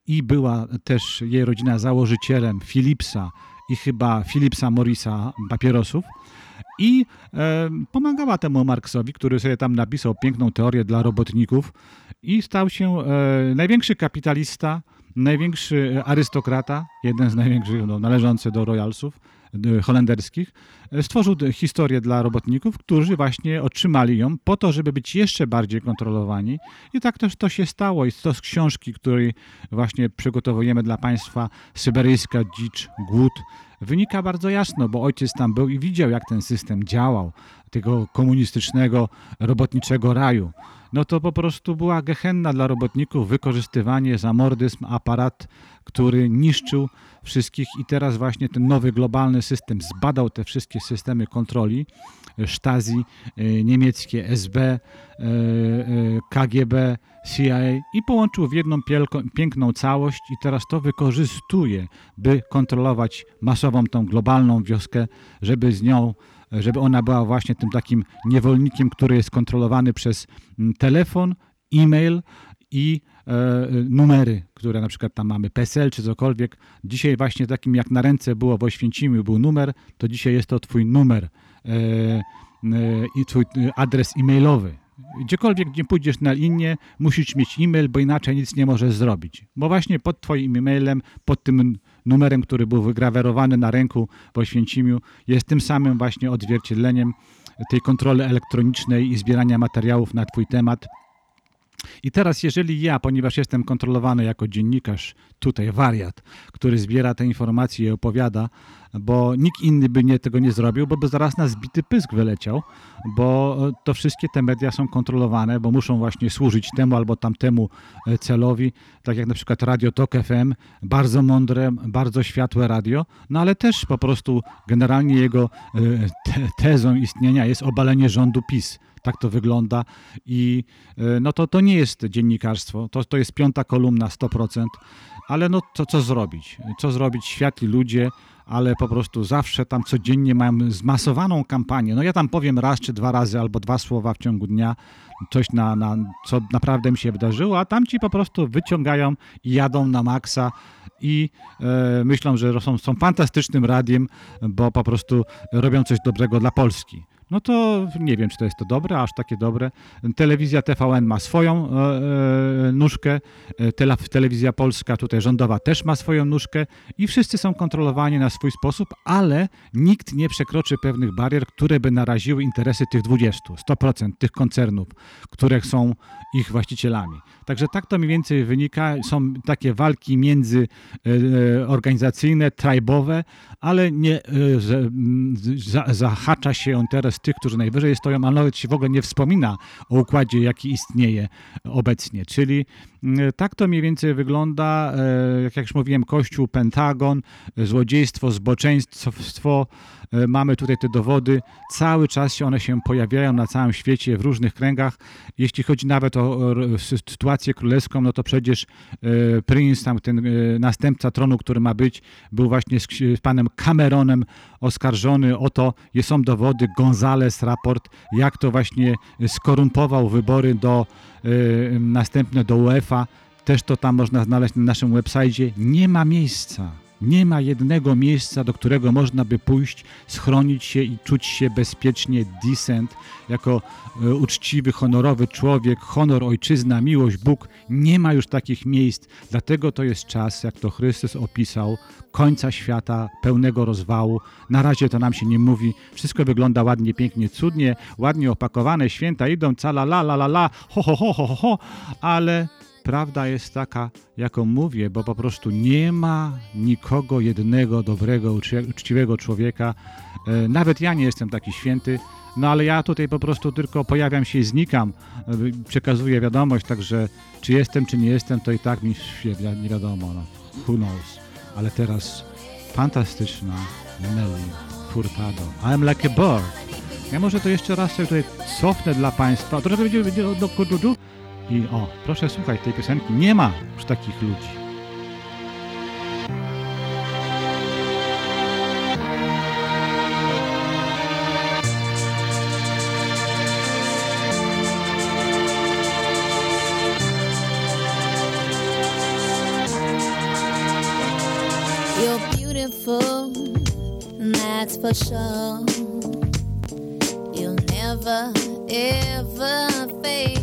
i była też jej rodzina założycielem Philipsa i chyba Philipsa Morrisa papierosów. I e, pomagała temu Marksowi, który sobie tam napisał piękną teorię dla robotników i stał się e, największy kapitalista, największy arystokrata, jeden z największych, no, należący do royalsów e, holenderskich, e, stworzył historię dla robotników, którzy właśnie otrzymali ją po to, żeby być jeszcze bardziej kontrolowani. I tak też to się stało. I to z książki, której właśnie przygotowujemy dla Państwa, Syberyjska dzicz, głód, wynika bardzo jasno, bo ojciec tam był i widział, jak ten system działał, tego komunistycznego, robotniczego raju. No to po prostu była gehenna dla robotników, wykorzystywanie, zamordyzm, aparat, który niszczył wszystkich i teraz właśnie ten nowy globalny system zbadał te wszystkie systemy kontroli, Stasi, e, niemieckie SB, e, e, KGB, CIA i połączył w jedną piękną całość i teraz to wykorzystuje, by kontrolować masową tą globalną wioskę, żeby z nią żeby ona była właśnie tym takim niewolnikiem, który jest kontrolowany przez mm, telefon, e-mail i e, numery, które na przykład tam mamy, PESEL czy cokolwiek. Dzisiaj właśnie takim jak na ręce było w Oświęcimiu był numer, to dzisiaj jest to twój numer e, e, i twój adres e-mailowy. Gdziekolwiek, gdzie pójdziesz na linię, musisz mieć e-mail, bo inaczej nic nie możesz zrobić. Bo właśnie pod twoim e-mailem, pod tym numerem, który był wygrawerowany na ręku w Oświęcimiu, jest tym samym właśnie odzwierciedleniem tej kontroli elektronicznej i zbierania materiałów na twój temat. I teraz, jeżeli ja, ponieważ jestem kontrolowany jako dziennikarz, tutaj wariat, który zbiera te informacje i opowiada, bo nikt inny by nie, tego nie zrobił, bo by zaraz na zbity pysk wyleciał, bo to wszystkie te media są kontrolowane, bo muszą właśnie służyć temu albo tamtemu e, celowi, tak jak na przykład Radio Tok FM, bardzo mądre, bardzo światłe radio, no ale też po prostu generalnie jego e, te, tezą istnienia jest obalenie rządu PiS. Tak to wygląda i e, no to, to nie jest dziennikarstwo, to, to jest piąta kolumna 100%, ale no to co zrobić? Co zrobić? Światli ludzie, ale po prostu zawsze tam codziennie mają zmasowaną kampanię. No ja tam powiem raz czy dwa razy albo dwa słowa w ciągu dnia, coś na, na co naprawdę mi się wydarzyło, a tamci po prostu wyciągają i jadą na maksa i e, myślą, że są, są fantastycznym radiem, bo po prostu robią coś dobrego dla Polski. No to nie wiem, czy to jest to dobre, aż takie dobre. Telewizja TVN ma swoją e, e, nóżkę, e, tele, telewizja polska, tutaj rządowa też ma swoją nóżkę i wszyscy są kontrolowani na swój sposób, ale nikt nie przekroczy pewnych barier, które by naraziły interesy tych 20, 100% tych koncernów, które są ich właścicielami. Także tak to mniej więcej wynika. Są takie walki między e, e, organizacyjne, tribowe, ale nie e, zahacza się on teraz tych, którzy najwyżej stoją, a nawet się w ogóle nie wspomina o układzie, jaki istnieje obecnie. Czyli m, tak to mniej więcej wygląda, e, jak już mówiłem, Kościół, Pentagon, złodziejstwo, zboczeństwo. E, Mamy tutaj te dowody. Cały czas one się pojawiają na całym świecie, w różnych kręgach. Jeśli chodzi nawet o, sytuację królewską, no to przecież e, Prince, tam ten następca tronu, który ma być, był właśnie z, panem Cameronem oskarżony o to, są dowody, Gonzales raport, jak to właśnie skorumpował wybory do e, następne do UEFA. Też to tam można znaleźć na naszym website. Nie ma miejsca. Nie ma jednego miejsca, do którego można by pójść, schronić się i czuć się bezpiecznie, decent, jako e, uczciwy, honorowy człowiek, honor, ojczyzna, miłość, Bóg. Nie ma już takich miejsc. Dlatego to jest czas, jak to Chrystus opisał, końca świata, pełnego rozwału. Na razie to nam się nie mówi. Wszystko wygląda ładnie, pięknie, cudnie, ładnie opakowane, święta idą, cala la la la la, ho ho ho ho ho, ho ale Prawda jest taka, jaką mówię, bo po prostu nie ma nikogo jednego dobrego, uczciwego człowieka. E, nawet ja nie jestem taki święty, no ale ja tutaj po prostu tylko pojawiam się i znikam, e, przekazuję wiadomość, także czy jestem, czy nie jestem, to i tak mi nie wiadomo, no, who knows. Ale teraz fantastyczna Nelly Furtado. I'm like a bird. Ja może to jeszcze raz sobie tutaj cofnę dla Państwa. Trochę będzie do, do, do, do, do i o, proszę słuchać tej piosenki. Nie ma już takich ludzi. for sure. You'll never, ever fade.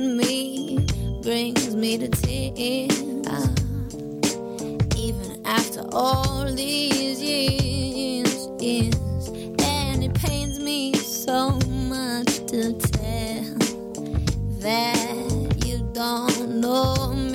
in me brings me to tears. Even after all these years, years, and it pains me so much to tell that you don't know me.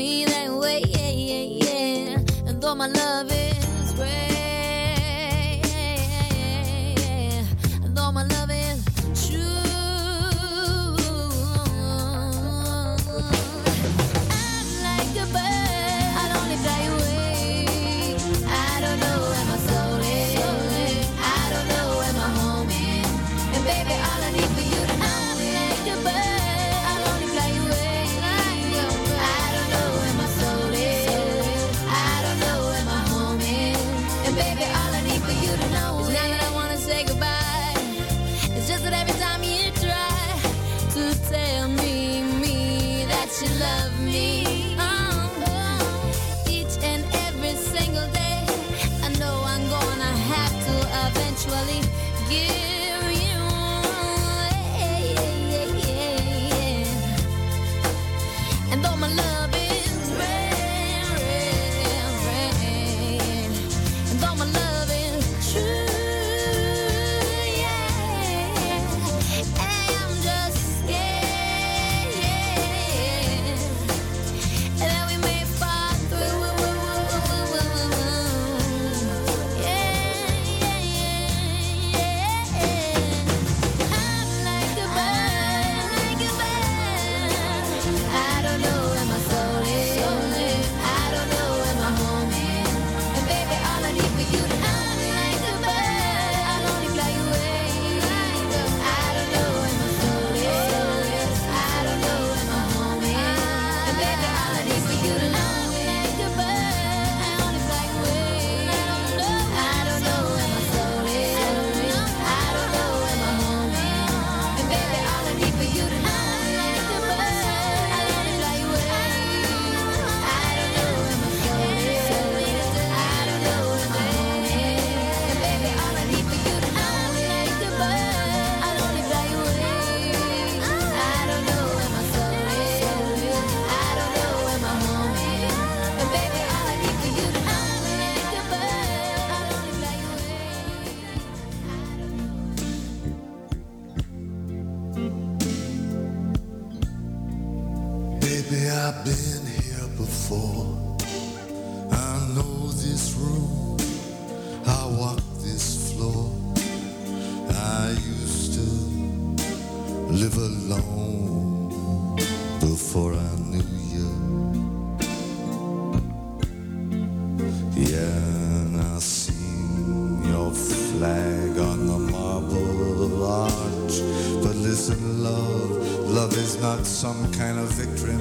some kind of victory.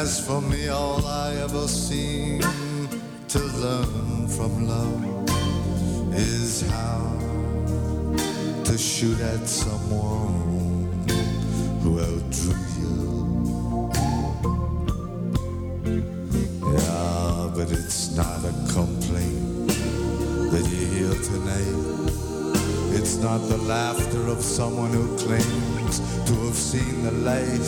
As for me, all I ever seem to learn from love is how to shoot at someone who outdrew you. Yeah, but it's not a complaint that you hear tonight. It's not the laughter of someone who claims to have seen the light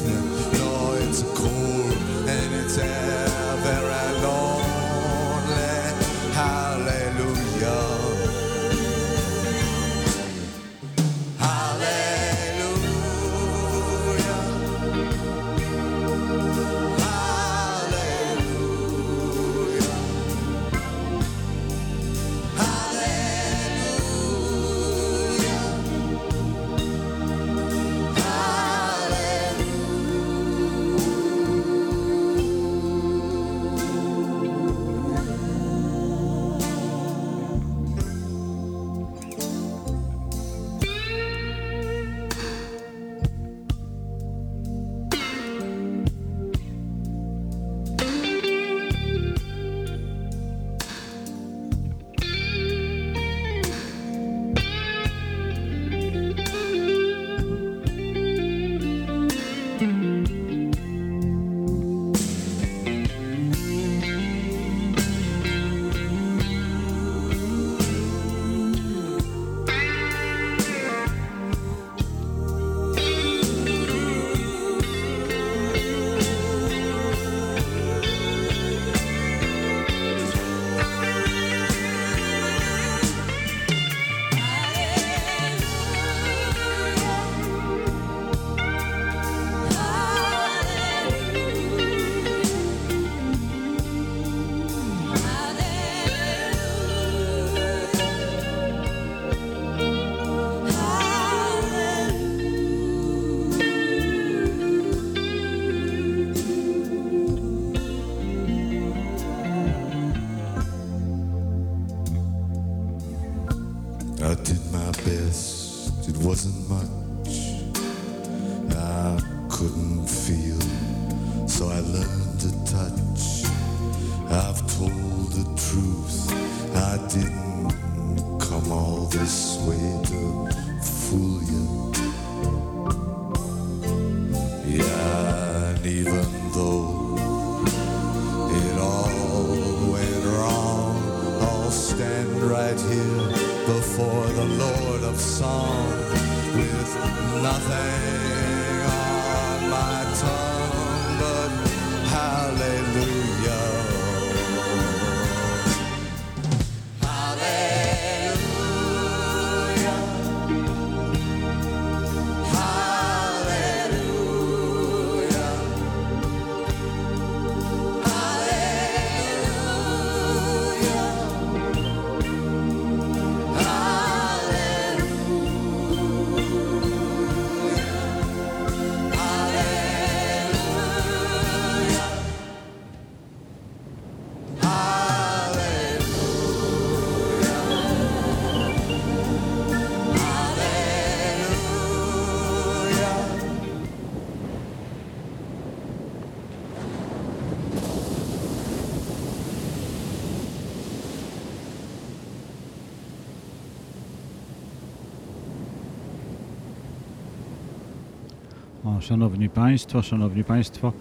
Szanowni Państwo, Szanowni Państwo,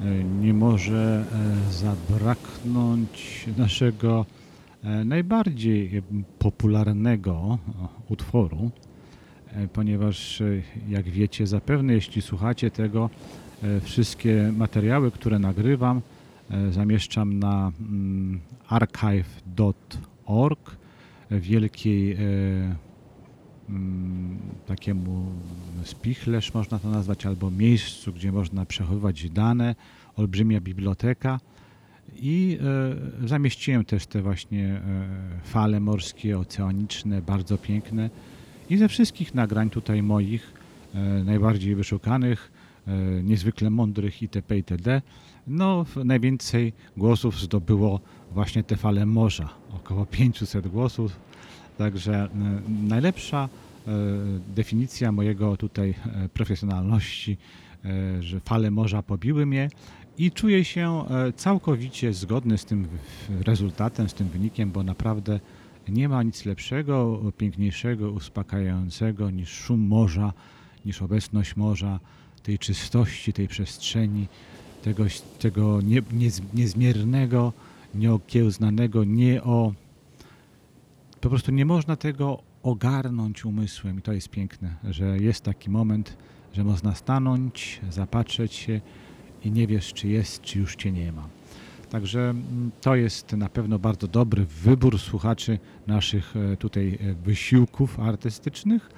e, nie może e, zabraknąć naszego e, najbardziej popularnego utworu, ponieważ jak wiecie zapewne, jeśli słuchacie tego, wszystkie materiały, które nagrywam, zamieszczam na mm, archive.org wielkiej takiemu spichlerz można to nazwać, albo miejscu, gdzie można przechowywać dane, olbrzymia biblioteka i e, zamieściłem też te właśnie e, fale morskie, oceaniczne, bardzo piękne i ze wszystkich nagrań tutaj moich, e, najbardziej wyszukanych, niezwykle mądrych itp. itd. No, najwięcej głosów zdobyło właśnie te fale morza, około 500 głosów, Także e, najlepsza e, definicja mojego tutaj e, profesjonalności, że fale morza pobiły mnie i czuję się całkowicie zgodny z tym rezultatem, z tym wynikiem, bo naprawdę nie ma nic lepszego, piękniejszego, uspokajającego niż szum morza, niż obecność morza, tej czystości, tej przestrzeni, tego, tego nie, niez, niezmiernego, nieokiełznanego, nie o po prostu nie można tego ogarnąć umysłem i to jest piękne, że jest taki moment, że można stanąć, zapatrzeć się i nie wiesz, czy jest, czy już cię nie ma. Także mm, to jest na pewno bardzo dobry wybór słuchaczy naszych e, tutaj e, wysiłków artystycznych,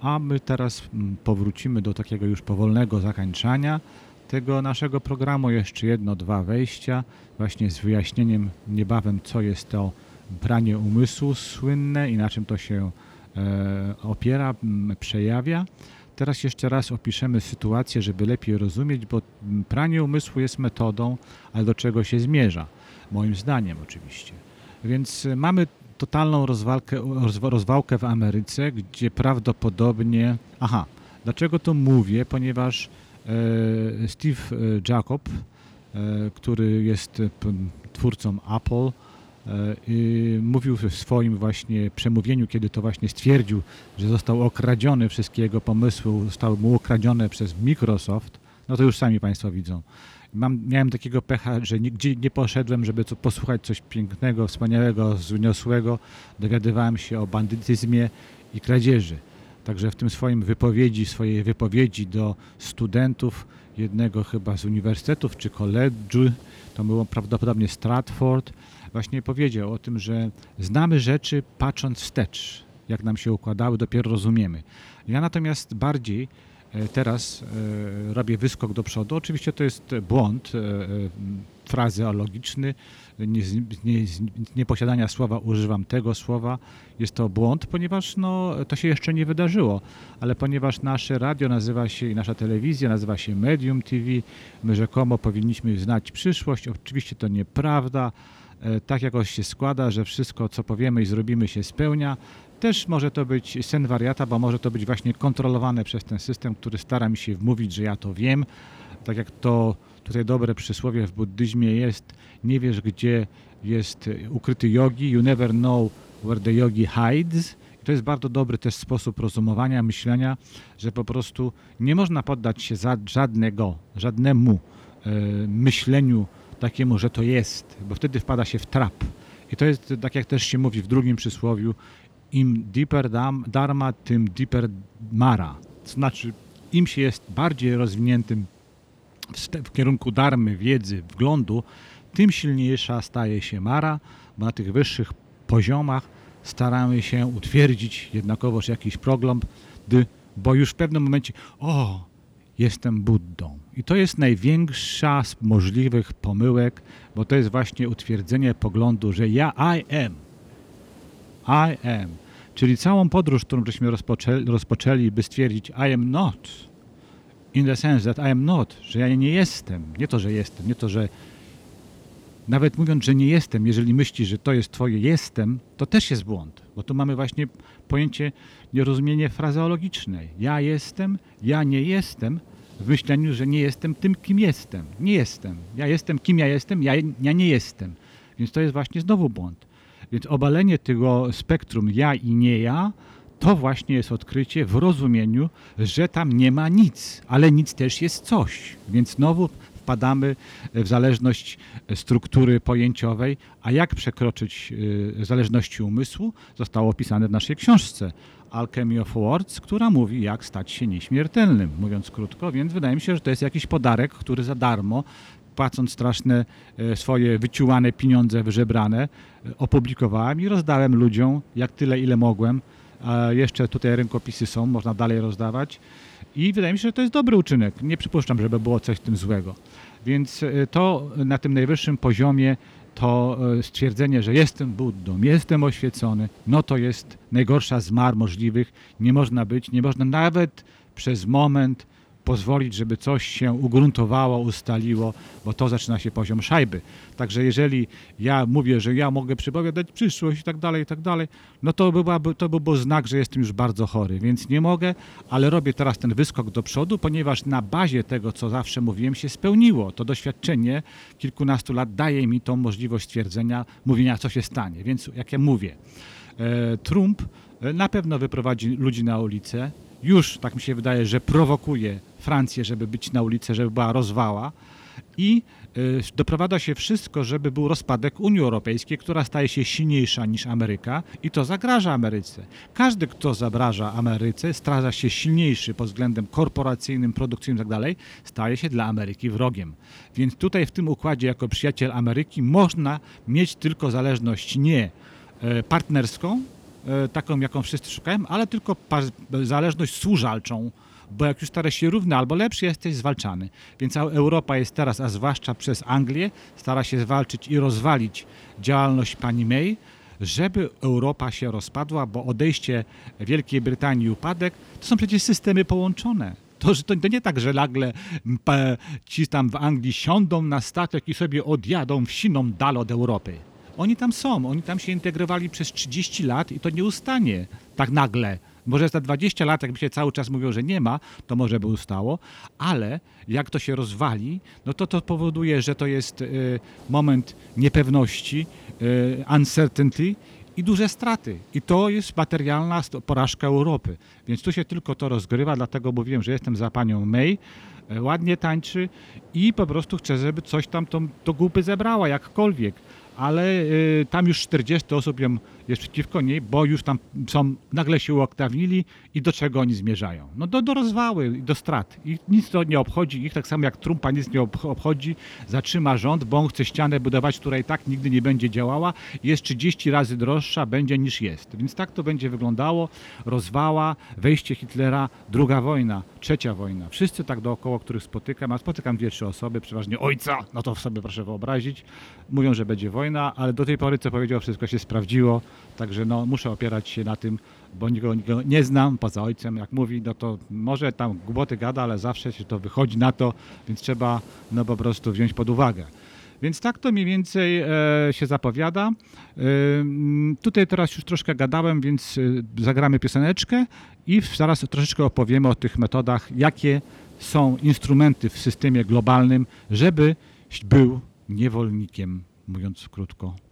a my teraz mm, powrócimy do takiego już powolnego zakończania tego naszego programu. Jeszcze jedno, dwa wejścia, właśnie z wyjaśnieniem niebawem, co jest to pranie umysłu słynne i na czym to się e, opiera, przejawia. Teraz jeszcze raz opiszemy sytuację, żeby lepiej rozumieć, bo pranie umysłu jest metodą, ale do czego się zmierza? Moim zdaniem oczywiście. Więc e, mamy totalną rozwalkę, rozwa- rozwałkę w Ameryce, gdzie prawdopodobnie... Aha, dlaczego to mówię? Ponieważ e, Steve Jacob, który jest twórcą Apple, mówił w swoim właśnie przemówieniu, kiedy to właśnie stwierdził, że został okradziony, wszystkie jego pomysły zostały mu okradzione przez Microsoft, no to już sami Państwo widzą. Mam, miałem takiego pecha, że nigdzie nie poszedłem, żeby co, posłuchać coś pięknego, wspaniałego, wzniosłego. Dowiadywałem się o bandytyzmie i kradzieży. Także w tym swoim wypowiedzi, swojej wypowiedzi do studentów jednego chyba z uniwersytetów czy koledżu, to było prawdopodobnie Stratford, właśnie powiedział o tym, że znamy rzeczy patrząc wstecz, jak nam się układały, dopiero rozumiemy. Ja natomiast bardziej e, teraz e, robię wyskok do przodu. Oczywiście to jest błąd e, frazeologiczny, nie, nie, nieposiadania słowa używam tego słowa. Jest to błąd, ponieważ no, to się jeszcze nie wydarzyło, ale ponieważ nasze radio nazywa się i nasza telewizja nazywa się Medium TV, my rzekomo powinniśmy znać przyszłość. Oczywiście to nieprawda. E, Tak jakoś się składa, że wszystko, co powiemy i zrobimy, się spełnia. Też może to być sen wariata, bo może to być właśnie kontrolowane przez ten system, który stara mi się wmówić, że ja to wiem. Tak jak to tutaj dobre przysłowie w buddyzmie jest, nie wiesz gdzie jest ukryty yogi, you never know where the yogi hides. I to jest bardzo dobry też sposób rozumowania, myślenia, że po prostu nie można poddać się żadnego, żadnemu e, myśleniu takiemu, że to jest, bo wtedy wpada się w trap. I to jest tak jak też się mówi w drugim przysłowiu, im deeper dam, dharma, tym deeper mara. To znaczy, im się jest bardziej rozwiniętym w, kierunku darmy, wiedzy, wglądu, tym silniejsza staje się mara, bo na tych wyższych poziomach staramy się utwierdzić jednakowoż jakiś progląd, gdy- bo już w pewnym momencie, o, jestem Buddą. I to jest największa z możliwych pomyłek, bo to jest właśnie utwierdzenie poglądu, że ja I am. I am. Czyli całą podróż, którą żeśmy rozpoczęli, rozpoczęli by stwierdzić I am not. In the sense that I am not, że ja nie jestem. Nie to, że jestem, nie to, że nawet mówiąc, że nie jestem, jeżeli myślisz, że to jest twoje jestem, to też jest błąd, bo tu mamy właśnie pojęcie nierozumienie frazeologiczne. Ja jestem, ja nie jestem, w myśleniu, że nie jestem tym, kim jestem. Nie jestem. Ja jestem, kim ja jestem, ja, ja nie jestem. Więc to jest właśnie znowu błąd. Więc obalenie tego spektrum ja i nie ja, to właśnie jest odkrycie w rozumieniu, że tam nie ma nic, ale nic też jest coś. Więc znowu wpadamy w zależność struktury pojęciowej, a jak przekroczyć y, zależności umysłu, zostało opisane w naszej książce Alchemy of Words, która mówi, jak stać się nieśmiertelnym, mówiąc krótko, więc wydaje mi się, że to jest jakiś podarek, który za darmo, płacąc straszne e, swoje wyciułane pieniądze wyżebrane, e, opublikowałem i rozdałem ludziom, jak tyle, ile mogłem. A jeszcze tutaj rękopisy są, można dalej rozdawać. I wydaje mi się, że to jest dobry uczynek. Nie przypuszczam, żeby było coś w tym złego. Więc e, to na tym najwyższym poziomie to e, stwierdzenie, że jestem Buddą, jestem oświecony, no to jest najgorsza z mar możliwych. Nie można być, nie można nawet przez moment pozwolić, żeby coś się ugruntowało, ustaliło, bo to zaczyna się poziom szajby. Także jeżeli ja mówię, że ja mogę przepowiadać przyszłość i tak dalej, i tak dalej, no to, byłaby, to by był znak, że jestem już bardzo chory, więc nie mogę, ale robię teraz ten wyskok do przodu, ponieważ na bazie tego, co zawsze mówiłem, się spełniło. To doświadczenie kilkunastu lat daje mi tą możliwość stwierdzenia, mówienia, co się stanie. Więc jak ja mówię, e, Trump e, na pewno wyprowadzi ludzi na ulicę, już, tak mi się wydaje, że prowokuje Francję, żeby być na ulicy, żeby była rozwała i y, doprowadza się wszystko, żeby był rozpadek Unii Europejskiej, która staje się silniejsza niż Ameryka i to zagraża Ameryce. Każdy, kto zabraża Ameryce, stara się silniejszy pod względem korporacyjnym, produkcyjnym itd., staje się dla Ameryki wrogiem. Więc tutaj w tym układzie jako przyjaciel Ameryki można mieć tylko zależność nie e, partnerską, e, taką jaką wszyscy szukają, ale tylko zależność służalczą, bo jak już starasz się równy albo lepszy, jesteś zwalczany. Więc Europa jest teraz, a zwłaszcza przez Anglię, stara się zwalczyć i rozwalić działalność pani May, żeby Europa się rozpadła, bo odejście Wielkiej Brytanii upadek to są przecież systemy połączone. To, że to, to nie tak, że nagle ci tam w Anglii siądą na statek i sobie odjadą w siną dal od Europy. Oni tam są, oni tam się integrowali przez 30 lat i to nie ustanie tak nagle. Może za 20 lat, jakby się cały czas mówiło, że nie ma, to może by ustało, ale jak to się rozwali, no to to powoduje, że to jest y, moment niepewności, y, uncertainty i duże straty. I to jest materialna porażka Europy. Więc tu się tylko to rozgrywa, dlatego mówiłem, że jestem za panią May, e, ładnie tańczy i po prostu chcę, żeby coś tam to, to głupy zebrała, jakkolwiek. Ale y, tam już 40 osób ją jest przeciwko niej, bo już tam są, nagle się uaktawnili i do czego oni zmierzają? No do, do rozwały do strat. I nic to nie obchodzi ich, tak samo jak Trumpa nic nie ob- obchodzi, zatrzyma rząd, bo on chce ścianę budować, która i tak nigdy nie będzie działała, jest 30 razy droższa będzie niż jest. Więc tak to będzie wyglądało, rozwała, wejście Hitlera, druga wojna, trzecia wojna. Wszyscy tak dookoła, których spotykam, a spotykam dwie, trzy osoby, przeważnie ojca, no to sobie proszę wyobrazić, mówią, że będzie wojna, ale do tej pory, co powiedział, wszystko się sprawdziło, także no, muszę opierać się na tym, bo nikogo, nikogo nie znam poza ojcem, jak mówi, no to może tam głupoty gada, ale zawsze się to wychodzi na to, więc trzeba no po prostu wziąć pod uwagę. Więc tak to mniej więcej e, się zapowiada. E, tutaj teraz już troszkę gadałem, więc e, zagramy pioseneczkę i zaraz troszeczkę opowiemy o tych metodach, jakie są instrumenty w systemie globalnym, żeby był niewolnikiem, mówiąc krótko.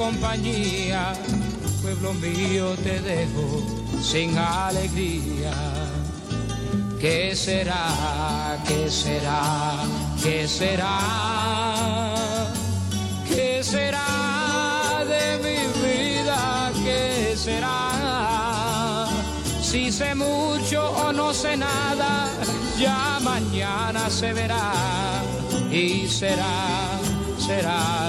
Compañía. Pueblo mío, te dejo sin alegría. ¿Qué será? ¿Qué será? ¿Qué será? ¿Qué será de mi vida? ¿Qué será? Si sé mucho o no sé nada, ya mañana se verá y será, será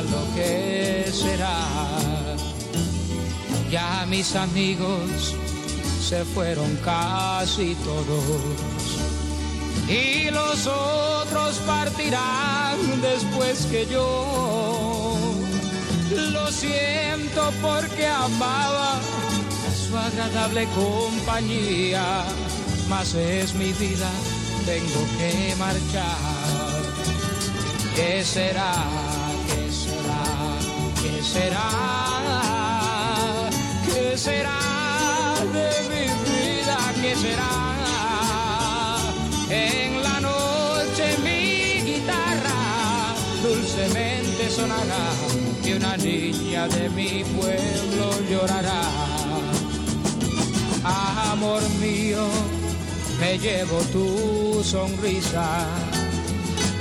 mis amigos se fueron casi todos y los otros partirán después que yo. Lo siento porque amaba su agradable compañía, mas es mi vida, tengo que marchar. ¿Qué será? ¿Qué será? ¿Qué será? ¿Qué será de mi vida? ¿Qué será? En la noche mi guitarra dulcemente sonará y una niña de mi pueblo llorará. Amor mío, me llevo tu sonrisa,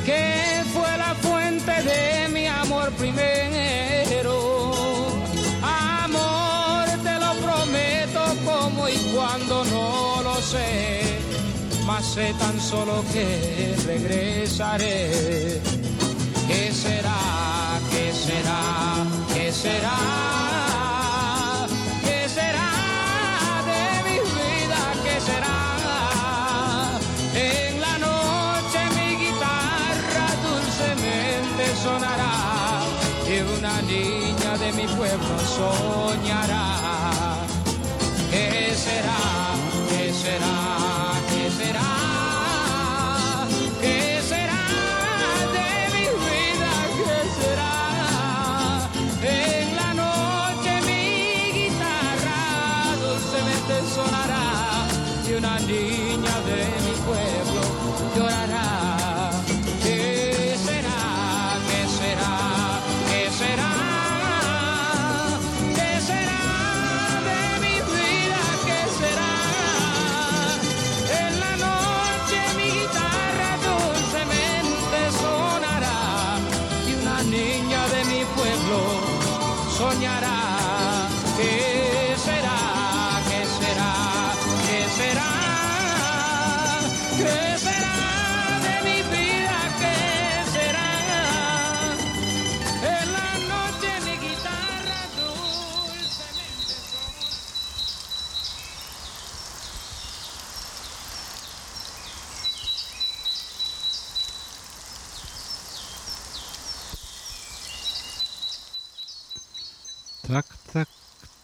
que fue la fuente de mi amor primero. Sé tan solo que regresaré. ¿Qué será? ¿Qué será? ¿Qué será? ¿Qué será de mi vida? ¿Qué será? En la noche mi guitarra dulcemente sonará y una niña de mi pueblo soñará. ¿Qué será? ¿Qué será?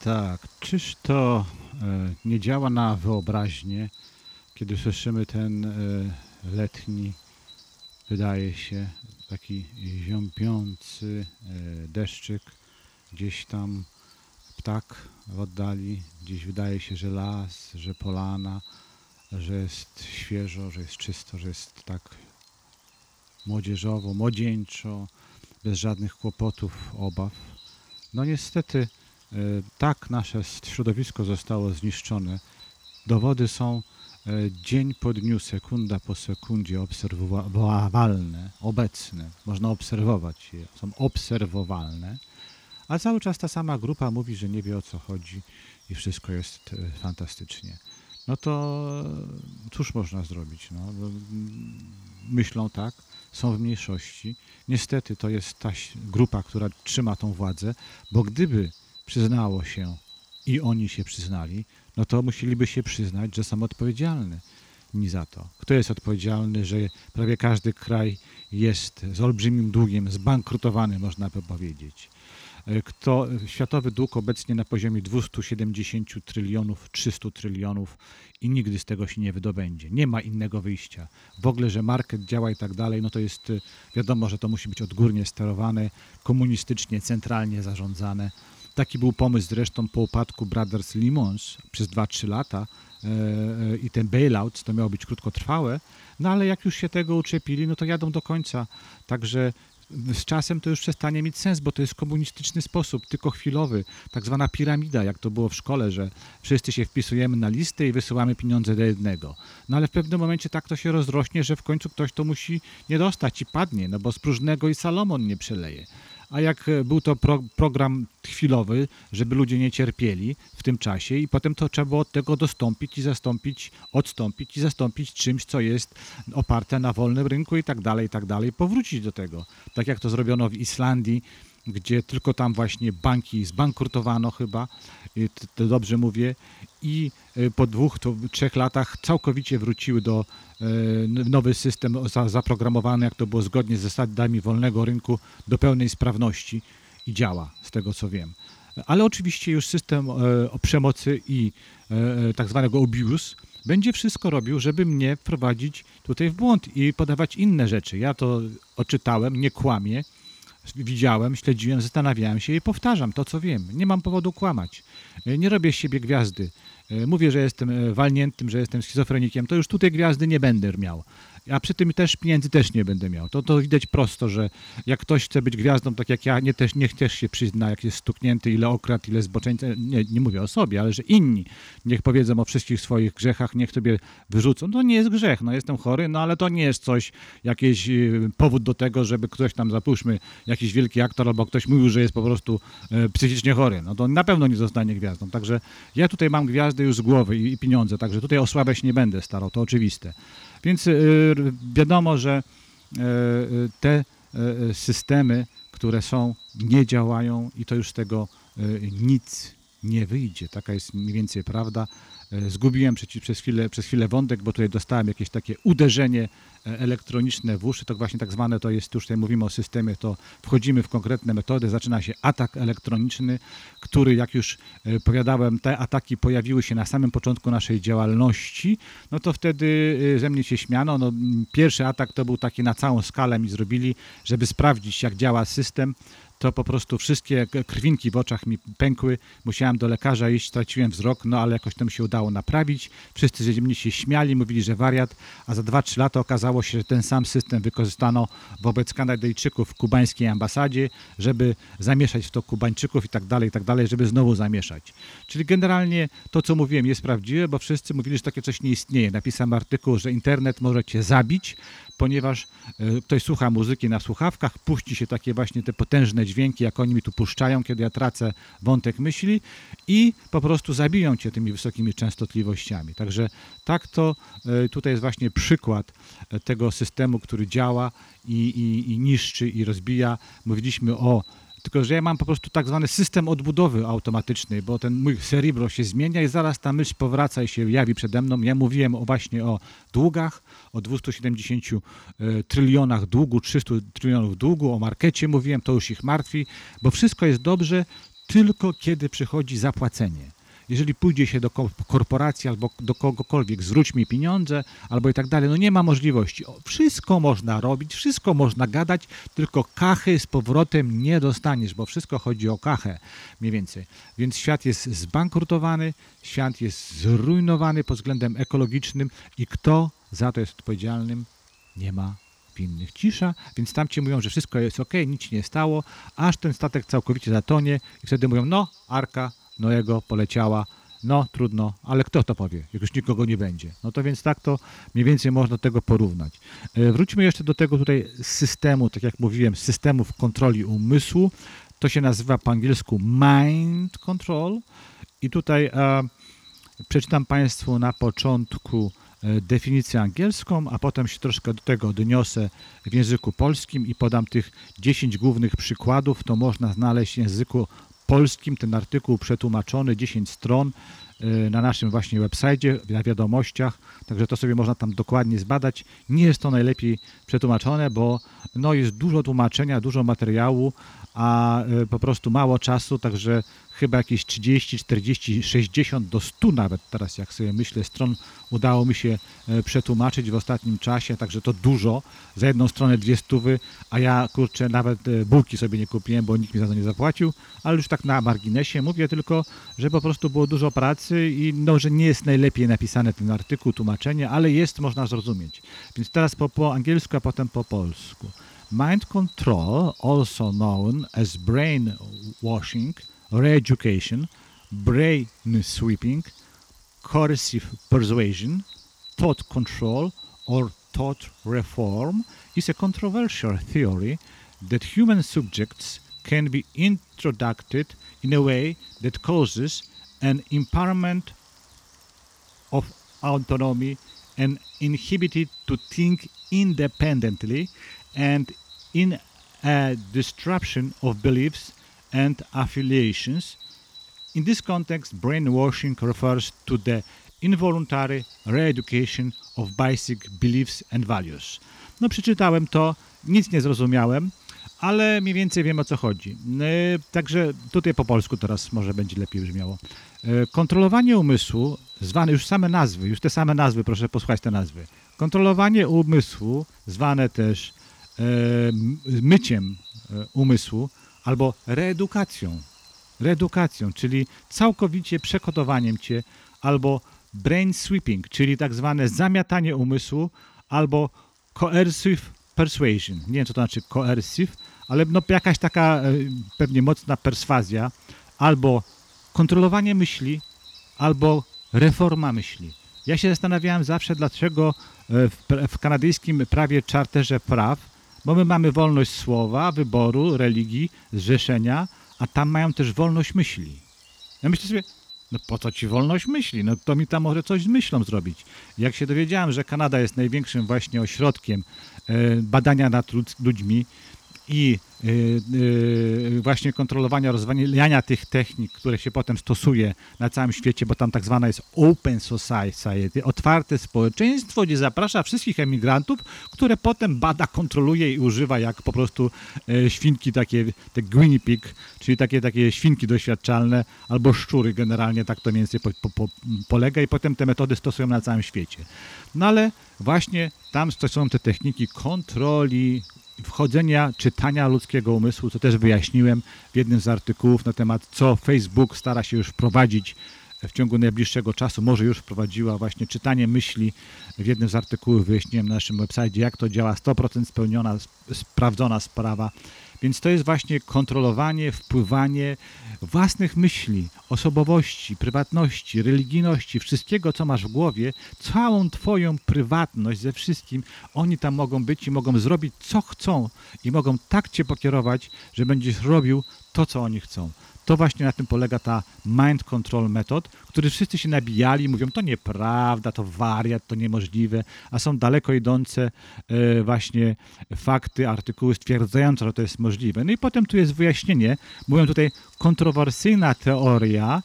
Tak. Czyż to e, nie działa na wyobraźnię, kiedy słyszymy ten e, letni, wydaje się, taki ziąpiący e, deszczyk, gdzieś tam ptak w oddali, gdzieś wydaje się, że las, że polana, że jest świeżo, że jest czysto, że jest tak młodzieżowo, młodzieńczo, bez żadnych kłopotów, obaw. No niestety tak nasze środowisko zostało zniszczone. Dowody są e, dzień po dniu, sekunda po sekundzie obserwowalne, obecne. Można obserwować je, są obserwowalne. A cały czas ta sama grupa mówi, że nie wie o co chodzi i wszystko jest e, fantastycznie. No to e, cóż można zrobić? No, mm, myślą tak, są w mniejszości. Niestety to jest ta grupa, która trzyma tą władzę, bo gdyby przyznało się i oni się przyznali, no to musieliby się przyznać, że są odpowiedzialni za to. Kto jest odpowiedzialny, że prawie każdy kraj jest z olbrzymim długiem, zbankrutowany, można by powiedzieć. E, Kto, światowy dług obecnie na poziomie 270 trylionów, 300 trylionów i nigdy z tego się nie wydobędzie. Nie ma innego wyjścia. W ogóle, że market działa i tak dalej, no to jest e, wiadomo, że to musi być odgórnie sterowane, komunistycznie, centralnie zarządzane Taki był pomysł zresztą po upadku Brothers Limons przez 2-3 lata e, e, i ten bailout to miało być krótkotrwałe, no ale jak już się tego uczepili, no to jadą do końca. Także z czasem to już przestanie mieć sens, bo to jest komunistyczny sposób, tylko chwilowy, tak zwana piramida, jak to było w szkole, że wszyscy się wpisujemy na listę i wysyłamy pieniądze do jednego. No ale w pewnym momencie tak to się rozrośnie, że w końcu ktoś to musi nie dostać i padnie, no bo z próżnego i Salomon nie przeleje. A jak e, był to pro, program chwilowy, żeby ludzie nie cierpieli w tym czasie i potem to trzeba było od tego dostąpić i zastąpić, odstąpić i zastąpić czymś, co jest oparte na wolnym rynku i tak dalej, i tak dalej, powrócić do tego. Tak jak to zrobiono w Islandii, gdzie tylko tam właśnie banki zbankrutowano chyba, t- to dobrze mówię, i e, po dwóch, to trzech latach całkowicie wróciły do e, n- nowy system za, zaprogramowany, jak to było zgodnie z zasadami wolnego rynku, do pełnej sprawności i działa, z tego co wiem. Ale oczywiście już system e, przemocy i e, tak zwanego abuse będzie wszystko robił, żeby mnie wprowadzić tutaj w błąd i podawać inne rzeczy. Ja to odczytałem, nie kłamię, widziałem, śledziłem, zastanawiałem się i powtarzam to, co wiem. Nie mam powodu kłamać. E, Nie robię z siebie gwiazdy. E, Mówię, że jestem e, walniętym, że jestem schizofrenikiem. To już tutaj gwiazdy nie będę miał. A przy tym też pieniędzy też nie będę miał. To, to widać prosto, że jak ktoś chce być gwiazdą, tak jak ja, nie też, niech też się przyzna, jak jest stuknięty, ile okradł, ile zboczeńca. Nie, nie mówię o sobie, ale że inni niech powiedzą o wszystkich swoich grzechach, niech sobie wyrzucą. To nie jest grzech, no jestem chory, no ale to nie jest coś, jakiś y, powód do tego, żeby ktoś tam, załóżmy, jakiś wielki aktor albo ktoś mówił, że jest po prostu e, psychicznie chory. No to na pewno nie zostanie gwiazdą. Także ja tutaj mam gwiazdę już z głowy i, i pieniądze, także tutaj o sławę się nie będę starał, to oczywiste. Więc y, wiadomo, że e, y, te e, systemy, które są, nie działają i to już z tego e, nic nie wyjdzie. Taka jest mniej więcej prawda. E, Zgubiłem przeci- przez chwilę, przez chwilę wątek, bo tutaj dostałem jakieś takie uderzenie e, elektroniczne w uszy. To właśnie tak zwane to jest, już tutaj mówimy o systemie, to wchodzimy w konkretne metody. Zaczyna się atak elektroniczny, który, jak już e, powiadałem, te ataki pojawiły się na samym początku naszej działalności, no to wtedy e, ze mnie się śmiano. No, pierwszy atak to był taki na całą skalę mi zrobili, żeby sprawdzić, jak działa system to po prostu wszystkie krwinki w oczach mi pękły. Musiałem do lekarza iść, straciłem wzrok, no ale jakoś to mi się udało naprawić. Wszyscy ze mnie się śmiali, mówili, że wariat, a za 2-3 lata okazało się, że ten sam system wykorzystano wobec Kanadyjczyków w kubańskiej ambasadzie, żeby zamieszać w to Kubańczyków i tak dalej, i tak dalej, żeby znowu zamieszać. Czyli generalnie to, co mówiłem, jest prawdziwe, bo wszyscy mówili, że takie coś nie istnieje. Napisałem artykuł, że internet może cię zabić, ponieważ e, ktoś słucha muzyki na słuchawkach, puści się takie właśnie te potężne dźwięki, jak oni mi tu puszczają, kiedy ja tracę wątek myśli i po prostu zabiją cię tymi wysokimi częstotliwościami. Także tak to e, tutaj jest właśnie przykład e, tego systemu, który działa i, i, i niszczy i rozbija. Mówiliśmy o tylko, że ja mam po prostu tak zwany system odbudowy automatycznej, bo ten mój cerebro się zmienia i zaraz ta myśl powraca i się jawi przede mną. Ja mówiłem właśnie o długach, o 270 e, trylionach długu, 300 trylionów długu, o markecie mówiłem, to już ich martwi, bo wszystko jest dobrze tylko kiedy przychodzi zapłacenie. Jeżeli pójdzie się do ko- korporacji albo do kogokolwiek, zwróć mi pieniądze albo i tak dalej, no nie ma możliwości. Wszystko można robić, wszystko można gadać, tylko kachy z powrotem nie dostaniesz, bo wszystko chodzi o kachę mniej więcej. Więc świat jest zbankrutowany, świat jest zrujnowany pod względem ekologicznym i kto za to jest odpowiedzialnym? Nie ma winnych. Cisza, więc tam ci mówią, że wszystko jest ok, nic nie stało, aż ten statek całkowicie zatonie i wtedy mówią, no, arka Noego poleciała, no trudno, ale kto to powie, jak już nikogo nie będzie. No to więc tak to mniej więcej można tego porównać. E, Wróćmy jeszcze do tego tutaj systemu, tak jak mówiłem, systemów kontroli umysłu. To się nazywa po angielsku mind control i tutaj e, przeczytam Państwu na początku e, definicję angielską, a potem się troszkę do tego odniosę w języku polskim i podam tych 10 głównych przykładów. To można znaleźć w języku polskim, ten artykuł przetłumaczony, 10 stron e, na naszym właśnie website, na wiadomościach, także to sobie można tam dokładnie zbadać. Nie jest to najlepiej przetłumaczone, bo no, jest dużo tłumaczenia, dużo materiału, a e, po prostu mało czasu, także chyba jakieś 30, 40, 60 do 100 nawet teraz, jak sobie myślę, stron udało mi się e, przetłumaczyć w ostatnim czasie, także to dużo. Za jedną stronę dwie stówy, a ja kurczę nawet e, bułki sobie nie kupiłem, bo nikt mi za to nie zapłacił, ale już tak na marginesie mówię tylko, że po prostu było dużo pracy i no, że nie jest najlepiej napisany ten artykuł, tłumaczenie, ale jest, można zrozumieć. Więc teraz po, po angielsku, a potem po polsku. Mind control, also known as brain washing, re-education, brain sweeping, coercive persuasion, thought control, or thought reform, is a controversial theory that human subjects can be introduced in a way that causes an impairment of autonomy and inhibited to think independently and in a disruption of beliefs and affiliations. In this context, brainwashing refers to the involuntary re-education of basic beliefs and values. No przeczytałem to, nic nie zrozumiałem, ale mniej więcej wiem o co chodzi. E, Także tutaj po polsku teraz może będzie lepiej brzmiało. E, Kontrolowanie umysłu, zwane już same nazwy, już te same nazwy, proszę posłuchać te nazwy. Kontrolowanie umysłu, zwane też e, myciem umysłu albo reedukacją. Reedukacją, czyli całkowicie przekodowaniem cię, albo brain sweeping, czyli tak zwane zamiatanie umysłu, albo coercive persuasion. Nie wiem, co to znaczy coercive, ale no jakaś taka e, pewnie mocna perswazja, albo kontrolowanie myśli, albo reforma myśli. Ja się zastanawiałem zawsze, dlaczego e, w, w kanadyjskim prawie czarterze praw, bo my mamy wolność słowa, wyboru, religii, zrzeszenia, a tam mają też wolność myśli. Ja myślę sobie, no po co ci wolność myśli? No to mi tam może coś z myślą zrobić. Jak się dowiedziałem, że Kanada jest największym właśnie ośrodkiem e, badania nad lud- ludźmi i e, e, właśnie kontrolowania, rozwijania tych technik, które się potem stosuje na całym świecie, bo tam tak zwana jest open society, otwarte społeczeństwo, gdzie zaprasza wszystkich emigrantów, które potem bada, kontroluje i używa jak po prostu e, świnki takie, te guinea pig, czyli takie, takie świnki doświadczalne, albo szczury generalnie, tak to mniej więcej po, po, polega i potem te metody stosują na całym świecie. No ale właśnie tam stosują te techniki kontroli, wchodzenia, czytania ludzkiego umysłu, co też wyjaśniłem w jednym z artykułów na temat, co Facebook stara się już wprowadzić w ciągu najbliższego czasu, może już wprowadziła właśnie czytanie myśli. W jednym z artykułów wyjaśniłem na naszym website, jak to działa, 100% spełniona, sp- sprawdzona sprawa. Więc to jest właśnie kontrolowanie, wpływanie własnych myśli, osobowości, prywatności, religijności, wszystkiego, co masz w głowie, całą Twoją prywatność ze wszystkim. Oni tam mogą być i mogą zrobić, co chcą i mogą tak Cię pokierować, że będziesz robił to, co oni chcą. To właśnie na tym polega ta mind control method, który wszyscy się nabijali, mówią, to nieprawda, to wariat, to niemożliwe, a są daleko idące e, właśnie fakty, artykuły stwierdzające, że to jest możliwe. No i potem tu jest wyjaśnienie, mówią tutaj kontrowersyjna teoria,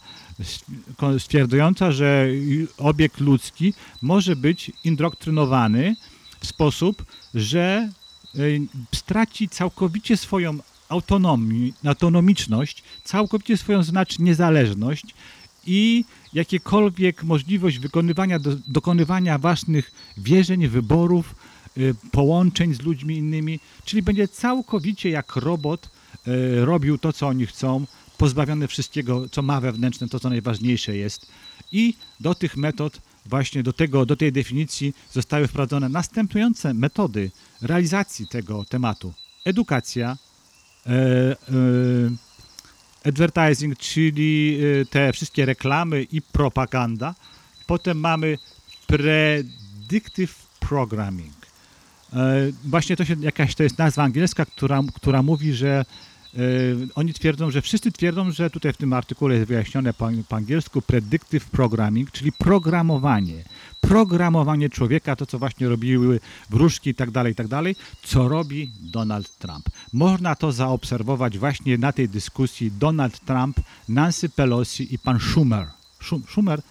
stwierdzająca, że obieg ludzki może być indoktrynowany w sposób, że y, straci całkowicie swoją autonomii, autonomiczność, całkowicie swoją znaczy niezależność i jakiekolwiek możliwość wykonywania, do, dokonywania własnych wierzeń, wyborów, y, połączeń z ludźmi innymi, czyli będzie całkowicie jak robot y, robił to, co oni chcą, pozbawiony wszystkiego, co ma wewnętrzne, to, co najważniejsze jest. I do tych metod, właśnie do, tego, do tej definicji zostały wprowadzone następujące metody realizacji tego tematu. Edukacja, advertising, czyli e, te wszystkie reklamy i propaganda. Potem mamy predictive programming. E, Właśnie to się, jakaś to jest nazwa angielska, która, która mówi, że e, oni twierdzą, że wszyscy twierdzą, że tutaj w tym artykule jest wyjaśnione po, po angielsku predictive programming, czyli programowanie. Programowanie człowieka, to co właśnie robiły wróżki i tak dalej, i tak dalej, co robi Donald Trump. Można to zaobserwować właśnie na tej dyskusji Donald Trump, Nancy Pelosi i pan Schumer. Schum- Schumer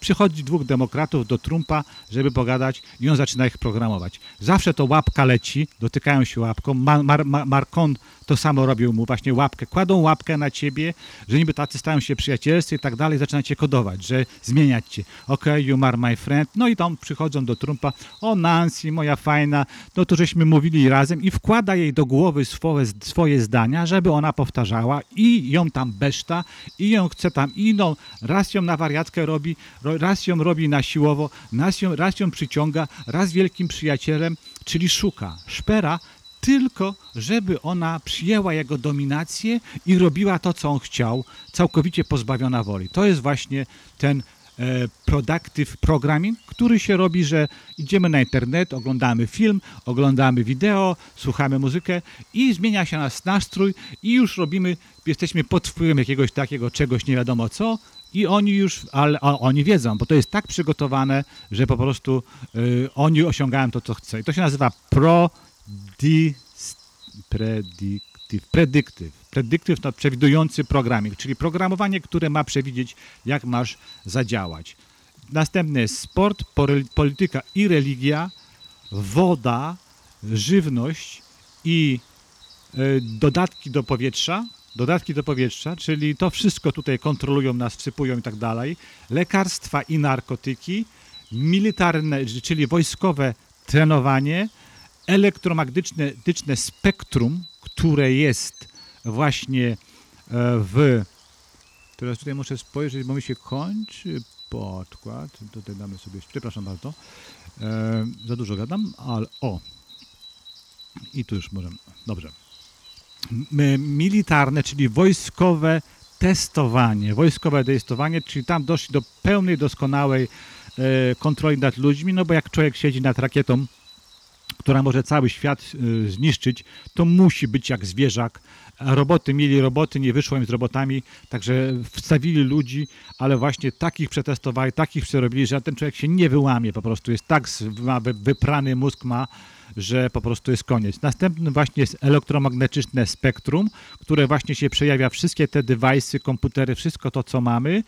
przychodzi dwóch demokratów do Trumpa, żeby pogadać i on zaczyna ich programować. Zawsze to łapka leci, dotykają się łapką. Mar, Mar, Mar, Marcon to samo robił mu właśnie łapkę. Kładą łapkę na ciebie, że niby tacy stają się przyjacielscy i tak dalej, zaczyna cię kodować, że zmieniać cię. Ok, you are my friend. No i tam przychodzą do Trumpa, o Nancy, moja fajna, no to żeśmy mówili razem i wkłada jej do głowy swoje, swoje zdania, żeby ona powtarzała i ją tam beszta i ją chce tam iną, raz ją na wariatkę robi, ro- raz ją robi na siłowo, raz ją, raz ją przyciąga, raz wielkim przyjacielem, czyli szuka, szpera, tylko żeby ona przyjęła jego dominację i robiła to, co on chciał, całkowicie pozbawiona woli. To jest właśnie ten e, productive programming, który się robi, że idziemy na internet, oglądamy film, oglądamy wideo, słuchamy muzykę i zmienia się nas nastrój i już robimy, jesteśmy pod wpływem jakiegoś takiego czegoś nie wiadomo co i oni już, ale a oni wiedzą, bo to jest tak przygotowane, że po prostu y, oni osiągają to, co chcą. I to się nazywa pro dis, predictive, predictive. Predictive to przewidujący programming, czyli programowanie, które ma przewidzieć, jak masz zadziałać. Następny jest sport, polityka i religia, woda, żywność i e, dodatki do powietrza, dodatki do powietrza, czyli to wszystko tutaj kontrolują nas, wsypują i tak dalej, lekarstwa i narkotyki, militarne, czyli wojskowe trenowanie, elektromagnetyczne spektrum, które jest właśnie e, w... Teraz tutaj muszę spojrzeć, bo mi się kończy podkład. Tutaj damy sobie... Przepraszam bardzo. E, za dużo gadam, ale o. I tu już możemy. Dobrze. Militarne, czyli wojskowe testowanie. Wojskowe testowanie, czyli tam doszli do pełnej, doskonałej e, kontroli nad ludźmi, no bo jak człowiek siedzi nad rakietą, która może cały świat y, zniszczyć, to musi być jak zwierzak. Roboty mieli roboty, nie wyszło im z robotami, także wstawili ludzi, ale właśnie takich przetestowali, takich przerobili, że ten człowiek się nie wyłamie po prostu. Jest tak wyprany mózg ma, że po prostu jest koniec. Następny właśnie jest elektromagnetyczne spektrum, które właśnie się przejawia, wszystkie te device'y, komputery, wszystko to, co mamy,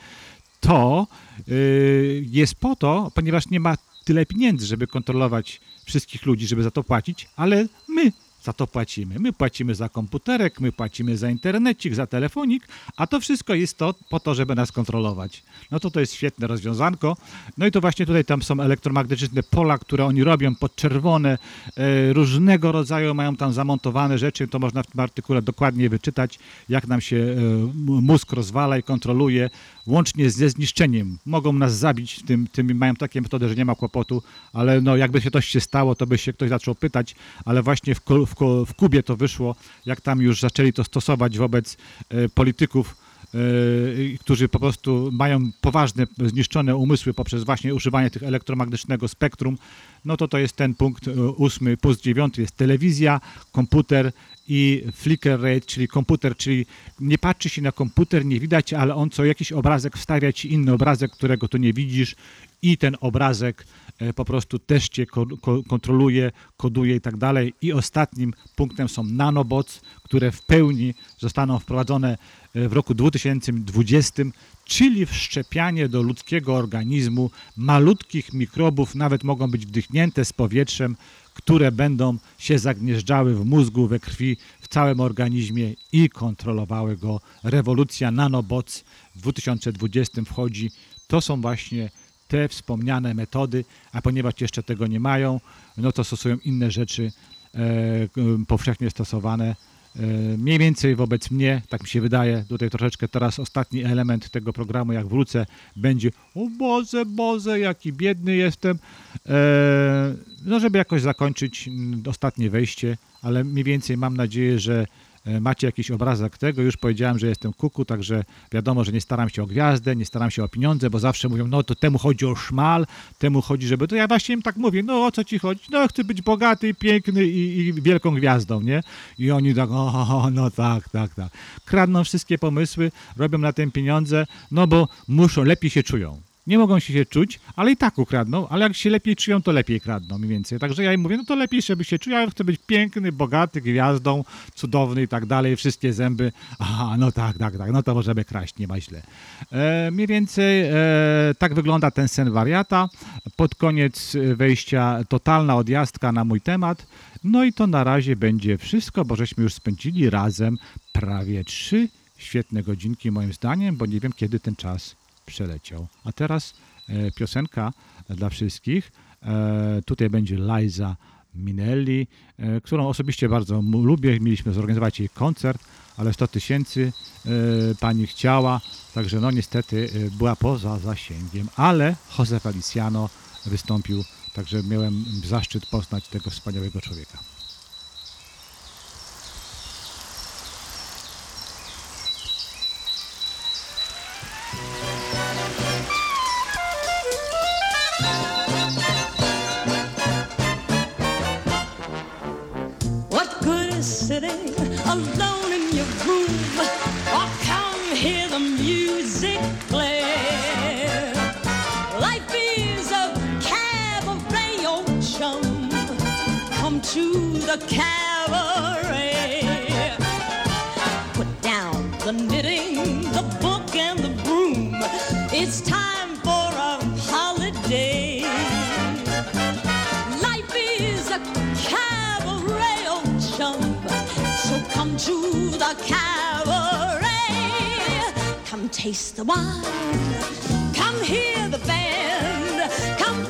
to y, jest po to, ponieważ nie ma tyle pieniędzy, żeby kontrolować wszystkich ludzi, żeby za to płacić, ale my za to płacimy. My płacimy za komputerek, my płacimy za internecik, za telefonik, a to wszystko jest to po to, żeby nas kontrolować. No to to jest świetne rozwiązanko. No i to właśnie tutaj tam są elektromagnetyczne pola, które oni robią pod czerwone, e, różnego rodzaju mają tam zamontowane rzeczy, to można w tym artykule dokładnie wyczytać, jak nam się e, mózg rozwala i kontroluje, łącznie ze zniszczeniem. Mogą nas zabić, tym, tym mają takie metody, że nie ma kłopotu, ale no jakby się coś się stało, to by się ktoś zaczął pytać, ale właśnie w, w, w Kubie to wyszło, jak tam już zaczęli to stosować wobec e, polityków, którzy po prostu mają poważne, zniszczone umysły poprzez właśnie używanie tych elektromagnetycznego spektrum, no to to jest ten punkt e, ósmy, punkt dziewiąty jest telewizja, komputer i flicker rate, czyli komputer, czyli nie patrzy się na komputer, nie widać, ale on co jakiś obrazek wstawia ci inny obrazek, którego tu nie widzisz i ten obrazek e, po prostu też cię ko- ko- kontroluje, koduje i tak dalej. I ostatnim punktem są nanobots, które w pełni zostaną wprowadzone w roku 2020, czyli wszczepianie do ludzkiego organizmu malutkich mikrobów, nawet mogą być wdychnięte z powietrzem, które będą się zagnieżdżały w mózgu, we krwi, w całym organizmie i kontrolowały go. Rewolucja nanobots w 2020 wchodzi. To są właśnie te wspomniane metody, a ponieważ jeszcze tego nie mają, no to stosują inne rzeczy e, powszechnie stosowane. E, mniej więcej wobec mnie, tak mi się wydaje, tutaj troszeczkę teraz ostatni element tego programu, jak wrócę, będzie o Boże, Boże, jaki biedny jestem. E, no, żeby jakoś zakończyć mm, ostatnie wejście, ale mniej więcej mam nadzieję, że macie jakiś obrazek tego. Już powiedziałem, że jestem kuku, także wiadomo, że nie staram się o gwiazdę, nie staram się o pieniądze, bo zawsze mówią, no to temu chodzi o szmal, temu chodzi, żeby... To ja właśnie im tak mówię, no o co ci chodzi? No chcę być bogaty, piękny i, i wielką gwiazdą, nie? I oni tak, o, no tak, tak, tak. Kradną wszystkie pomysły, robią na tym pieniądze, no bo muszą, lepiej się czują. Nie mogą się, się czuć, ale i tak ukradną, ale jak się lepiej czują, to lepiej kradną mniej więcej. Także ja im mówię, no to lepiej, żeby się czuł, ja chcę być piękny, bogaty, gwiazdą, cudowny i tak dalej, wszystkie zęby. Aha, no tak, tak, tak, no to możemy kraść, nie ma źle. E, mniej więcej e, tak wygląda ten sen wariata. Pod koniec wejścia totalna odjazdka na mój temat. No i to na razie będzie wszystko, bo żeśmy już spędzili razem prawie trzy świetne godzinki moim zdaniem, bo nie wiem kiedy ten czas przeleciał. A teraz e, piosenka dla wszystkich. E, tutaj będzie Liza Minelli, e, którą osobiście bardzo lubię. Mieliśmy zorganizować jej koncert, ale 100 tysięcy pani chciała, także no niestety była poza zasięgiem, ale Jose Feliciano wystąpił, także miałem zaszczyt poznać tego wspaniałego człowieka. The cabaret. Put down the knitting, the book, and the broom. It's time for a holiday. Life is a cabaret, old chum. So come to the cabaret. Come taste the wine. Come hear the band. Come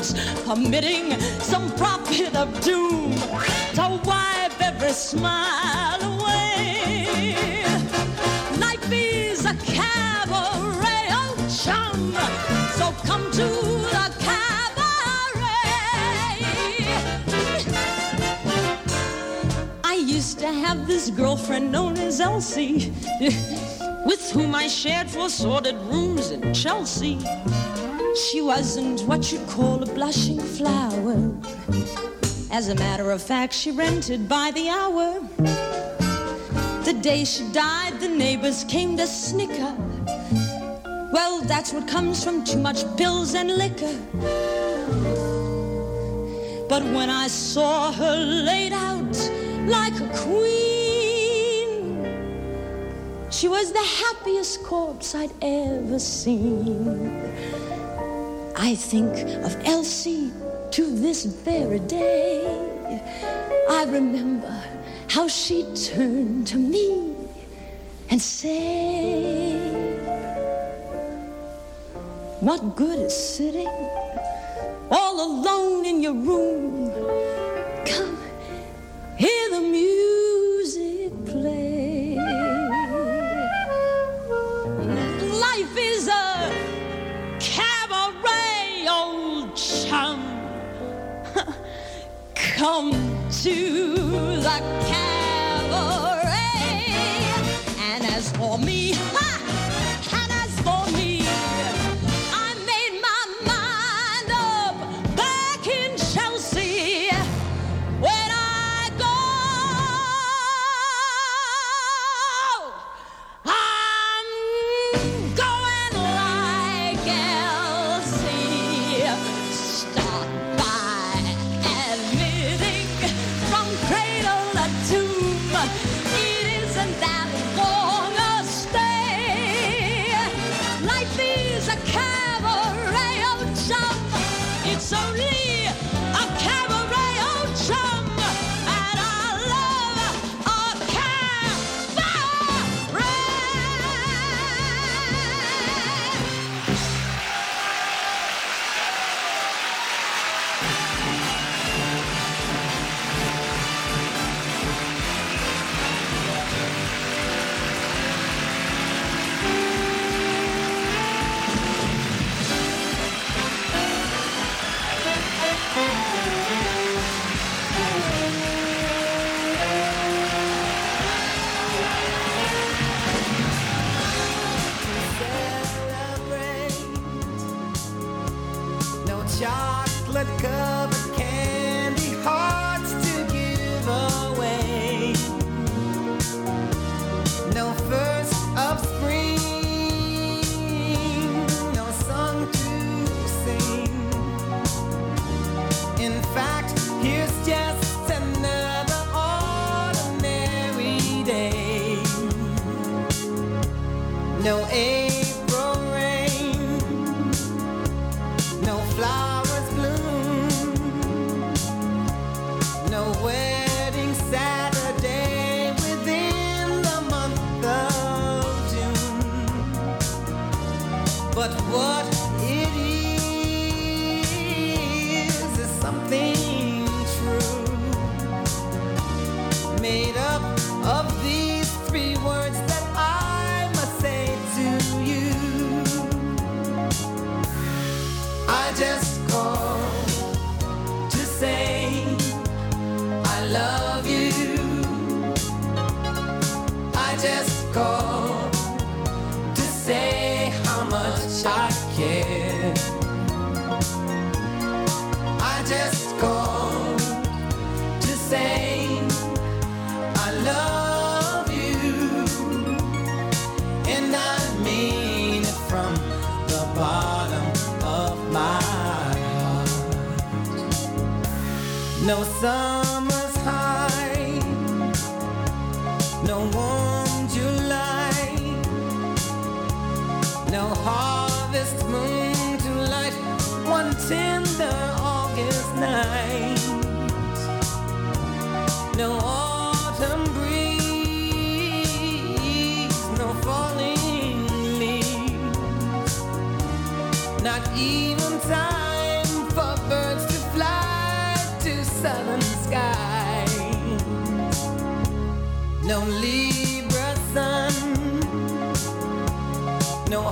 Permitting some prophet of doom to wipe every smile away? Life is a cabaret, oh chum. So come to the cabaret. I used to have this girlfriend known as Elsie, with whom I shared four sordid rooms in Chelsea. She wasn't what you'd call a blushing flower. As a matter of fact, she rented by the hour. The day she died, the neighbors came to snicker. Well, that's what comes from too much pills and liquor. But when I saw her laid out like a queen, she was the happiest corpse I'd ever seen. I think of Elsie to this very day. I remember how she turned to me and said, What good is sitting all alone in your room? Come, hear the music Come to the cabaret.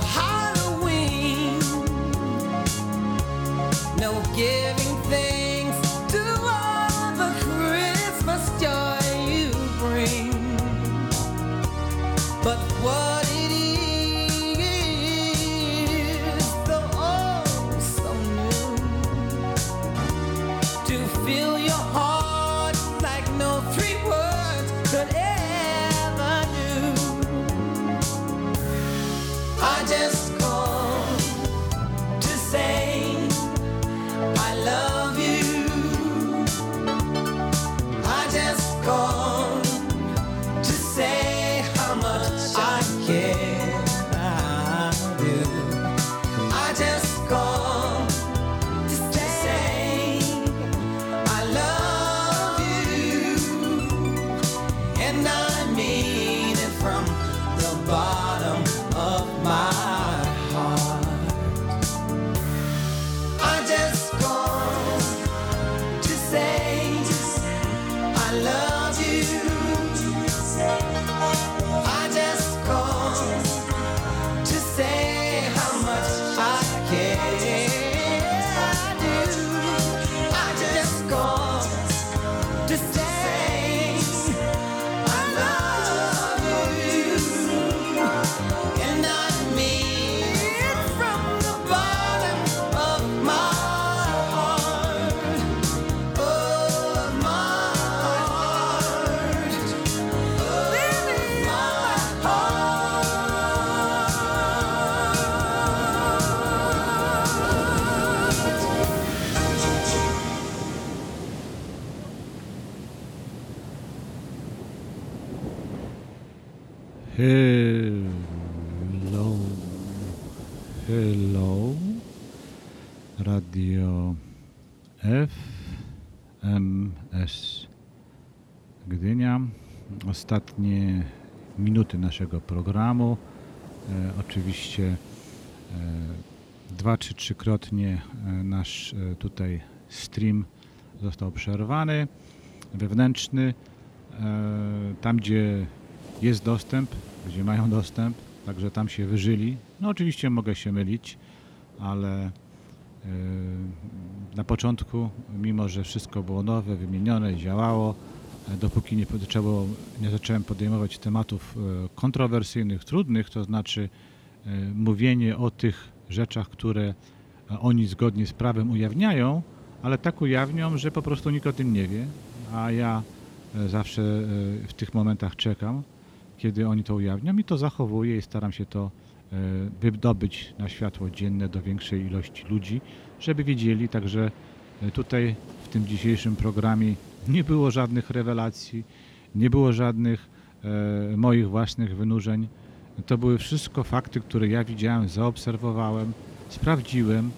No Hello, hello, radio FMS Gdynia. Ostatnie minuty naszego programu. E, oczywiście e, dwa czy trzykrotnie e, nasz e, tutaj stream został przerwany, wewnętrzny. E, tam, gdzie jest dostęp, gdzie mają dostęp, także tam się wyżyli. No oczywiście mogę się mylić, ale e, na początku, mimo że wszystko było nowe, wymienione, działało, e, dopóki nie, trzeba, nie zacząłem podejmować tematów e, kontrowersyjnych, trudnych, to znaczy mówienie o tych rzeczach, które oni zgodnie z prawem ujawniają, ale tak ujawnią, że po prostu nikt o tym nie wie, a ja zawsze w tych momentach czekam, kiedy oni to ujawnią i to zachowuję i staram się to e, wydobyć na światło dzienne do większej ilości ludzi, żeby wiedzieli, także e, tutaj w tym dzisiejszym programie nie było żadnych rewelacji, nie było żadnych e, moich własnych wynurzeń. To były wszystko fakty, które ja widziałem, zaobserwowałem, sprawdziłem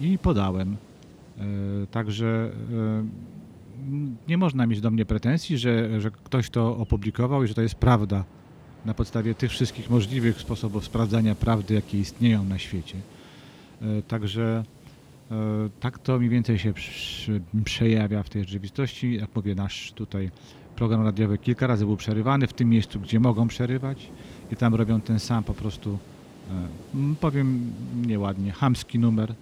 i podałem. Także nie można mieć do mnie pretensji, że, że ktoś to opublikował i że to jest prawda na podstawie tych wszystkich możliwych sposobów sprawdzania prawdy, jakie istnieją na świecie. E, Także e, tak to mniej więcej się przejawia w tej rzeczywistości. Jak mówię, nasz tutaj program radiowy kilka razy był przerywany w tym miejscu, gdzie mogą przerywać i tam robią ten sam po prostu, e, powiem nieładnie, chamski numer.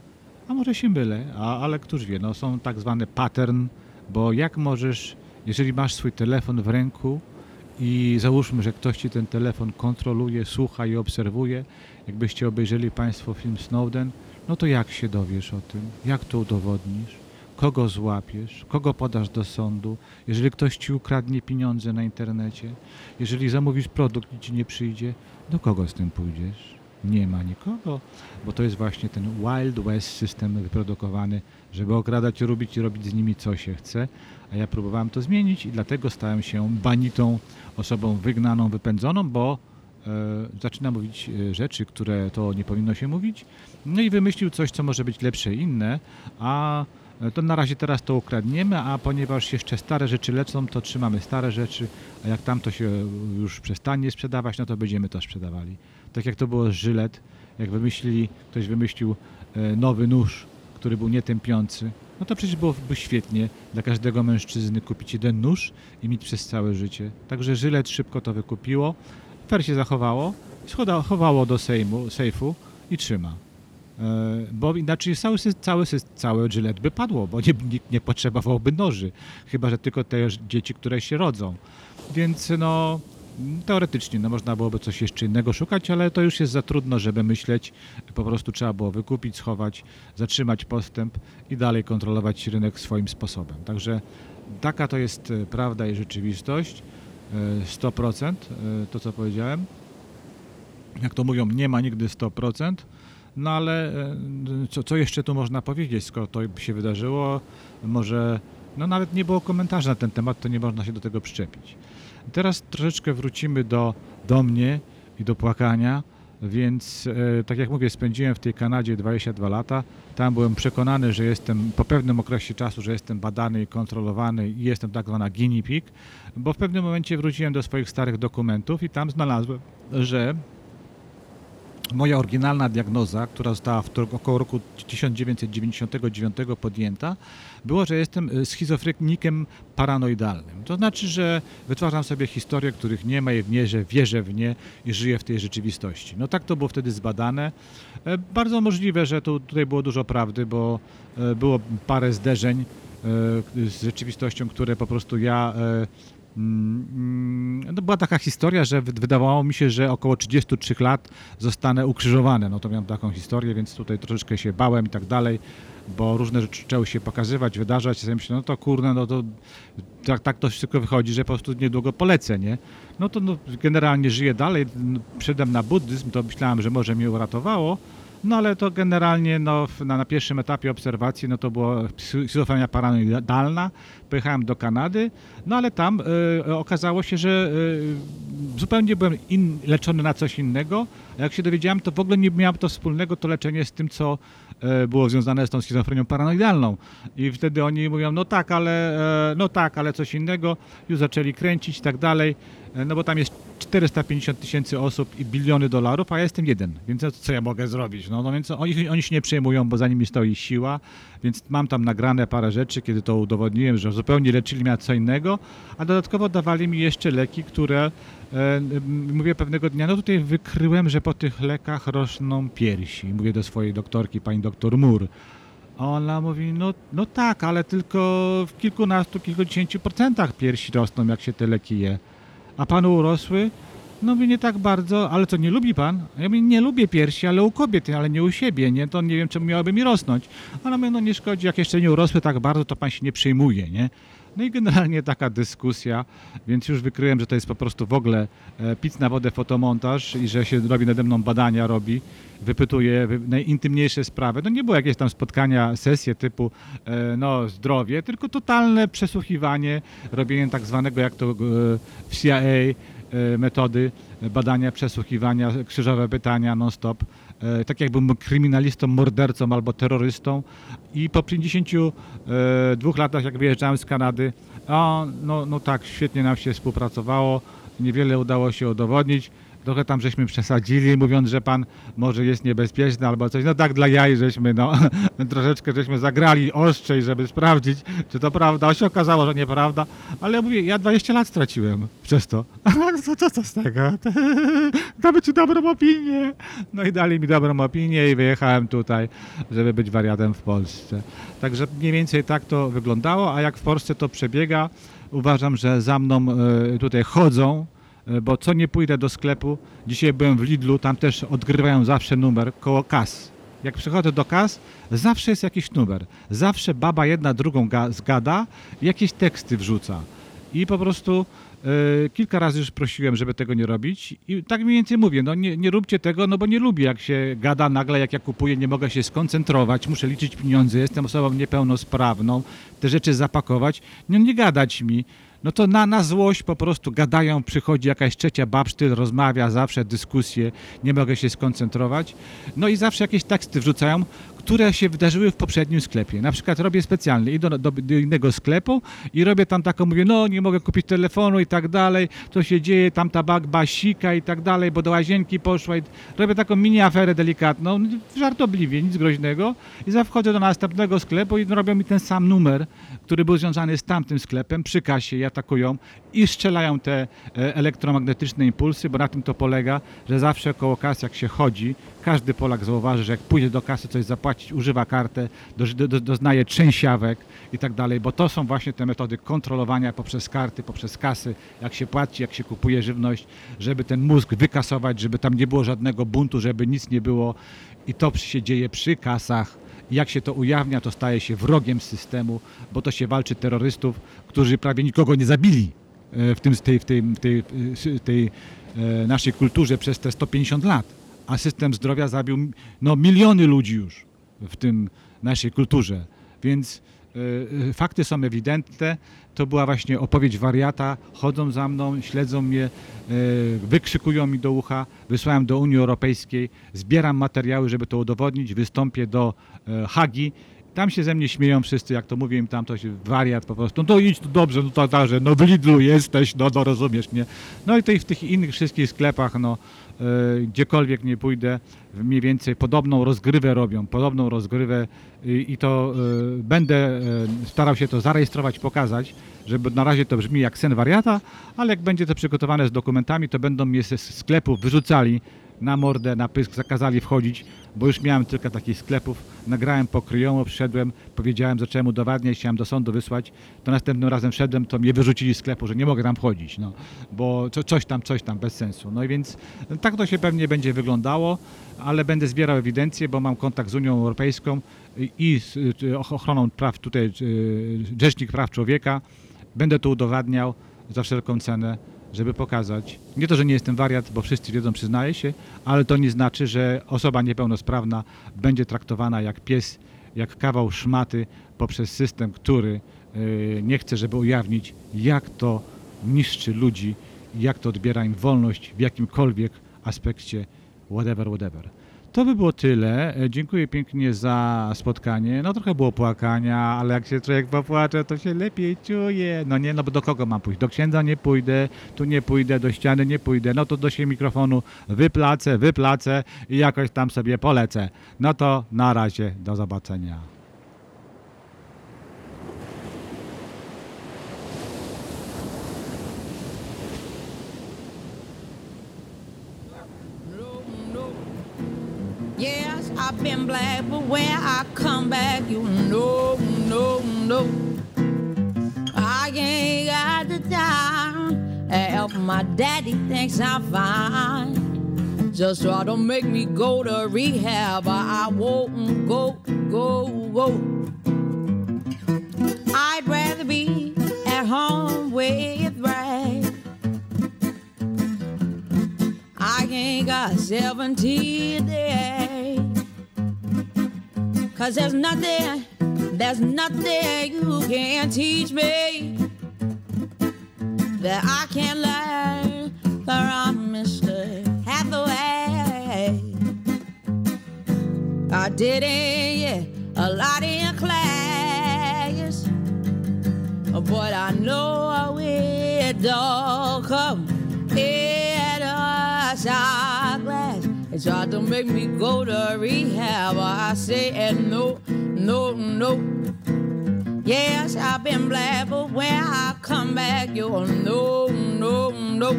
A może się mylę, a, ale któż wie, no są tak zwany pattern, bo jak możesz, jeżeli masz swój telefon w ręku i załóżmy, że ktoś ci ten telefon kontroluje, słucha i obserwuje, jakbyście obejrzeli Państwo film Snowden, no to jak się dowiesz o tym? Jak to udowodnisz? Kogo złapiesz? Kogo podasz do sądu? Jeżeli ktoś ci ukradnie pieniądze na internecie, jeżeli zamówisz produkt i ci nie przyjdzie, do kogo z tym pójdziesz? Nie ma nikogo, bo to jest właśnie ten Wild West system wyprodukowany, żeby okradać, robić i robić z nimi co się chce, a ja próbowałem to zmienić i dlatego stałem się banitą, osobą wygnaną, wypędzoną, bo e, zaczyna mówić e, rzeczy, które to nie powinno się mówić, no i wymyślił coś, co może być lepsze i inne, a e, to na razie teraz to ukradniemy, a ponieważ jeszcze stare rzeczy lecą, to trzymamy stare rzeczy, a jak tam to się już przestanie sprzedawać, no to będziemy to sprzedawali. Tak jak to było z Żylet, jak wymyślili, ktoś wymyślił nowy nóż, który był nietępiący, no to przecież byłoby świetnie dla każdego mężczyzny kupić jeden nóż i mieć przez całe życie. Także Żylet szybko to wykupiło, Fer się zachowało, schoda- chowało do sejmu, sejfu i trzyma. E, Bo inaczej cały, cały, całe Gillette by padło, bo nie, nikt nie potrzebowałby noży. Chyba, że tylko te dzieci, które się rodzą. Więc no, teoretycznie no, można byłoby coś jeszcze innego szukać, ale to już jest za trudno, żeby myśleć. Po prostu trzeba było wykupić, schować, zatrzymać postęp i dalej kontrolować rynek swoim sposobem. Także taka to jest e, prawda i rzeczywistość. E, 100% e, to, co powiedziałem. Jak to mówią, nie ma nigdy 100%. No ale e, co, co jeszcze tu można powiedzieć, skoro to się wydarzyło? Może, no nawet nie było komentarzy na ten temat, to nie można się do tego przyczepić. Teraz troszeczkę wrócimy do, do mnie i do płakania, więc e, tak jak mówię, spędziłem w tej Kanadzie 22 lata. Tam byłem przekonany, że jestem po pewnym okresie czasu, że jestem badany i kontrolowany i jestem tak zwana guinea pig, bo w pewnym momencie wróciłem do swoich starych dokumentów i tam znalazłem, że moja oryginalna diagnoza, która została w około roku 1999 podjęta, było, że jestem y, schizofrenikiem paranoidalnym. To znaczy, że wytwarzam sobie historie, których nie ma i wierzę, wierzę w nie i żyję w tej rzeczywistości. No tak to było wtedy zbadane. E, Bardzo możliwe, że tu, tutaj było dużo prawdy, bo e, było parę zderzeń e, z rzeczywistością, które po prostu ja e, No była taka historia, że wy- wydawało mi się, że około 33 lat zostanę ukrzyżowany. No to miałem taką historię, więc tutaj troszeczkę się bałem i tak dalej, bo różne rzeczy zaczęły się pokazywać, wydarzać. Ja myślę, no to kurde, no to tak, tak to wszystko wychodzi, że po prostu niedługo polecę, nie? No to no, generalnie żyję dalej, przyszedłem na buddyzm, to myślałem, że może mnie uratowało, no ale to generalnie no, na, na pierwszym etapie obserwacji no, to była schizofrenia paranoidalna. Pojechałem do Kanady, no ale tam e, okazało się, że e, zupełnie byłem in, leczony na coś innego. A jak się dowiedziałem, to w ogóle nie miało to wspólnego to leczenie z tym, co e, było związane z tą schizofrenią paranoidalną. I wtedy oni mówią, no tak, ale e, no tak, ale coś innego. Już zaczęli kręcić i tak dalej. E, No bo tam jest 450 tysięcy osób i biliony dolarów, a ja jestem jeden, więc no, co ja mogę zrobić? No, no więc oni, oni się nie przejmują, bo za nimi stoi siła, więc mam tam nagrane parę rzeczy, kiedy to udowodniłem, że zupełnie leczyli mnie co innego, a dodatkowo dawali mi jeszcze leki, które e, mówię pewnego dnia, no tutaj wykryłem, że po tych lekach rosną piersi. Mówię do swojej doktorki, pani doktor Mur. Ona mówi, no, no tak, ale tylko w kilkunastu, kilkudziesięciu procentach piersi rosną, jak się te leki je. A panu urosły? No mówię, nie tak bardzo, ale co, nie lubi pan? Ja mówię, nie lubię piersi, ale u kobiet, ale nie u siebie, nie? To nie wiem, czemu miałyby mi rosnąć. Ona mówi, no nie szkodzi, jak jeszcze nie urosły tak bardzo, to pan się nie przejmuje, nie? No i generalnie taka dyskusja, więc już wykryłem, że to jest po prostu w ogóle e, pic na wodę fotomontaż i że się robi nade mną badania, robi, wypytuje wy- najintymniejsze sprawy. No nie było jakieś tam spotkania, sesje typu e, no zdrowie, tylko totalne przesłuchiwanie, robienie tak zwanego jak to e, w CIA metody badania, przesłuchiwania, krzyżowe pytania non-stop. E, tak jakbym kryminalistą, mordercą albo terrorystą i po 52 latach, jak wyjeżdżałem z Kanady, a no, no tak, świetnie nam się współpracowało, niewiele udało się udowodnić. Trochę tam żeśmy przesadzili, mówiąc, że pan może jest niebezpieczny albo coś. No tak dla jaj żeśmy, no troszeczkę żeśmy zagrali ostrzej, żeby sprawdzić, czy to prawda. Się okazało, że nieprawda, ale ja mówię, ja 20 lat straciłem przez to. Co, co, co z tego? Damy ci dobrą opinię. No i dali mi dobrą opinię i wyjechałem tutaj, żeby być wariatem w Polsce. Także mniej więcej tak to wyglądało, a jak w Polsce to przebiega, uważam, że za mną e, tutaj chodzą, bo co nie pójdę do sklepu, dzisiaj byłem w Lidlu, tam też odgrywają zawsze numer koło kas. Jak przychodzę do kas, zawsze jest jakiś numer. Zawsze baba jedna drugą ga- zgada, jakieś teksty wrzuca. I po prostu e, kilka razy już prosiłem, żeby tego nie robić. I tak mniej więcej mówię, no nie, nie róbcie tego, no bo nie lubię, jak się gada nagle, jak ja kupuję, nie mogę się skoncentrować, muszę liczyć pieniądze, jestem osobą niepełnosprawną, te rzeczy zapakować. No nie gadać mi. No to na, na złość po prostu gadają, przychodzi jakaś trzecia babsztyl, rozmawia, zawsze dyskusje, nie mogę się skoncentrować. No i zawsze jakieś teksty wrzucają, które się wydarzyły w poprzednim sklepie. Na przykład robię specjalnie, idę do, do, innego sklepu i robię tam taką, mówię, no nie mogę kupić telefonu i tak dalej, to się dzieje, tam ta bagba sika i tak dalej, bo do łazienki poszła i robię taką mini aferę delikatną, żartobliwie, nic groźnego i za wchodzę do następnego sklepu i robią mi ten sam numer, który był związany z tamtym sklepem, przy kasie i atakują i strzelają te e, elektromagnetyczne impulsy, bo na tym to polega, że zawsze koło kas jak się chodzi, każdy Polak zauważy, że jak pójdzie do kasy coś zapłacić, używa kartę, do, do, doznaje trzęsiawek i tak dalej, bo to są właśnie te metody kontrolowania poprzez karty, poprzez kasy, jak się płaci, jak się kupuje żywność, żeby ten mózg wykasować, żeby tam nie było żadnego buntu, żeby nic nie było i to się dzieje przy kasach. Jak się to ujawnia, to staje się wrogiem systemu, bo to się walczy terrorystów, którzy prawie nikogo nie zabili e, w, tym, w tej, w tej, w tej, tej e, naszej kulturze przez te 150 lat. A system zdrowia zabił no, miliony ludzi już w tym naszej kulturze. Więc e, fakty są ewidentne. To była właśnie opowieść wariata. Chodzą za mną, śledzą mnie, e, wykrzykują mi do ucha. Wysłałem do Unii Europejskiej, zbieram materiały, żeby to udowodnić. Wystąpię do e, Hagi. Tam się ze mnie śmieją wszyscy, jak to mówię im tam, to się wariat po prostu. No to idź tu dobrze, no to tak, że no w Lidlu jesteś, no, no rozumiesz mnie. No i to i w tych innych wszystkich sklepach, no gdziekolwiek nie pójdę, mniej więcej podobną rozgrywę robią, podobną rozgrywę i, to e, będę e, starał się to zarejestrować, pokazać, żeby na razie to brzmi jak sen wariata, ale jak będzie to przygotowane z dokumentami, to będą mnie ze sklepów wyrzucali na mordę, na pysk, zakazali wchodzić, bo już miałem kilka takich sklepów, nagrałem pokryjomo, przyszedłem, powiedziałem, zacząłem udowadniać, chciałem do sądu wysłać, to następnym razem wszedłem, to mnie wyrzucili z sklepu, że nie mogę tam wchodzić, no, bo co, coś tam, coś tam, bez sensu. No i więc tak to się pewnie będzie wyglądało, ale będę zbierał ewidencję, bo mam kontakt z Unią Europejską i- z ochroną praw tutaj, y, Rzecznik Praw Człowieka, będę to udowadniał za wszelką cenę, żeby pokazać, nie to, że nie jestem wariat, bo wszyscy wiedzą, przyznaję się, ale to nie znaczy, że osoba niepełnosprawna będzie traktowana jak pies, jak kawał szmaty poprzez system, który y, nie chce, żeby ujawnić, jak to niszczy ludzi, jak to odbiera im wolność w jakimkolwiek aspekcie, whatever, whatever. To by było tyle. E, Dziękuję pięknie za spotkanie. No trochę było płakania, ale jak się człowiek popłacze, to się lepiej czuje. No nie, no bo do kogo mam pójść? Do księdza nie pójdę, tu nie pójdę, do ściany nie pójdę. No to do się mikrofonu wyplacę, wyplacę i jakoś tam sobie polecę. No to na razie, do zobaczenia. I've been black, but when I come back, you know, no, no. I ain't got the time. Help my daddy thinks I'm fine. Just try to make me go to rehab, I won't go, go, go. I'd rather be at home with Brad. I ain't got 17 days. Cause there's nothing, there's nothing you can teach me that I can't learn from Mr. Hathaway. I did it get a lot in class, but I know it all come in a shot glass. They tried to make me go to rehab. I said no, no, no. Yes, I've been black, but when I come back, you'll no, no, no.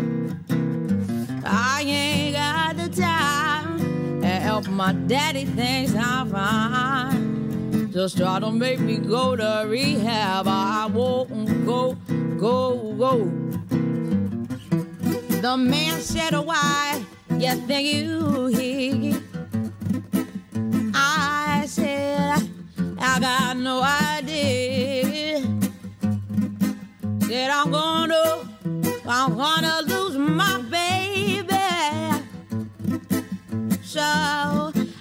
I ain't got the time to help my daddy thinks I'm fine. Just try to make me go to rehab. I won't go, go, go. The man said, Why you think you here? I said, I got no idea. Said I'm gonna, I'm gonna lose my baby. So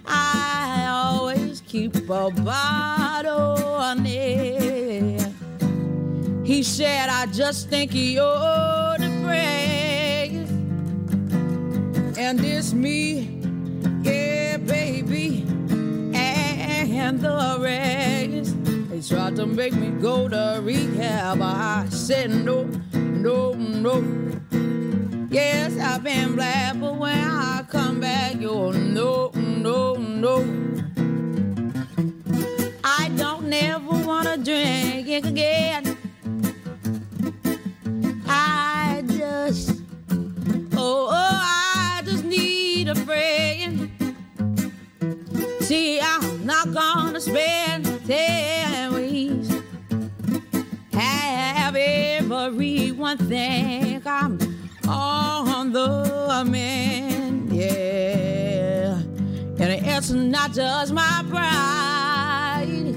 I always keep a bottle on it. He said, I just think you're praise. And it's me, yeah, baby, and the rest. They tried to make me go to rehab. I said, no, no, no. Yes, I've been black, but when I come back, you'll no, no, no. I don't never wanna drink again. Not gonna spend ten weeks. Have everyone think I'm on the mend, yeah. And it's not just my pride,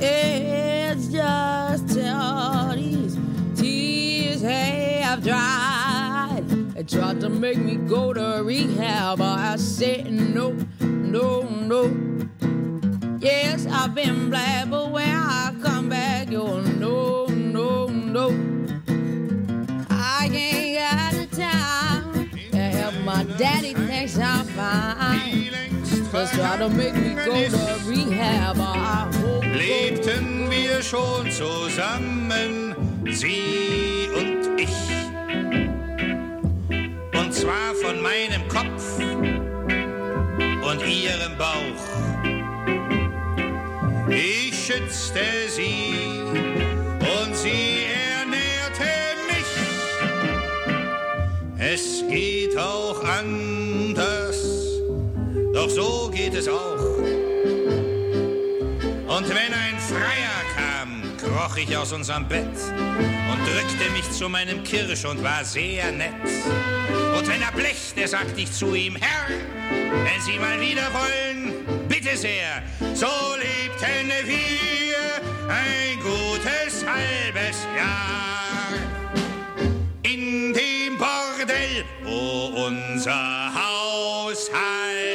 it's just till these tears have dried. They tried to make me go to rehab, but I said no, no, no. Yes, I've been black, but when I come back, you'll no, no, no. I ain't got the time to help my daddy thinks I'm fine. Just try to make me go to rehab. I hope lebten wir schon zusammen, sie und ich. Und zwar von meinem Kopf und ihrem Bauch. Ich schützte sie und sie ernährte mich. Es geht auch anders, doch so geht es auch. Und wenn ein kroch ich aus unserem Bett und drückte mich zu meinem Kirsch und war sehr nett. Und wenn er blechte, sagte ich zu ihm, Herr, wenn Sie mal wieder wollen, bitte sehr, so lebten wir ein gutes halbes Jahr. In dem Bordell, wo unser Haushalt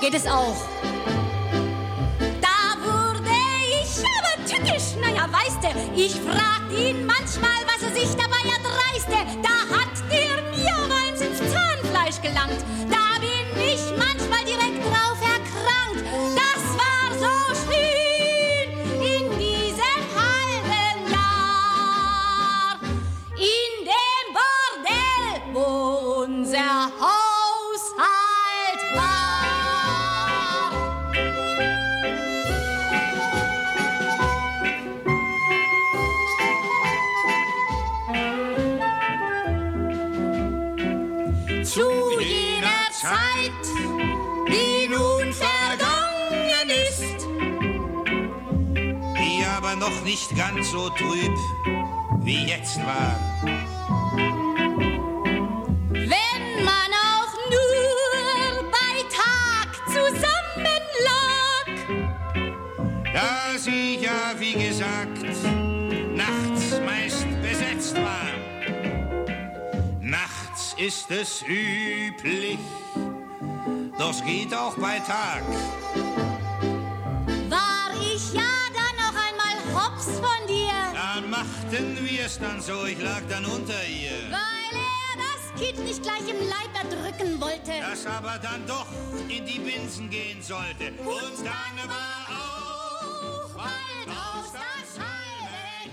geht es auch. Da wurde ich aber tückisch, naja, weißt du, ich fragt ihn manchmal, was er sich dabei erdreiste. Da hat der mir ins Zahnfleisch gelangt. Da nicht ganz so trüb wie jetzt war. Wenn man auch nur bei Tag zusammen lag. Da sie ja, wie gesagt, nachts meist besetzt war. Nachts ist es üblich, das geht auch bei Tag. streiten wir es dann so, ich lag dann unter ihr. Weil er das Kind nicht gleich im Leib erdrücken wollte. Das aber dann doch in die Binsen gehen sollte. Und, Und dann, dann war auch bald aus das halbe